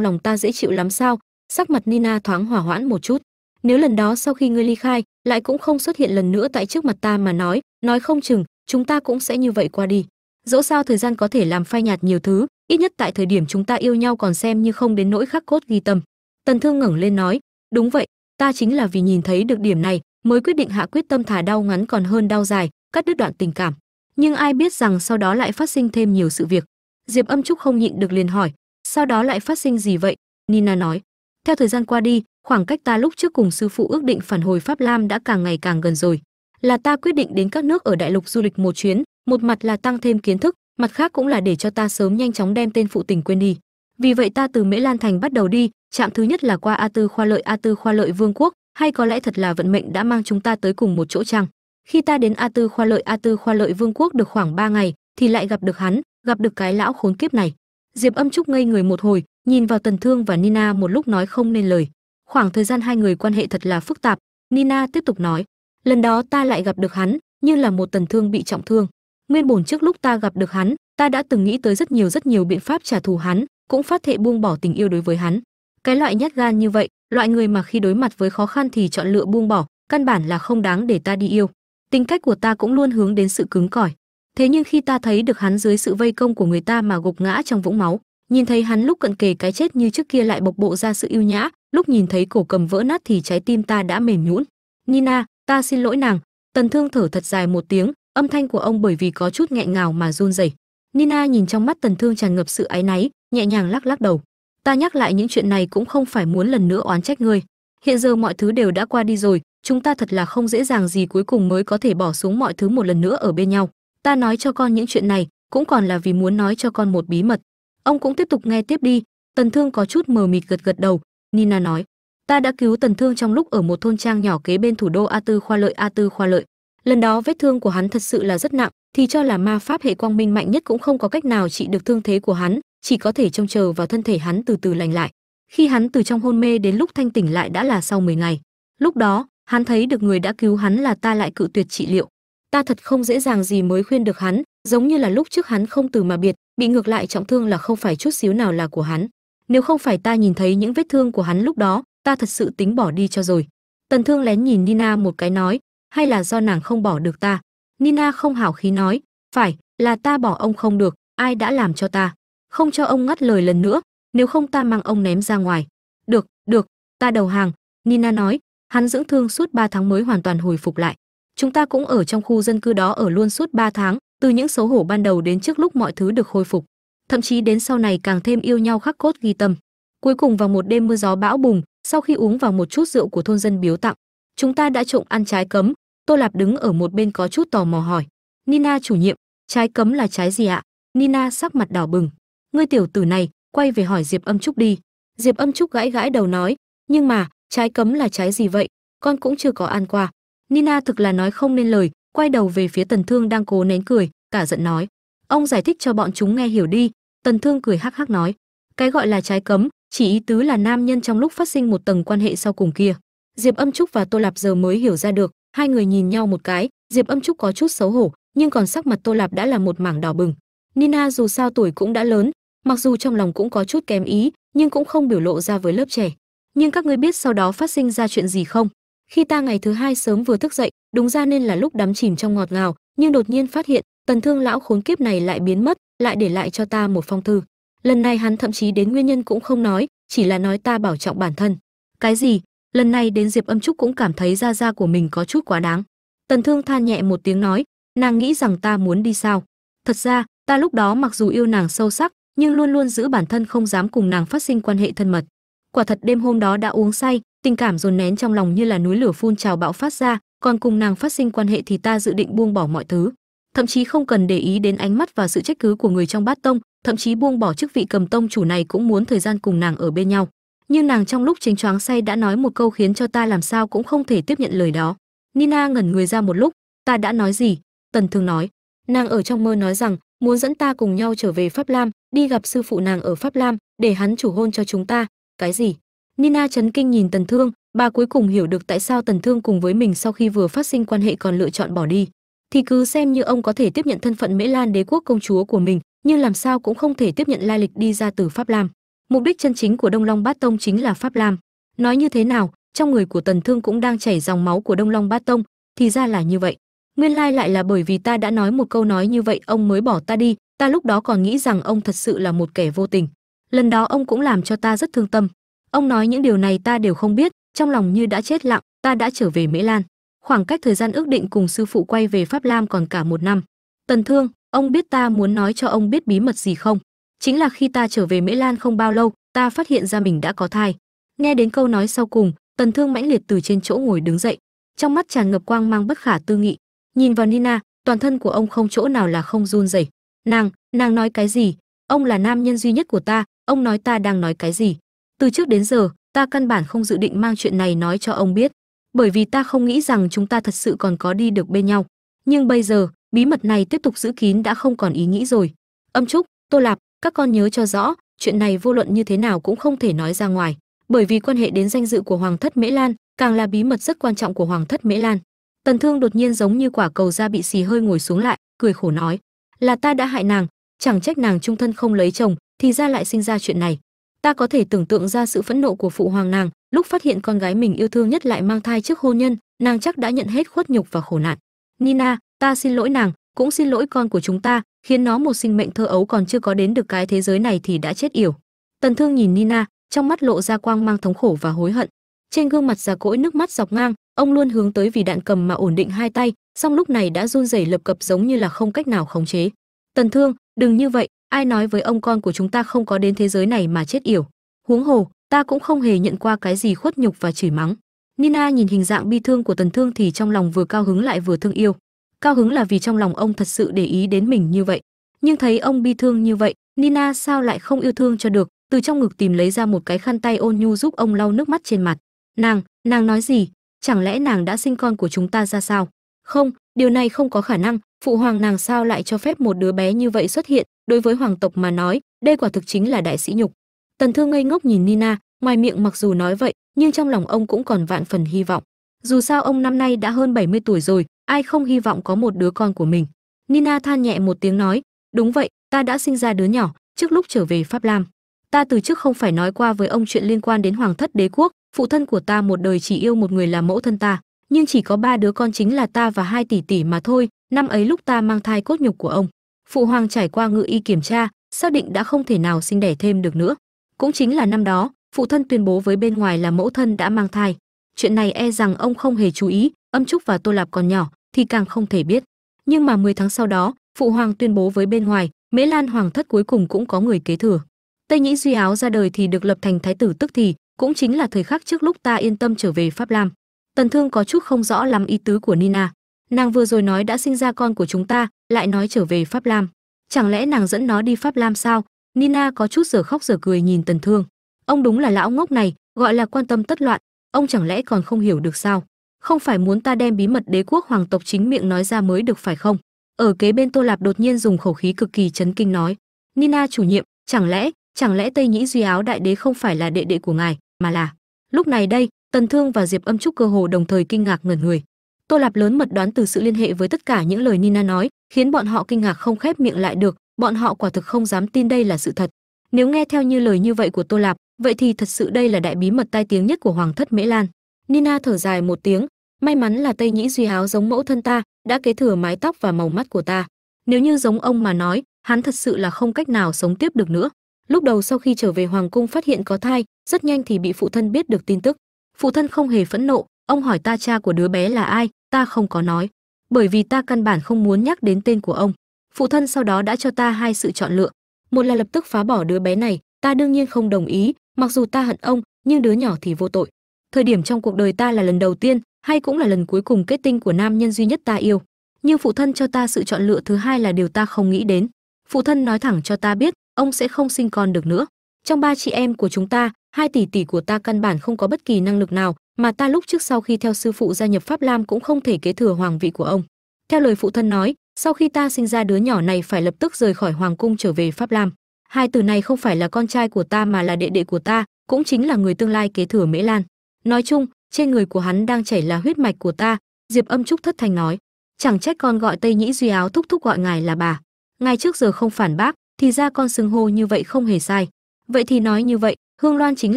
Speaker 1: lòng ta dễ chịu lắm sao? Sắc mặt nina thoáng hỏa hoãn một chút. Nếu lần đó sau khi ngươi ly khai, lại cũng không xuất hiện lần nữa tại trước mặt ta mà nói nói không chừng chúng ta cũng sẽ như vậy qua đi. Dẫu sao thời gian có thể làm phai nhạt nhiều thứ, ít nhất tại thời điểm chúng ta yêu nhau còn xem như không đến nỗi khắc cốt ghi tâm tần thương ngẩng lên nói, đúng vậy, ta chính là vì nhìn thấy được điểm này mới quyết định hạ quyết tâm thả đau ngắn còn hơn đau dài, cắt đứt đoạn tình cảm. Nhưng ai biết rằng sau đó lại phát sinh thêm nhiều sự việc. Diệp âm trúc không nhịn được liền hỏi, sau đó lại phát sinh gì vậy? Nina nói, theo thời gian qua đi, khoảng cách ta lúc trước cùng sư phụ ước định phản hồi pháp lam đã càng ngày càng gần rồi là ta quyết định đến các nước ở đại lục du lịch một chuyến, một mặt là tăng thêm kiến thức, mặt khác cũng là để cho ta sớm nhanh chóng đem tên phụ tình quên đi. Vì vậy ta từ mễ lan thành bắt đầu đi, trạm thứ nhất là qua a tư khoa lợi, a tư khoa lợi vương quốc, hay có lẽ thật là vận mệnh đã mang chúng ta tới cùng một chỗ chăng? Khi ta đến a tư khoa lợi, a tư khoa lợi vương quốc được khoảng 3 ngày, thì lại gặp được hắn, gặp được cái lão khốn kiếp này. Diệp âm trúc ngây người một hồi, nhìn vào tần thương và nina một lúc nói không nên lời. Khoảng thời gian hai người quan hệ thật là phức tạp, nina tiếp tục nói lần đó ta lại gặp được hắn, như là một tần thương bị trọng thương. Nguyên bổn trước lúc ta gặp được hắn, ta đã từng nghĩ tới rất nhiều rất nhiều biện pháp trả thù hắn, cũng phát thệ buông bỏ tình yêu đối với hắn. Cái loại nhát gan như vậy, loại người mà khi đối mặt với khó khăn thì chọn lựa buông bỏ, căn bản là không đáng để ta đi yêu. Tính cách của ta cũng luôn hướng đến sự cứng cỏi. Thế nhưng khi ta thấy được hắn dưới sự vây công của người ta mà gục ngã trong vũng máu, nhìn thấy hắn lúc cận kề cái chết như trước kia lại bộc bộ ra sự yêu nhã, lúc nhìn thấy cổ cầm vỡ nát thì trái tim ta đã mềm nhũn. Nina ta xin lỗi nàng. Tần thương thở thật dài một tiếng, âm thanh của ông bởi vì có chút nghẹn ngào mà run rẩy. Nina nhìn trong mắt tần thương tràn ngập sự áy náy, nhẹ nhàng lắc lắc đầu. Ta nhắc lại những chuyện này cũng không phải muốn lần nữa oán trách ngươi. Hiện giờ mọi thứ đều đã qua đi rồi, chúng ta thật là không dễ dàng gì cuối cùng mới có thể bỏ xuống mọi thứ một lần nữa ở bên nhau. Ta nói cho con những chuyện này, cũng còn là vì muốn nói cho con một bí mật. Ông cũng tiếp tục nghe tiếp đi. Tần thương có chút mờ mịt gật gật đầu. Nina nói ta đã cứu tần thương trong lúc ở một thôn trang nhỏ kế bên thủ đô a tư khoa lợi a tư khoa lợi. Lần đó vết thương của hắn thật sự là rất nặng, thì cho là ma pháp hệ quang minh mạnh nhất cũng không có cách nào trị được thương thế của hắn, chỉ có thể trông chờ vào thân thể hắn từ từ lành lại. Khi hắn từ trong hôn mê đến lúc thanh tỉnh lại đã là sau 10 ngày. Lúc đó, hắn thấy được người đã cứu hắn là ta lại cự tuyệt trị liệu. Ta thật không dễ dàng gì mới khuyên được hắn, giống như là lúc trước hắn không từ mà biệt, bị ngược lại trọng thương là không phải chút xíu nào là của hắn. Nếu không phải ta nhìn thấy những vết thương của hắn lúc đó ta thật sự tính bỏ đi cho rồi. Tần thương lén nhìn nina một cái nói, hay là do nàng không bỏ được ta? Nina không hảo khí nói, phải, là ta bỏ ông không được, ai đã làm cho ta? Không cho ông ngắt lời lần nữa, nếu không ta mang ông ném ra ngoài. Được được, ta đầu hàng, nina nói. Hắn dưỡng thương suốt 3 tháng mới hoàn toàn hồi phục lại. Chúng ta cũng ở trong khu dân cư đó ở luôn suốt 3 tháng, từ những xấu hổ ban đầu đến trước lúc mọi thứ được khôi phục. Thậm chí đến sau này càng thêm yêu nhau khắc cốt ghi tâm. Cuối cùng vào một đêm mưa gió bão bùng sau khi uống vào một chút rượu của thôn dân biếu tặng, chúng ta đã trộm ăn trái cấm. Tô lạp đứng ở một bên có chút tò mò hỏi, nina chủ nhiệm, trái cấm là trái gì ạ? Nina sắc mặt đỏ bừng, ngươi tiểu tử này, quay về hỏi diệp âm trúc đi. Diệp âm trúc gãi gãi đầu nói, nhưng mà, trái cấm là trái gì vậy? Con cũng chưa có ăn qua. Nina thực là nói không nên lời, quay đầu về phía tần thương đang cố nén cười, cả giận nói, ông giải thích cho bọn chúng nghe hiểu đi. Tần thương cười hắc hắc nói, cái gọi là trái cấm chỉ ý tứ là nam nhân trong lúc phát sinh một tầng quan hệ sau cùng kia. Diệp âm trúc và tô lạp giờ mới hiểu ra được, hai người nhìn nhau một cái, diệp âm trúc có chút xấu hổ, nhưng còn sắc mặt tô lạp đã là một mảng đỏ bừng. Nina dù sao tuổi cũng đã lớn, mặc dù trong lòng cũng có chút kém ý, nhưng cũng không biểu lộ ra với lớp trẻ. Nhưng các ngươi biết sau đó phát sinh ra chuyện gì không? Khi ta ngày thứ hai sớm vừa thức dậy, đúng ra nên là lúc đắm chìm trong ngọt ngào, nhưng đột nhiên phát hiện, tần thương lão khốn kiếp này lại biến mất, lại để lại cho ta một phong thư lần này hắn thậm chí đến nguyên nhân cũng không nói, chỉ là nói ta bảo trọng bản thân. Cái gì? Lần này đến diệp âm trúc cũng cảm thấy da da của mình có chút quá đáng. Tần thương than nhẹ một tiếng nói, nàng nghĩ rằng ta muốn đi sao? Thật ra, ta lúc đó mặc dù yêu nàng sâu sắc, nhưng luôn luôn giữ bản thân không dám cùng nàng phát sinh quan hệ thân mật. Quả thật đêm hôm đó đã uống say, tình cảm dồn nén trong lòng như là núi lửa phun trào bạo phát ra, còn cùng nàng phát sinh quan hệ thì ta dự định buông bỏ mọi thứ. Thậm chí không cần để ý đến ánh mắt và sự trách cứ của người trong bát tông thậm chí buông bỏ chức vị cầm tông chủ này cũng muốn thời gian cùng nàng ở bên nhau. Nhưng nàng trong lúc chính choáng say đã nói một câu khiến cho ta làm sao cũng không thể tiếp nhận lời đó. Nina ngẩn người ra một lúc, ta đã nói gì? Tần thương nói. Nàng ở trong mơ nói rằng, muốn dẫn ta cùng nhau trở về pháp lam, đi gặp sư phụ nàng ở pháp lam, để hắn chủ hôn cho chúng ta. Cái gì? Nina chấn kinh nhìn tần thương, bà cuối cùng hiểu được tại sao tần thương cùng với mình sau khi vừa phát sinh quan hệ còn lựa chọn bỏ đi. Thì cứ xem như ông có thể tiếp nhận thân phận mễ lan đế quốc công chúa của mình nhưng làm sao cũng không thể tiếp nhận lai lịch đi ra từ pháp lam. Mục đích chân chính của đông long bát tông chính là pháp lam. Nói như thế nào, trong người của tần thương cũng đang chảy dòng máu của đông long bát tông, thì ra là như vậy. Nguyên lai lại là bởi vì ta đã nói một câu nói như vậy, ông mới bỏ ta đi, ta lúc đó còn nghĩ rằng ông thật sự là một kẻ vô tình. Lần đó ông cũng làm cho ta rất thương tâm. Ông nói những điều này ta đều không biết, trong lòng như đã chết lặng, ta đã trở về mễ lan. Khoảng cách thời gian ước định cùng sư phụ quay về pháp lam còn cả một năm. Tần thương ông biết ta muốn nói cho ông biết bí mật gì không? Chính là khi ta trở về mễ lan không bao lâu, ta phát hiện ra mình đã có thai. Nghe đến câu nói sau cùng, tần thương mãnh liệt từ trên chỗ ngồi đứng dậy. Trong mắt tràn ngập quang mang bất khả tư nghị. Nhìn vào nina, toàn thân của ông không chỗ nào là không run rẩy. Nàng nàng nói cái gì? Ông là nam nhân duy nhất của ta, ông nói ta đang nói cái gì? Từ trước đến giờ, ta căn bản không dự định mang chuyện này nói cho ông biết. Bởi vì ta không nghĩ rằng chúng ta thật sự còn có đi được bên nhau. Nhưng bây giờ bí mật này tiếp tục giữ kín đã không còn ý nghĩ rồi. Âm trúc, tô lạp, các con nhớ cho rõ, chuyện này vô luận như thế nào cũng không thể nói ra ngoài, bởi vì quan hệ đến danh dự của hoàng thất mễ lan càng là bí mật rất quan trọng của hoàng thất mễ lan. Tần thương đột nhiên giống như quả cầu da bị xì hơi ngồi xuống lại, cười khổ nói, là ta đã hại nàng, chẳng trách nàng trung thân không lấy chồng, thì ra lại sinh ra chuyện này. Ta có thể tưởng tượng ra sự phẫn nộ của phụ hoàng nàng, lúc phát hiện con gái mình yêu thương nhất lại mang thai trước hôn nhân, nàng chắc đã nhận hết khuất nhục và khổ nạn nina, ta xin lỗi nàng, cũng xin lỗi con của chúng ta, khiến nó một sinh mệnh thơ ấu còn chưa có đến được cái thế giới này thì đã chết yểu. Tần thương nhìn nina, trong mắt lộ ra quang mang thống khổ và hối hận. Trên gương mặt già cỗi nước mắt dọc ngang, ông luôn hướng tới vì đạn cầm mà ổn định hai tay, song lúc này đã run rẩy lập cập giống như là không cách nào khống chế. Tần thương, đừng như vậy, ai nói với ông con của chúng ta không có đến thế giới này mà chết yểu? Huống hồ, ta cũng không hề nhận qua cái gì khuất nhục và chửi mắng nina nhìn hình dạng bi thương của tần thương thì trong lòng vừa cao hứng lại vừa thương yêu. Cao hứng là vì trong lòng ông thật sự để ý đến mình như vậy. Nhưng thấy ông bi thương như vậy, nina sao lại không yêu thương cho được, từ trong ngực tìm lấy ra một cái khăn tay ôn nhu giúp ông lau nước mắt trên mặt. Nàng nàng nói gì? Chẳng lẽ nàng đã sinh con của chúng ta ra sao? Không, điều này không có khả năng, phụ hoàng nàng sao lại cho phép một đứa bé như vậy xuất hiện, đối với hoàng tộc mà nói, đây quả thực chính là đại sĩ nhục. Tần thương ngây ngốc nhìn nina ngoài miệng mặc dù nói vậy, nhưng trong lòng ông cũng còn vạn phần hy vọng. Dù sao ông năm nay đã hơn 70 tuổi rồi, ai không hy vọng có một đứa con của mình? Nina than nhẹ một tiếng nói, đúng vậy, ta đã sinh ra đứa nhỏ, trước lúc trở về pháp lam. Ta từ trước không phải nói qua với ông chuyện liên quan đến hoàng thất đế quốc, phụ thân của ta một đời chỉ yêu một người là mẫu thân ta, nhưng chỉ có ba đứa con chính là ta và hai tỷ tỷ mà thôi, năm ấy lúc ta mang thai cốt nhục của ông. Phụ hoàng trải qua ngự y kiểm tra, xác định đã không thể nào sinh đẻ thêm được nữa. Cũng chính là năm đó phụ thân tuyên bố với bên ngoài là mẫu thân đã mang thai. Chuyện này e rằng ông không hề chú ý, âm trúc và tô lạp còn nhỏ thì càng không thể biết. Nhưng mà 10 tháng sau đó, phụ hoàng tuyên bố với bên ngoài, mễ lan hoàng thất cuối cùng cũng có người kế thừa. Tây nhĩ duy áo ra đời thì được lập thành thái tử tức thì, cũng chính là thời khắc trước lúc ta yên tâm trở về pháp lam. Tần thương có chút không rõ lắm ý tứ của nina. Nàng vừa rồi nói đã sinh ra con của chúng ta, lại nói trở về pháp lam. Chẳng lẽ nàng dẫn nó đi pháp lam sao? Nina có chút giờ khóc giờ cười nhìn tần thương ông đúng là lão ngốc này, gọi là quan tâm tất loạn, ông chẳng lẽ còn không hiểu được sao? Không phải muốn ta đem bí mật đế quốc hoàng tộc chính miệng nói ra mới được phải không? Ở kế bên tô lạp đột nhiên dùng khẩu khí cực kỳ chấn kinh nói, nina chủ nhiệm, chẳng lẽ chẳng lẽ tây nhĩ duy áo đại đế không phải là đệ đệ của ngài, mà là? Lúc này đây, tần thương và diệp âm trúc cơ hồ đồng thời kinh ngạc ngẩn người. Tô lạp lớn mật đoán từ sự liên hệ với tất cả những lời nina nói, khiến bọn họ kinh ngạc không khép miệng lại được, bọn họ quả thực không dám tin đây là sự thật. Nếu nghe theo như lời như vậy của tô lạp vậy thì thật sự đây là đại bí mật tai tiếng nhất của hoàng thất mễ lan. Nina thở dài một tiếng, may mắn là tây nhĩ duy áo giống mẫu thân ta, đã kế thừa mái tóc và màu mắt của ta. Nếu như giống ông mà nói, hắn thật sự là không cách nào sống tiếp được nữa. Lúc đầu sau khi trở về hoàng cung phát hiện có thai, rất nhanh thì bị phụ thân biết được tin tức. Phụ thân không hề phẫn nộ, ông hỏi ta cha của đứa bé là ai, ta không có nói. Bởi vì ta căn bản không muốn nhắc đến tên của ông. Phụ thân sau đó đã cho ta hai sự chọn lựa. Một là lập tức phá bỏ đứa bé này, ta đương nhiên không đồng ý mặc dù ta hận ông, nhưng đứa nhỏ thì vô tội. Thời điểm trong cuộc đời ta là lần đầu tiên, hay cũng là lần cuối cùng kết tinh của nam nhân duy nhất ta yêu. Nhưng phụ thân cho ta sự chọn lựa thứ hai là điều ta không nghĩ đến. Phụ thân nói thẳng cho ta biết, ông sẽ không sinh con được nữa. Trong ba chị em của chúng ta, hai tỷ tỷ của ta căn bản không có bất kỳ năng lực nào, mà ta lúc trước sau khi theo sư phụ gia nhập pháp lam cũng không thể kế thừa hoàng vị của ông. Theo lời phụ thân nói, sau khi ta sinh ra đứa nhỏ này phải lập tức rời khỏi hoàng cung trở về pháp lam hai từ này không phải là con trai của ta mà là đệ đệ của ta, cũng chính là người tương lai kế thừa mễ lan. Nói chung, trên người của hắn đang chảy là huyết mạch của ta, diệp âm trúc thất thanh nói. Chẳng trách con gọi tây nhĩ duy áo thúc thúc gọi ngài là bà. Ngài trước giờ không phản bác, thì ra con xưng hô như vậy không hề sai. Vậy thì nói như vậy, hương loan chính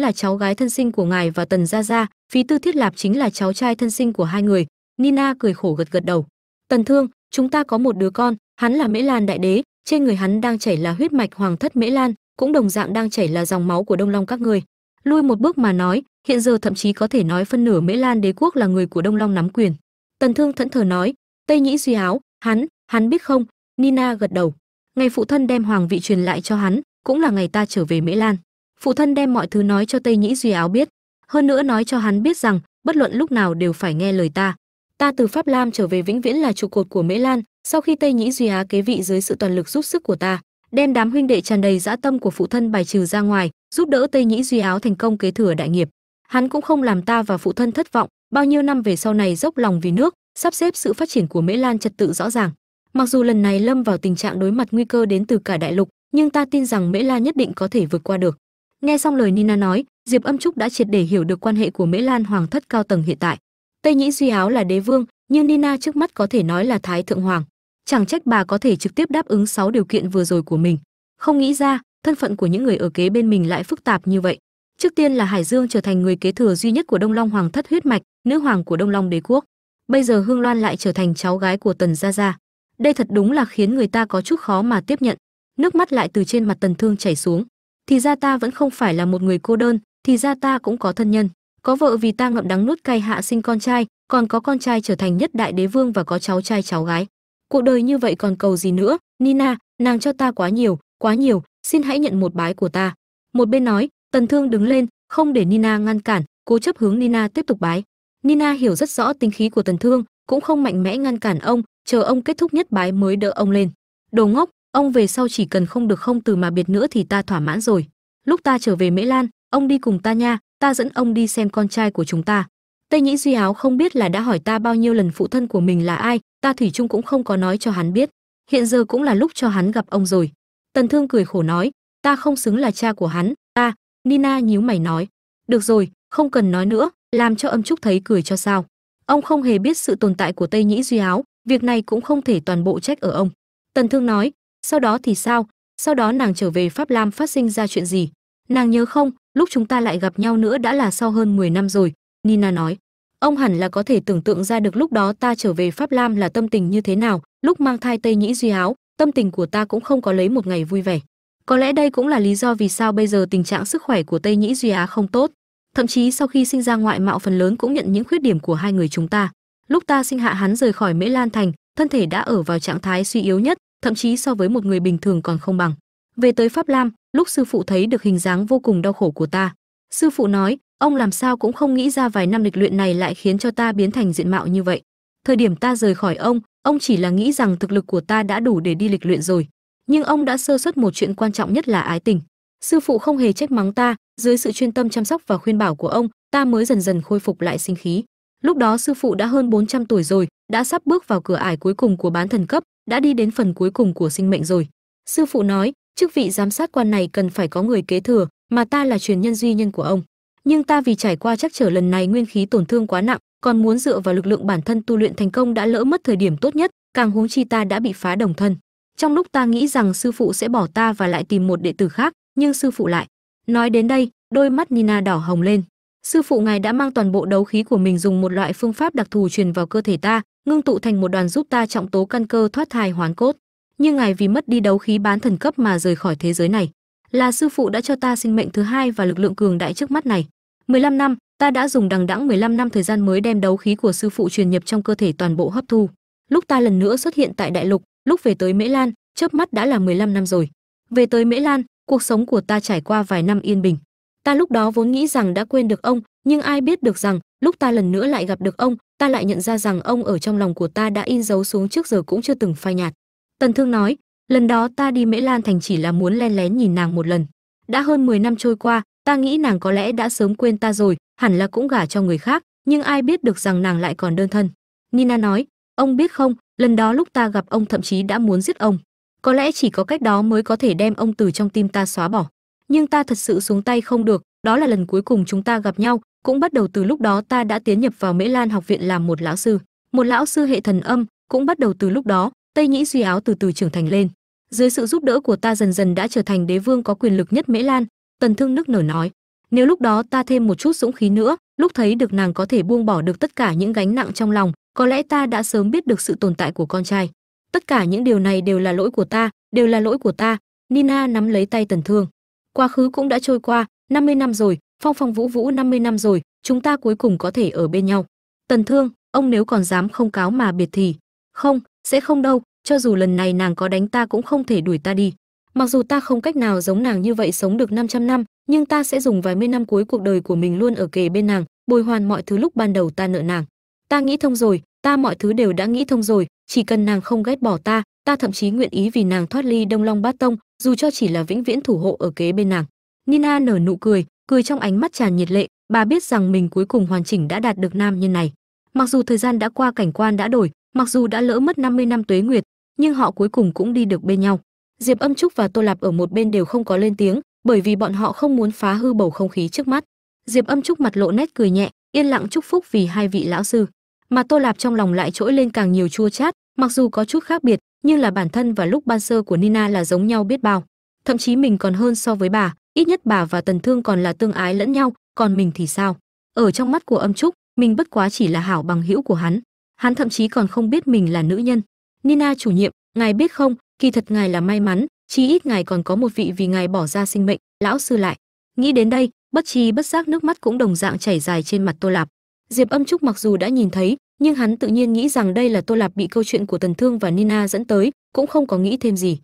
Speaker 1: là cháu gái thân sinh của ngài và tần gia gia, phí tư thiết lạp chính là cháu trai thân sinh của hai người. Nina cười khổ gật gật đầu. Tần thương, chúng ta có một đứa con, hắn là mễ lan đại đế trên người hắn đang chảy là huyết mạch hoàng thất mễ lan, cũng đồng dạng đang chảy là dòng máu của đông long các người lui một bước mà nói, hiện giờ thậm chí có thể nói phân nửa mễ lan đế quốc là người của đông long nắm quyền. Tần thương thẫn thờ nói, tây nhĩ duy áo, hắn hắn biết không? Nina gật đầu. Ngày phụ thân đem hoàng vị truyền lại cho hắn, cũng là ngày ta trở về mễ lan. Phụ thân đem mọi thứ nói cho tây nhĩ duy áo biết. Hơn nữa nói cho hắn biết rằng, bất luận lúc nào đều phải nghe lời ta. Ta từ pháp lam trở về vĩnh viễn là trụ cột của mễ lan sau khi tây nhĩ duy á kế vị dưới sự toàn lực giúp sức của ta, đem đám huynh đệ tràn đầy dã tâm của phụ thân bài trừ ra ngoài, giúp đỡ tây nhĩ duy áo thành công kế thừa đại nghiệp. Hắn cũng không làm ta và phụ thân thất vọng, bao nhiêu năm về sau này dốc lòng vì nước, sắp xếp sự phát triển của mễ lan trật tự rõ ràng. Mặc dù lần này lâm vào tình trạng đối mặt nguy cơ đến từ cả đại lục, nhưng ta tin rằng mễ lan nhất định có thể vượt qua được. Nghe xong lời nina nói, diệp âm trúc đã triệt để hiểu được quan hệ của mễ lan hoàng thất cao tầng hiện tại. Tây nhĩ duy áo là đế vương, nhưng nina trước mắt có thể nói là thái thượng hoàng chẳng trách bà có thể trực tiếp đáp ứng 6 điều kiện vừa rồi của mình. Không nghĩ ra, thân phận của những người ở kế bên mình lại phức tạp như vậy. Trước tiên là hải dương trở thành người kế thừa duy nhất của đông long hoàng thất huyết mạch, nữ hoàng của đông long đế quốc. Bây giờ hương loan lại trở thành cháu gái của tần gia gia. Đây thật đúng là khiến người ta có chút khó mà tiếp nhận. Nước mắt lại từ trên mặt tần thương chảy xuống. Thì ra ta vẫn không phải là một người cô đơn, thì ra ta cũng có thân nhân. Có vợ vì ta ngậm đắng nuốt cay hạ sinh con trai, còn có con trai trở thành nhất đại đế vương và có cháu trai cháu gái cuộc đời như vậy còn cầu gì nữa? Nina, nàng cho ta quá nhiều quá nhiều, xin hãy nhận một bái của ta. Một bên nói, tần thương đứng lên, không để nina ngăn cản, cố chấp hướng nina tiếp tục bái. Nina hiểu rất rõ tính khí của tần thương, cũng không mạnh mẽ ngăn cản ông, chờ ông kết thúc nhất bái mới đỡ ông lên. Đồ ngốc, ông về sau chỉ cần không được không từ mà biệt nữa thì ta thỏa mãn rồi. Lúc ta trở về mễ lan, ông đi cùng ta nha, ta dẫn ông đi xem con trai của chúng ta tây nhĩ duy áo không biết là đã hỏi ta bao nhiêu lần phụ thân của mình là ai, ta thủy chung cũng không có nói cho hắn biết. Hiện giờ cũng là lúc cho hắn gặp ông rồi. Tần thương cười khổ nói, ta không xứng là cha của hắn, ta, nina nhíu mày nói, được rồi, không cần nói nữa, làm cho âm trúc thấy cười cho sao. Ông không hề biết sự tồn tại của tây nhĩ duy áo việc này cũng không thể toàn bộ trách ở ông. Tần thương nói, sau đó thì sao, sau đó nàng trở về pháp lam phát sinh ra chuyện gì? Nàng nhớ không, lúc chúng ta lại gặp nhau nữa đã là sau hơn 10 năm rồi nina nói. Ông hẳn là có thể tưởng tượng ra được lúc đó ta trở về pháp lam là tâm tình như thế nào, lúc mang thai tây nhĩ duy áo, tâm tình của ta cũng không có lấy một ngày vui vẻ. Có lẽ đây cũng là lý do vì sao bây giờ tình trạng sức khỏe của tây nhĩ duy á không tốt. Thậm chí sau khi sinh ra ngoại mạo phần lớn cũng nhận những khuyết điểm của hai người chúng ta. Lúc ta sinh hạ hắn rời khỏi mễ lan thành, thân thể đã ở vào trạng thái suy yếu nhất, thậm chí so với một người bình thường còn không bằng. Về tới pháp lam, lúc sư phụ thấy được hình dáng vô cùng đau khổ của ta. Sư phụ nói ông làm sao cũng không nghĩ ra vài năm lịch luyện này lại khiến cho ta biến thành diện mạo như vậy. Thời điểm ta rời khỏi ông ông chỉ là nghĩ rằng thực lực của ta đã đủ để đi lịch luyện rồi. Nhưng ông đã sơ suất một chuyện quan trọng nhất là ái tình. Sư phụ không hề trách mắng ta, dưới sự chuyên tâm chăm sóc và khuyên bảo của ông, ta mới dần dần khôi phục lại sinh khí. Lúc đó sư phụ đã hơn 400 tuổi rồi, đã sắp bước vào cửa ải cuối cùng của bán thần cấp, đã đi đến phần cuối cùng của sinh mệnh rồi. Sư phụ nói, chức vị giám sát quan này cần phải có người kế thừa, mà ta là truyền nhân duy nhân của ông nhưng ta vì trải qua chắc trở lần này nguyên khí tổn thương quá nặng, còn muốn dựa vào lực lượng bản thân tu luyện thành công đã lỡ mất thời điểm tốt nhất, càng huống chi ta đã bị phá đồng thân. Trong lúc ta nghĩ rằng sư phụ sẽ bỏ ta và lại tìm một đệ tử khác, nhưng sư phụ lại nói đến đây, đôi mắt nina đỏ hồng lên. Sư phụ ngài đã mang toàn bộ đấu khí của mình dùng một loại phương pháp đặc thù truyền vào cơ thể ta, ngưng tụ thành một đoàn giúp ta trọng tố căn cơ thoát thai hoán cốt. Nhưng ngài vì mất đi đấu khí bán thần cấp mà rời khỏi thế giới này là sư phụ đã cho ta sinh mệnh thứ hai và lực lượng cường đại trước mắt này. 15 năm, ta đã dùng đằng đẵng 15 năm thời gian mới đem đấu khí của sư phụ truyền nhập trong cơ thể toàn bộ hấp thu. Lúc ta lần nữa xuất hiện tại đại lục, lúc về tới mễ lan, chớp mắt đã là 15 năm rồi. Về tới mễ lan, cuộc sống của ta trải qua vài năm yên bình. Ta lúc đó vốn nghĩ rằng đã quên được ông, nhưng ai biết được rằng, lúc ta lần nữa lại gặp được ông, ta lại nhận ra rằng ông ở trong lòng của ta đã in dấu xuống trước giờ cũng chưa từng phai nhạt. Tần thương nói lần đó ta đi mễ lan thành chỉ là muốn len lén nhìn nàng một lần. Đã hơn 10 năm trôi qua, ta nghĩ nàng có lẽ đã sớm quên ta rồi, hẳn là cũng gả cho người khác, nhưng ai biết được rằng nàng lại còn đơn thân. Nina nói, ông biết không, lần đó lúc ta gặp ông thậm chí đã muốn giết ông. Có lẽ chỉ có cách đó mới có thể đem ông từ trong tim ta xóa bỏ. Nhưng ta thật sự xuống tay không được, đó là lần cuối cùng chúng ta gặp nhau, cũng bắt đầu từ lúc đó ta đã tiến nhập vào mễ lan học viện làm một lão sư. Một lão sư hệ thần âm, cũng bắt đầu từ lúc đó tây nhĩ duy áo từ từ trưởng thành lên. Dưới sự giúp đỡ của ta dần dần đã trở thành đế vương có quyền lực nhất mễ lan, tần thương nức nở nói. Nếu lúc đó ta thêm một chút dũng khí nữa, lúc thấy được nàng có thể buông bỏ được tất cả những gánh nặng trong lòng, có lẽ ta đã sớm biết được sự tồn tại của con trai. Tất cả những điều này đều là lỗi của ta, đều là lỗi của ta, nina nắm lấy tay tần thương. Quá khứ cũng đã trôi qua 50 năm rồi, phong phong vũ vũ 50 năm rồi, chúng ta cuối cùng có thể ở bên nhau. Tần thương, ông nếu còn dám không cáo mà biệt thì. Không sẽ không đâu, cho dù lần này nàng có đánh ta cũng không thể đuổi ta đi. Mặc dù ta không cách nào giống nàng như vậy sống được 500 năm, nhưng ta sẽ dùng vài mươi năm cuối cuộc đời của mình luôn ở kề bên nàng, bồi hoàn mọi thứ lúc ban đầu ta nợ nàng. Ta nghĩ thông rồi, ta mọi thứ đều đã nghĩ thông rồi, chỉ cần nàng không ghét bỏ ta ta thậm chí nguyện ý vì nàng thoát ly đông long bát tông, dù cho chỉ là vĩnh viễn thủ hộ ở kế bên nàng. Nina nở nụ cười cười trong ánh mắt tràn nhiệt lệ, bà biết rằng mình cuối cùng hoàn chỉnh đã đạt được nam nhân này. Mặc dù thời gian đã qua cảnh quan đã đổi mặc dù đã lỡ mất 50 năm tuế nguyệt, nhưng họ cuối cùng cũng đi được bên nhau. Diệp âm trúc và tô lạp ở một bên đều không có lên tiếng, bởi vì bọn họ không muốn phá hư bầu không khí trước mắt. Diệp âm trúc mặt lộ nét cười nhẹ, yên lặng chúc phúc vì hai vị lão sư. Mà tô lạp trong lòng lại trỗi lên càng nhiều chua chát, mặc dù có chút khác biệt, nhưng là bản thân và lúc ban sơ của nina là giống nhau biết bao. Thậm chí mình còn hơn so với bà, ít nhất bà và tần thương còn là tương ái lẫn nhau, còn mình thì sao? Ở trong mắt của âm trúc, mình bất quá chỉ là hảo bằng hữu của hắn hắn thậm chí còn không biết mình là nữ nhân. Nina chủ nhiệm, ngài biết không, kỳ thật ngài là may mắn, chí ít ngài còn có một vị vì ngài bỏ ra sinh mệnh, lão sư lại. Nghĩ đến đây, bất chi bất giác nước mắt cũng đồng dạng chảy dài trên mặt tô lạp. Diệp âm trúc mặc dù đã nhìn thấy, nhưng hắn tự nhiên nghĩ rằng đây là tô lạp bị câu chuyện của tần thương và nina dẫn tới, cũng không có nghĩ thêm gì.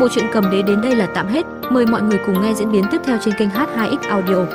Speaker 1: Bộ truyện cầm đế đến đây là tạm hết. Mời mọi người cùng nghe diễn biến tiếp theo trên kênh h2x audio.